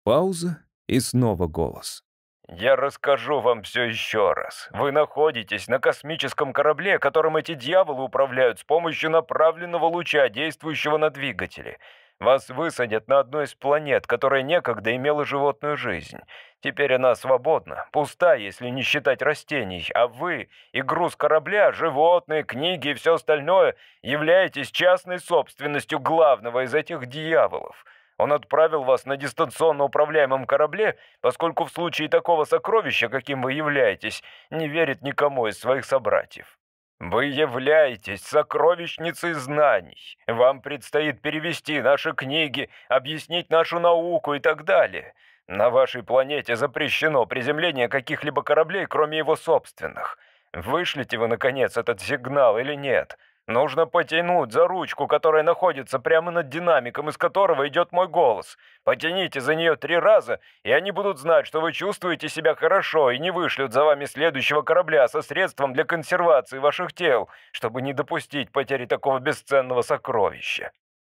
Пауза и снова голос. «Я расскажу вам все еще раз. Вы находитесь на космическом корабле, которым эти дьяволы управляют с помощью направленного луча, действующего на двигателе. Вас высадят на одной из планет, которая некогда имела животную жизнь. Теперь она свободна, пуста, если не считать растений, а вы и груз корабля, животные, книги и все остальное являетесь частной собственностью главного из этих дьяволов». Он отправил вас на дистанционно управляемом корабле, поскольку в случае такого сокровища, каким вы являетесь, не верит никому из своих собратьев. Вы являетесь сокровищницей знаний. Вам предстоит перевести наши книги, объяснить нашу науку и так далее. На вашей планете запрещено приземление каких-либо кораблей, кроме его собственных. Вышлите вы, наконец, этот сигнал или нет?» Нужно потянуть за ручку, которая находится прямо над динамиком, из которого идет мой голос. Потяните за нее три раза, и они будут знать, что вы чувствуете себя хорошо и не вышлют за вами следующего корабля со средством для консервации ваших тел, чтобы не допустить потери такого бесценного сокровища».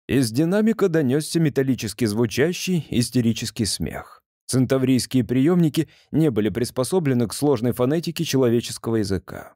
Из динамика донесся металлически звучащий истерический смех. Центаврийские приемники не были приспособлены к сложной фонетике человеческого языка.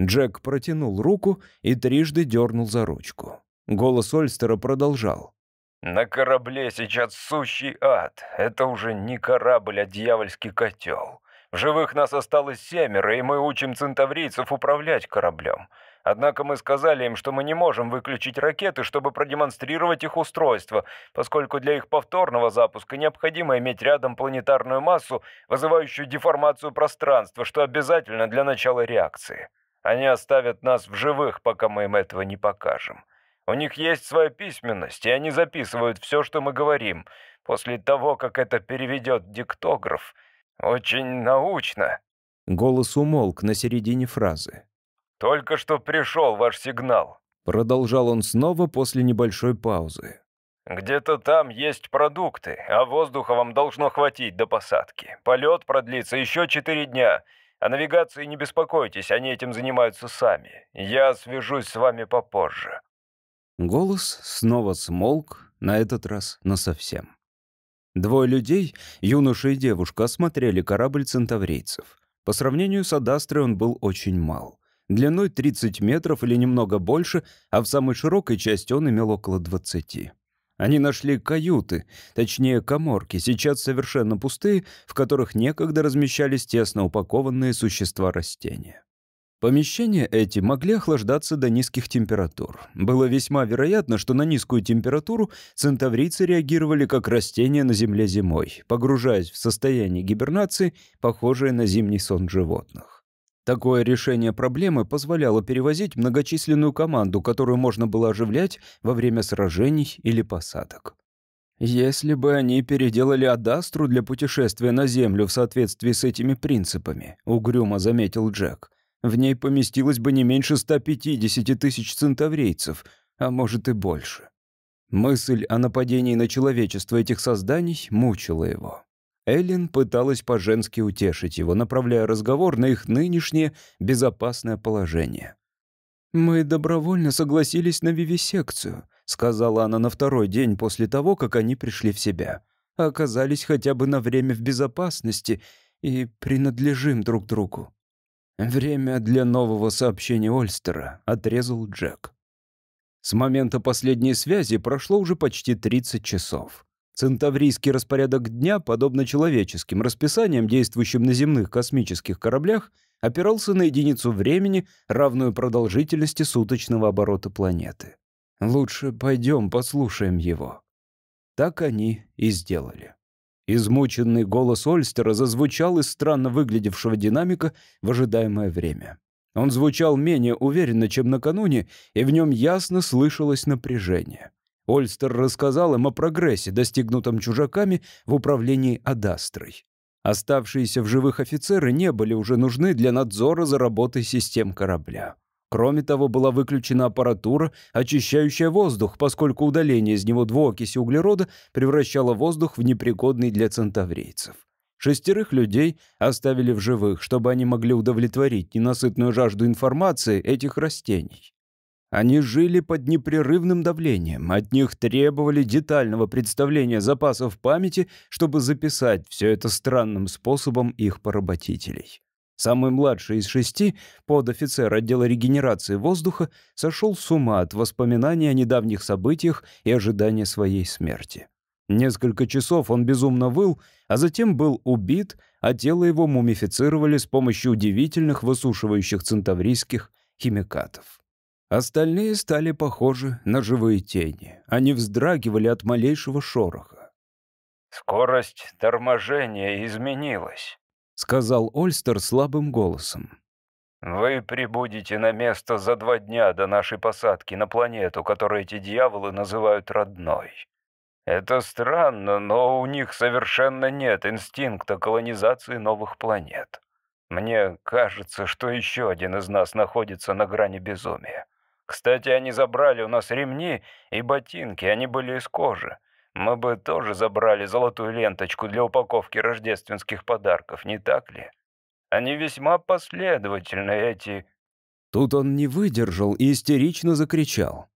Джек протянул руку и трижды дернул за ручку. Голос Ольстера продолжал. «На корабле сейчас сущий ад. Это уже не корабль, а дьявольский котел. В живых нас осталось семеро, и мы учим центаврийцев управлять кораблем. Однако мы сказали им, что мы не можем выключить ракеты, чтобы продемонстрировать их устройство, поскольку для их повторного запуска необходимо иметь рядом планетарную массу, вызывающую деформацию пространства, что обязательно для начала реакции». Они оставят нас в живых, пока мы им этого не покажем. У них есть своя письменность, и они записывают все, что мы говорим. После того, как это переведет диктограф. Очень научно». Голос умолк на середине фразы. «Только что пришел ваш сигнал», — продолжал он снова после небольшой паузы. «Где-то там есть продукты, а воздуха вам должно хватить до посадки. Полет продлится еще четыре дня. О навигации не беспокойтесь, они этим занимаются сами. Я свяжусь с вами попозже». Голос снова смолк, на этот раз насовсем. Двое людей, юноша и девушка, осмотрели корабль центаврейцев. По сравнению с Адастрой он был очень мал. Длиной 30 метров или немного больше, а в самой широкой части он имел около 20. Они нашли каюты, точнее коморки, сейчас совершенно пустые, в которых некогда размещались тесно упакованные существа растения. Помещения эти могли охлаждаться до низких температур. Было весьма вероятно, что на низкую температуру центаврийцы реагировали как растения на земле зимой, погружаясь в состояние гибернации, похожее на зимний сон животных. Такое решение проблемы позволяло перевозить многочисленную команду, которую можно было оживлять во время сражений или посадок. Если бы они переделали Адастру для путешествия на Землю в соответствии с этими принципами, угрюмо заметил Джек, в ней поместилось бы не меньше 150 тысяч центаврейцев, а может и больше. Мысль о нападении на человечество этих созданий мучила его. Эллен пыталась по-женски утешить его, направляя разговор на их нынешнее безопасное положение. «Мы добровольно согласились на вивисекцию», — сказала она на второй день после того, как они пришли в себя. «Оказались хотя бы на время в безопасности и принадлежим друг другу». «Время для нового сообщения Ольстера», — отрезал Джек. С момента последней связи прошло уже почти 30 часов. Центаврийский распорядок дня, подобно человеческим расписаниям, действующим на земных космических кораблях, опирался на единицу времени, равную продолжительности суточного оборота планеты. «Лучше пойдем послушаем его». Так они и сделали. Измученный голос Ольстера зазвучал из странно выглядевшего динамика в ожидаемое время. Он звучал менее уверенно, чем накануне, и в нем ясно слышалось напряжение. Ольстер рассказал им о прогрессе, достигнутом чужаками в управлении Адастрой. Оставшиеся в живых офицеры не были уже нужны для надзора за работой систем корабля. Кроме того, была выключена аппаратура, очищающая воздух, поскольку удаление из него двуокиси углерода превращало воздух в непригодный для центаврейцев. Шестерых людей оставили в живых, чтобы они могли удовлетворить ненасытную жажду информации этих растений. Они жили под непрерывным давлением, от них требовали детального представления запасов памяти, чтобы записать все это странным способом их поработителей. Самый младший из шести, подофицер отдела регенерации воздуха, сошел с ума от воспоминаний о недавних событиях и ожидания своей смерти. Несколько часов он безумно выл, а затем был убит, а тело его мумифицировали с помощью удивительных высушивающих центаврийских химикатов. Остальные стали похожи на живые тени. Они вздрагивали от малейшего шороха. «Скорость торможения изменилась», — сказал Ольстер слабым голосом. «Вы прибудете на место за два дня до нашей посадки на планету, которую эти дьяволы называют родной. Это странно, но у них совершенно нет инстинкта колонизации новых планет. Мне кажется, что еще один из нас находится на грани безумия. Кстати, они забрали у нас ремни и ботинки, они были из кожи. Мы бы тоже забрали золотую ленточку для упаковки рождественских подарков, не так ли? Они весьма последовательны, эти...» Тут он не выдержал и истерично закричал.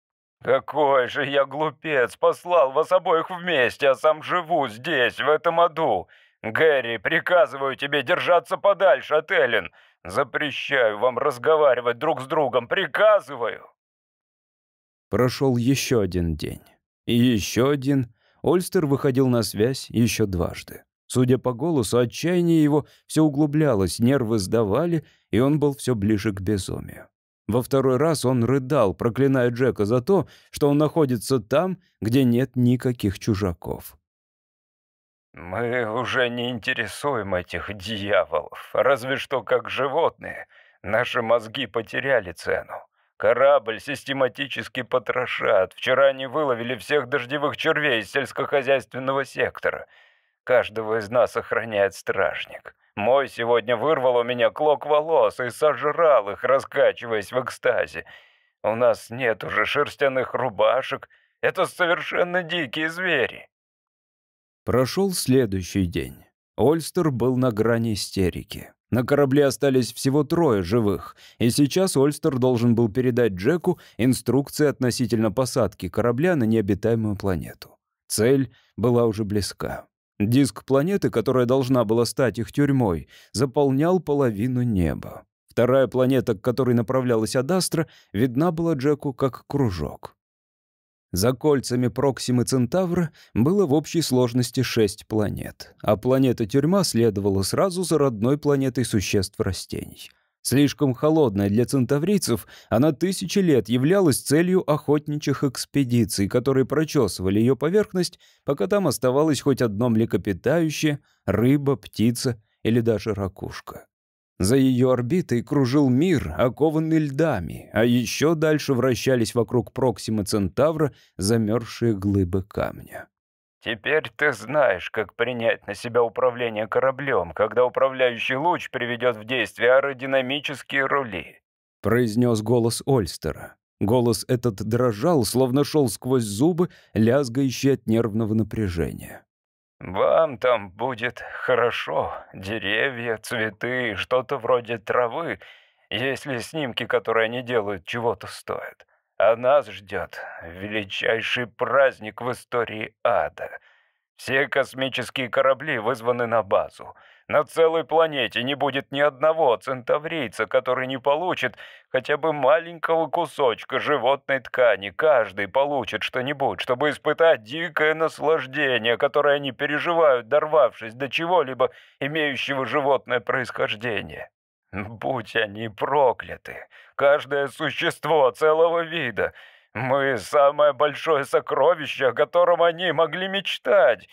«Какой же я глупец! Послал вас обоих вместе, а сам живу здесь, в этом аду! Гэри, приказываю тебе держаться подальше от Эллен! Запрещаю вам разговаривать друг с другом, приказываю!» Прошел еще один день. И еще один. Ольстер выходил на связь еще дважды. Судя по голосу, отчаяние его все углублялось, нервы сдавали, и он был все ближе к безумию. Во второй раз он рыдал, проклиная Джека за то, что он находится там, где нет никаких чужаков. «Мы уже не интересуем этих дьяволов, разве что как животные. Наши мозги потеряли цену. Корабль систематически потрошат. Вчера они выловили всех дождевых червей из сельскохозяйственного сектора. Каждого из нас охраняет стражник. Мой сегодня вырвал у меня клок волос и сожрал их, раскачиваясь в экстазе. У нас нет уже шерстяных рубашек. Это совершенно дикие звери. Прошел следующий день. Ольстер был на грани истерики. На корабле остались всего трое живых, и сейчас Ольстер должен был передать Джеку инструкции относительно посадки корабля на необитаемую планету. Цель была уже близка. Диск планеты, которая должна была стать их тюрьмой, заполнял половину неба. Вторая планета, к которой направлялась Адастра, видна была Джеку как кружок. За кольцами Проксимы Центавра было в общей сложности шесть планет, а планета-тюрьма следовала сразу за родной планетой существ растений. Слишком холодная для центаврийцев, она тысячи лет являлась целью охотничьих экспедиций, которые прочесывали ее поверхность, пока там оставалось хоть одно млекопитающее, рыба, птица или даже ракушка. За ее орбитой кружил мир, окованный льдами, а еще дальше вращались вокруг Проксима Центавра замерзшие глыбы камня. «Теперь ты знаешь, как принять на себя управление кораблем, когда управляющий луч приведет в действие аэродинамические рули», — произнес голос Ольстера. Голос этот дрожал, словно шел сквозь зубы, лязгающий от нервного напряжения. Вам там будет хорошо. Деревья, цветы, что-то вроде травы, если снимки, которые они делают, чего-то стоят. А нас ждет величайший праздник в истории ада. Все космические корабли вызваны на базу — на целой планете не будет ни одного центаврийца, который не получит хотя бы маленького кусочка животной ткани. Каждый получит что-нибудь, чтобы испытать дикое наслаждение, которое они переживают, дорвавшись до чего-либо имеющего животное происхождение. Будь они прокляты, каждое существо целого вида. Мы — самое большое сокровище, о котором они могли мечтать».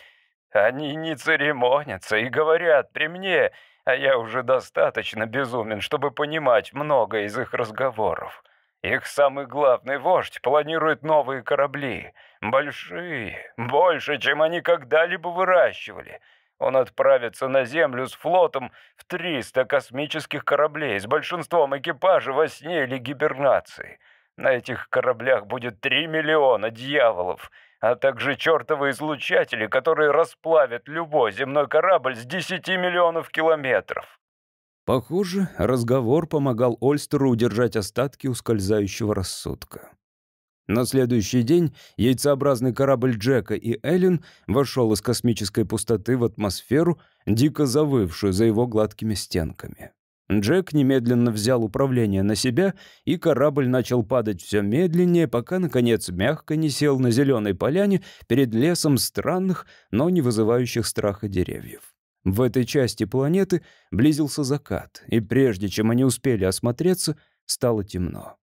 Они не церемонятся и говорят при мне, а я уже достаточно безумен, чтобы понимать много из их разговоров. Их самый главный вождь планирует новые корабли. Большие, больше, чем они когда-либо выращивали. Он отправится на Землю с флотом в 300 космических кораблей, с большинством экипажа во сне или гибернации. На этих кораблях будет 3 миллиона дьяволов — а также чертовы излучатели, которые расплавят любой земной корабль с 10 миллионов километров. Похоже, разговор помогал Ольстеру удержать остатки ускользающего рассудка. На следующий день яйцеобразный корабль Джека и Эллен вошел из космической пустоты в атмосферу, дико завывшую за его гладкими стенками. Джек немедленно взял управление на себя, и корабль начал падать все медленнее, пока, наконец, мягко не сел на зеленой поляне перед лесом странных, но не вызывающих страха деревьев. В этой части планеты близился закат, и прежде чем они успели осмотреться, стало темно.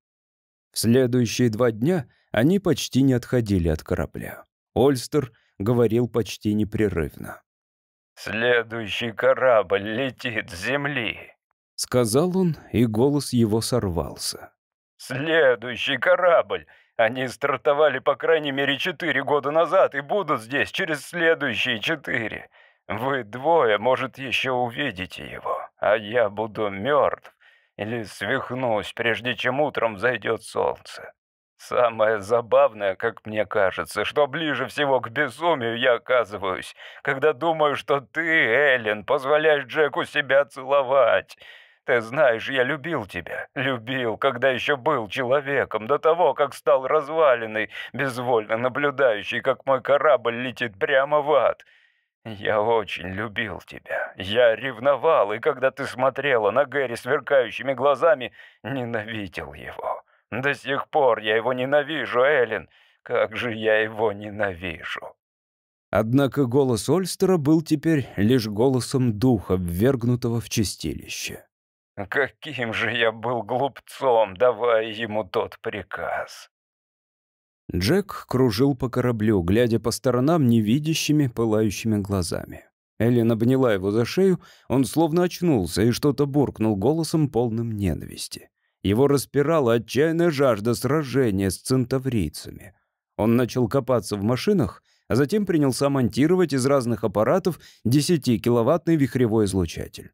В следующие два дня они почти не отходили от корабля. Ольстер говорил почти непрерывно. «Следующий корабль летит с Земли. — сказал он, и голос его сорвался. «Следующий корабль! Они стартовали по крайней мере четыре года назад и будут здесь через следующие четыре. Вы двое, может, еще увидите его, а я буду мертв или свихнусь, прежде чем утром взойдет солнце. Самое забавное, как мне кажется, что ближе всего к безумию я оказываюсь, когда думаю, что ты, Эллен, позволяешь Джеку себя целовать». Ты знаешь, я любил тебя, любил, когда еще был человеком, до того, как стал развалиной, безвольно наблюдающий, как мой корабль летит прямо в ад». «Я очень любил тебя. Я ревновал, и когда ты смотрела на Гэри сверкающими глазами, ненавидел его. До сих пор я его ненавижу, Эллен. Как же я его ненавижу!» Однако голос Ольстера был теперь лишь голосом духа, ввергнутого в чистилище. Каким же я был глупцом, давая ему тот приказ. Джек кружил по кораблю, глядя по сторонам невидящими, пылающими глазами. Эллен обняла его за шею, он словно очнулся и что-то буркнул голосом, полным ненависти. Его распирала отчаянная жажда сражения с центаврийцами. Он начал копаться в машинах, а затем принялся монтировать из разных аппаратов 10-киловаттный вихревой излучатель.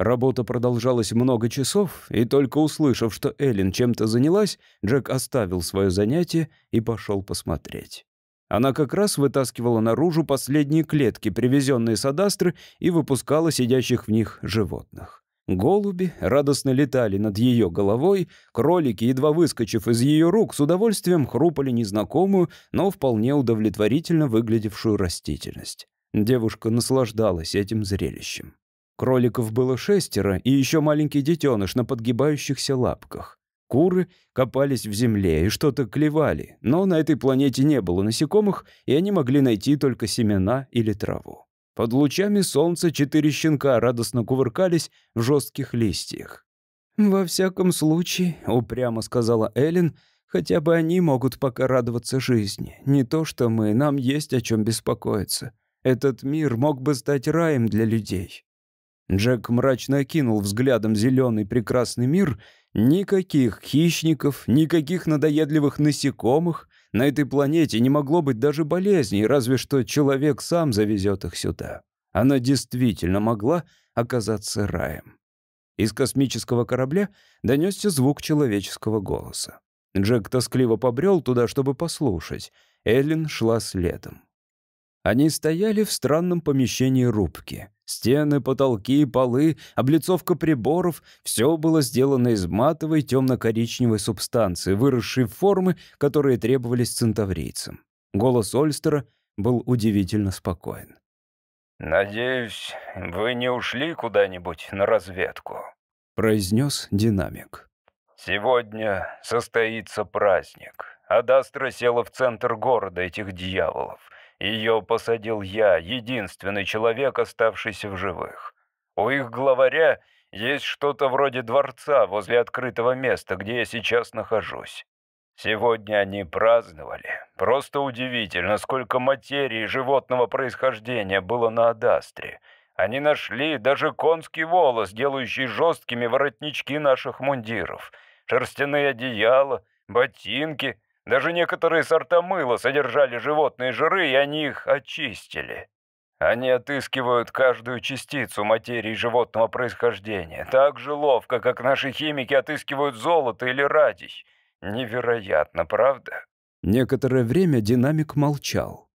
Работа продолжалась много часов, и только услышав, что Эллен чем-то занялась, Джек оставил свое занятие и пошел посмотреть. Она как раз вытаскивала наружу последние клетки, привезенные с Адастры, и выпускала сидящих в них животных. Голуби радостно летали над ее головой, кролики, едва выскочив из ее рук, с удовольствием хрупали незнакомую, но вполне удовлетворительно выглядевшую растительность. Девушка наслаждалась этим зрелищем. Кроликов было шестеро и еще маленький детеныш на подгибающихся лапках. Куры копались в земле и что-то клевали, но на этой планете не было насекомых, и они могли найти только семена или траву. Под лучами солнца четыре щенка радостно кувыркались в жестких листьях. «Во всяком случае», — упрямо сказала Эллен, — «хотя бы они могут пока радоваться жизни. Не то что мы, нам есть о чем беспокоиться. Этот мир мог бы стать раем для людей». Джек мрачно окинул взглядом зеленый прекрасный мир. Никаких хищников, никаких надоедливых насекомых. На этой планете не могло быть даже болезней, разве что человек сам завезет их сюда. Она действительно могла оказаться раем. Из космического корабля донесся звук человеческого голоса. Джек тоскливо побрел туда, чтобы послушать. Эллен шла следом. Они стояли в странном помещении рубки. Стены, потолки, полы, облицовка приборов — все было сделано из матовой темно-коричневой субстанции, выросшей в формы, которые требовались центаврийцам. Голос Ольстера был удивительно спокоен. «Надеюсь, вы не ушли куда-нибудь на разведку», — произнес динамик. «Сегодня состоится праздник. Адастра села в центр города этих дьяволов». Ее посадил я, единственный человек, оставшийся в живых. У их главаря есть что-то вроде дворца возле открытого места, где я сейчас нахожусь. Сегодня они праздновали. Просто удивительно, сколько материи животного происхождения было на Адастре. Они нашли даже конский волос, делающий жесткими воротнички наших мундиров, шерстяные одеяла, ботинки — даже некоторые сорта мыла содержали животные жиры, и они их очистили. Они отыскивают каждую частицу материи животного происхождения. Так же ловко, как наши химики отыскивают золото или радий. Невероятно, правда? Некоторое время динамик молчал.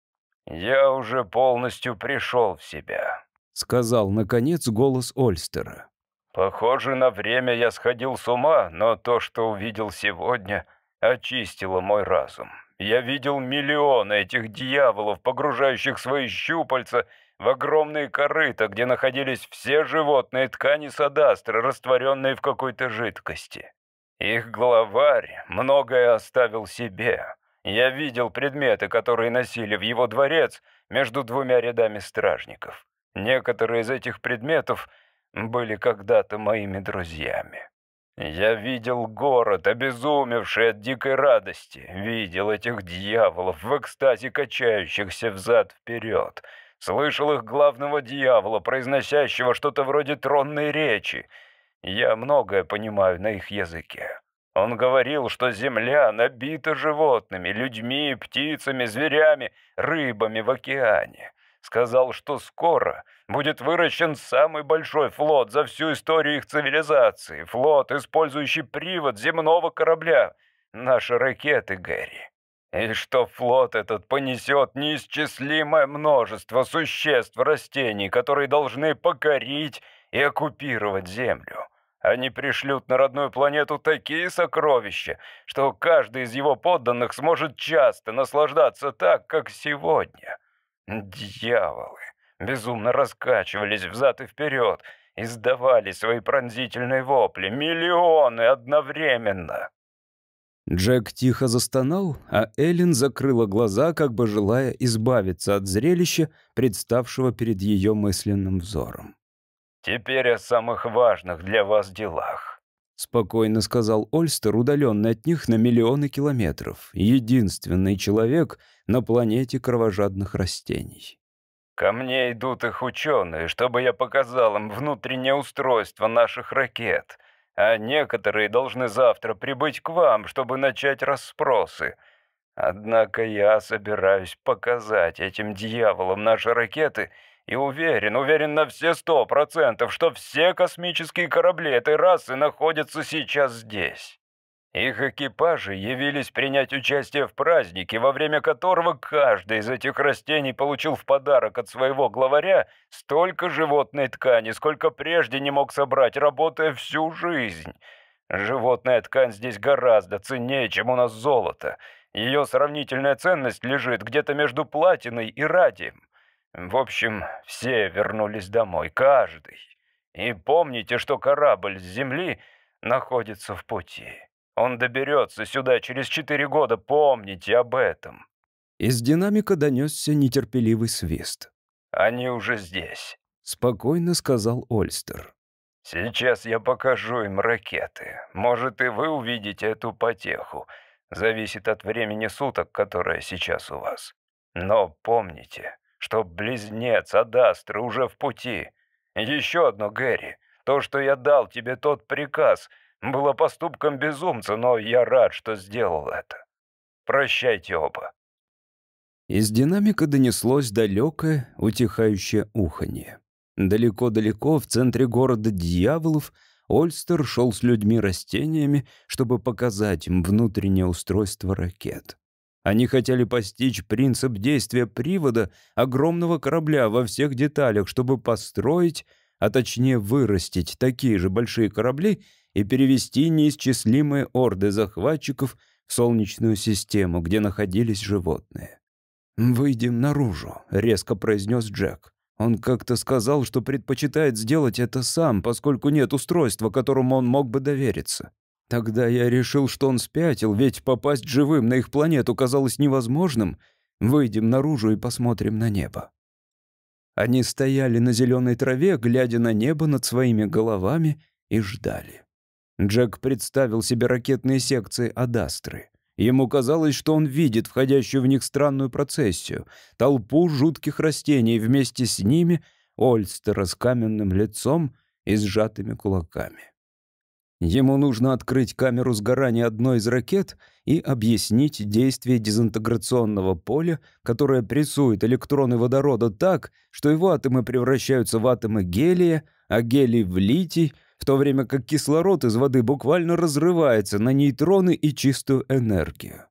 «Я уже полностью пришел в себя», — сказал, наконец, голос Ольстера. «Похоже, на время я сходил с ума, но то, что увидел сегодня, очистила мой разум. Я видел миллионы этих дьяволов, погружающих свои щупальца в огромные корыта, где находились все животные ткани садастры, растворенные в какой-то жидкости. Их главарь многое оставил себе. Я видел предметы, которые носили в его дворец между двумя рядами стражников. Некоторые из этих предметов были когда-то моими друзьями. Я видел город, обезумевший от дикой радости, видел этих дьяволов в экстазе качающихся взад-вперед, слышал их главного дьявола, произносящего что-то вроде тронной речи. Я многое понимаю на их языке. Он говорил, что земля набита животными, людьми, птицами, зверями, рыбами в океане сказал, что скоро будет выращен самый большой флот за всю историю их цивилизации, флот, использующий привод земного корабля, наши ракеты, Гэри. И что флот этот понесет неисчислимое множество существ растений, которые должны покорить и оккупировать Землю. Они пришлют на родную планету такие сокровища, что каждый из его подданных сможет часто наслаждаться так, как сегодня. Дьяволы безумно раскачивались взад и вперед, издавали свои пронзительные вопли, миллионы одновременно. Джек тихо застонал, а Эллен закрыла глаза, как бы желая избавиться от зрелища, представшего перед ее мысленным взором. «Теперь о самых важных для вас делах спокойно сказал Ольстер, удаленный от них на миллионы километров, единственный человек на планете кровожадных растений. «Ко мне идут их ученые, чтобы я показал им внутреннее устройство наших ракет, а некоторые должны завтра прибыть к вам, чтобы начать расспросы. Однако я собираюсь показать этим дьяволам наши ракеты — и уверен, уверен на все сто процентов, что все космические корабли этой расы находятся сейчас здесь. Их экипажи явились принять участие в празднике, во время которого каждый из этих растений получил в подарок от своего главаря столько животной ткани, сколько прежде не мог собрать, работая всю жизнь. Животная ткань здесь гораздо ценнее, чем у нас золото. Ее сравнительная ценность лежит где-то между платиной и радием. В общем, все вернулись домой, каждый. И помните, что корабль с Земли находится в пути. Он доберется сюда через четыре года, помните об этом». Из динамика донесся нетерпеливый свист. «Они уже здесь», — спокойно сказал Ольстер. «Сейчас я покажу им ракеты. Может, и вы увидите эту потеху. Зависит от времени суток, которое сейчас у вас. Но помните, что близнец Адастра уже в пути. Еще одно, Гэри, то, что я дал тебе тот приказ, было поступком безумца, но я рад, что сделал это. Прощайте оба». Из динамика донеслось далекое, утихающее уханье. Далеко-далеко, в центре города дьяволов, Ольстер шел с людьми-растениями, чтобы показать им внутреннее устройство ракет. Они хотели постичь принцип действия привода огромного корабля во всех деталях, чтобы построить, а точнее вырастить такие же большие корабли и перевести неисчислимые орды захватчиков в Солнечную систему, где находились животные. «Выйдем наружу», — резко произнес Джек. Он как-то сказал, что предпочитает сделать это сам, поскольку нет устройства, которому он мог бы довериться. Тогда я решил, что он спятил, ведь попасть живым на их планету казалось невозможным. Выйдем наружу и посмотрим на небо. Они стояли на зеленой траве, глядя на небо над своими головами, и ждали. Джек представил себе ракетные секции Адастры. Ему казалось, что он видит входящую в них странную процессию, толпу жутких растений, вместе с ними Ольстера с каменным лицом и сжатыми кулаками. Ему нужно открыть камеру сгорания одной из ракет и объяснить действие дезинтеграционного поля, которое прессует электроны водорода так, что его атомы превращаются в атомы гелия, а гелий в литий, в то время как кислород из воды буквально разрывается на нейтроны и чистую энергию.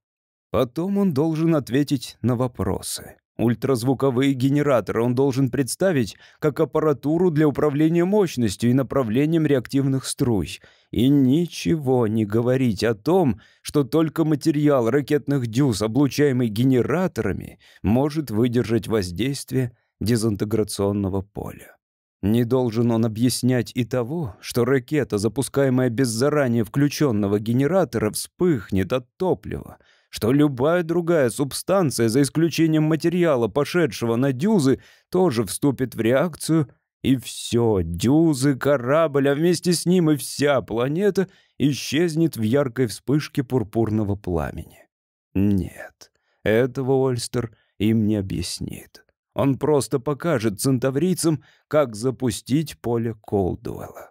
Потом он должен ответить на вопросы. Ультразвуковые генераторы он должен представить как аппаратуру для управления мощностью и направлением реактивных струй. И ничего не говорить о том, что только материал ракетных дюз, облучаемый генераторами, может выдержать воздействие дезинтеграционного поля. Не должен он объяснять и того, что ракета, запускаемая без заранее включенного генератора, вспыхнет от топлива — что любая другая субстанция, за исключением материала, пошедшего на дюзы, тоже вступит в реакцию, и все, дюзы, корабль, а вместе с ним и вся планета исчезнет в яркой вспышке пурпурного пламени. Нет, этого Ольстер им не объяснит. Он просто покажет центаврийцам, как запустить поле Колдуэлла.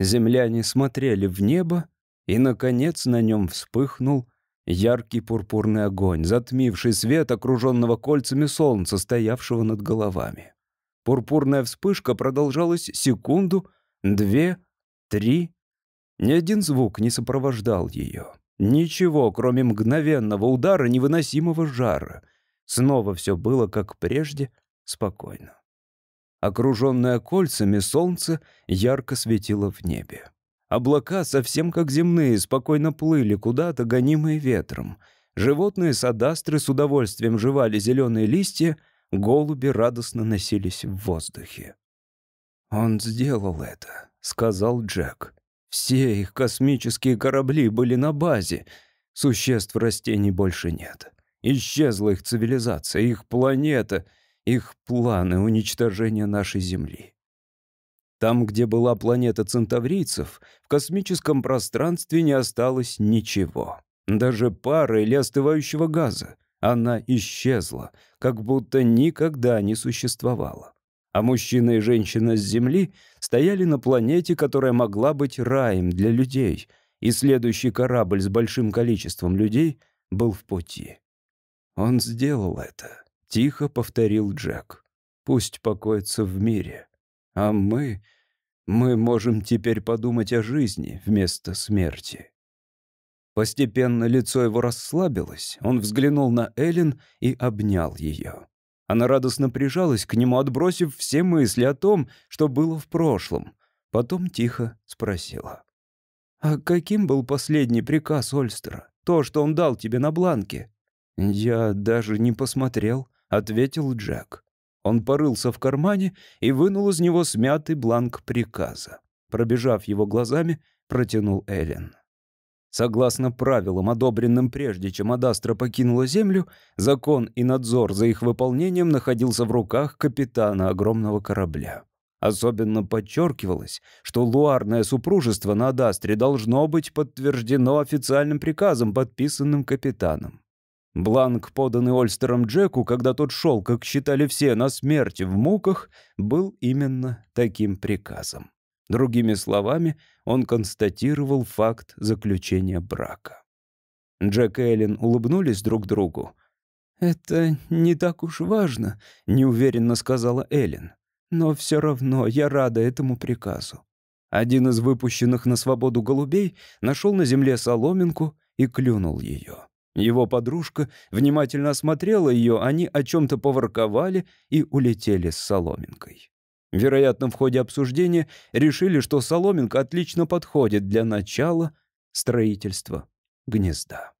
Земляне смотрели в небо, и, наконец, на нем вспыхнул Яркий пурпурный огонь, затмивший свет, окруженного кольцами солнца, стоявшего над головами. Пурпурная вспышка продолжалась секунду, две, три. Ни один звук не сопровождал ее. Ничего, кроме мгновенного удара невыносимого жара. Снова все было, как прежде, спокойно. Окруженное кольцами солнце ярко светило в небе. Облака, совсем как земные, спокойно плыли куда-то, гонимые ветром. Животные садастры с удовольствием жевали зеленые листья, голуби радостно носились в воздухе. «Он сделал это», — сказал Джек. «Все их космические корабли были на базе. Существ растений больше нет. Исчезла их цивилизация, их планета, их планы уничтожения нашей Земли. Там, где была планета центаврийцев, в космическом пространстве не осталось ничего. Даже пары или остывающего газа. Она исчезла, как будто никогда не существовала. А мужчина и женщина с Земли стояли на планете, которая могла быть раем для людей, и следующий корабль с большим количеством людей был в пути. «Он сделал это», — тихо повторил Джек. «Пусть покоится в мире». А мы... мы можем теперь подумать о жизни вместо смерти». Постепенно лицо его расслабилось, он взглянул на Эллен и обнял ее. Она радостно прижалась к нему, отбросив все мысли о том, что было в прошлом. Потом тихо спросила. «А каким был последний приказ Ольстера? То, что он дал тебе на бланке?» «Я даже не посмотрел», — ответил Джек. Он порылся в кармане и вынул из него смятый бланк приказа. Пробежав его глазами, протянул Эллен. Согласно правилам, одобренным прежде, чем Адастра покинула Землю, закон и надзор за их выполнением находился в руках капитана огромного корабля. Особенно подчеркивалось, что луарное супружество на Адастре должно быть подтверждено официальным приказом, подписанным капитаном. Бланк, поданный Ольстером Джеку, когда тот шел, как считали все, на смерти в муках, был именно таким приказом. Другими словами, он констатировал факт заключения брака. Джек и Эллен улыбнулись друг другу. «Это не так уж важно», — неуверенно сказала Эллен. «Но все равно я рада этому приказу». Один из выпущенных на свободу голубей нашел на земле соломинку и клюнул ее. Его подружка внимательно осмотрела ее, они о чем-то поворковали и улетели с соломинкой. Вероятно, в ходе обсуждения решили, что соломинка отлично подходит для начала строительства гнезда.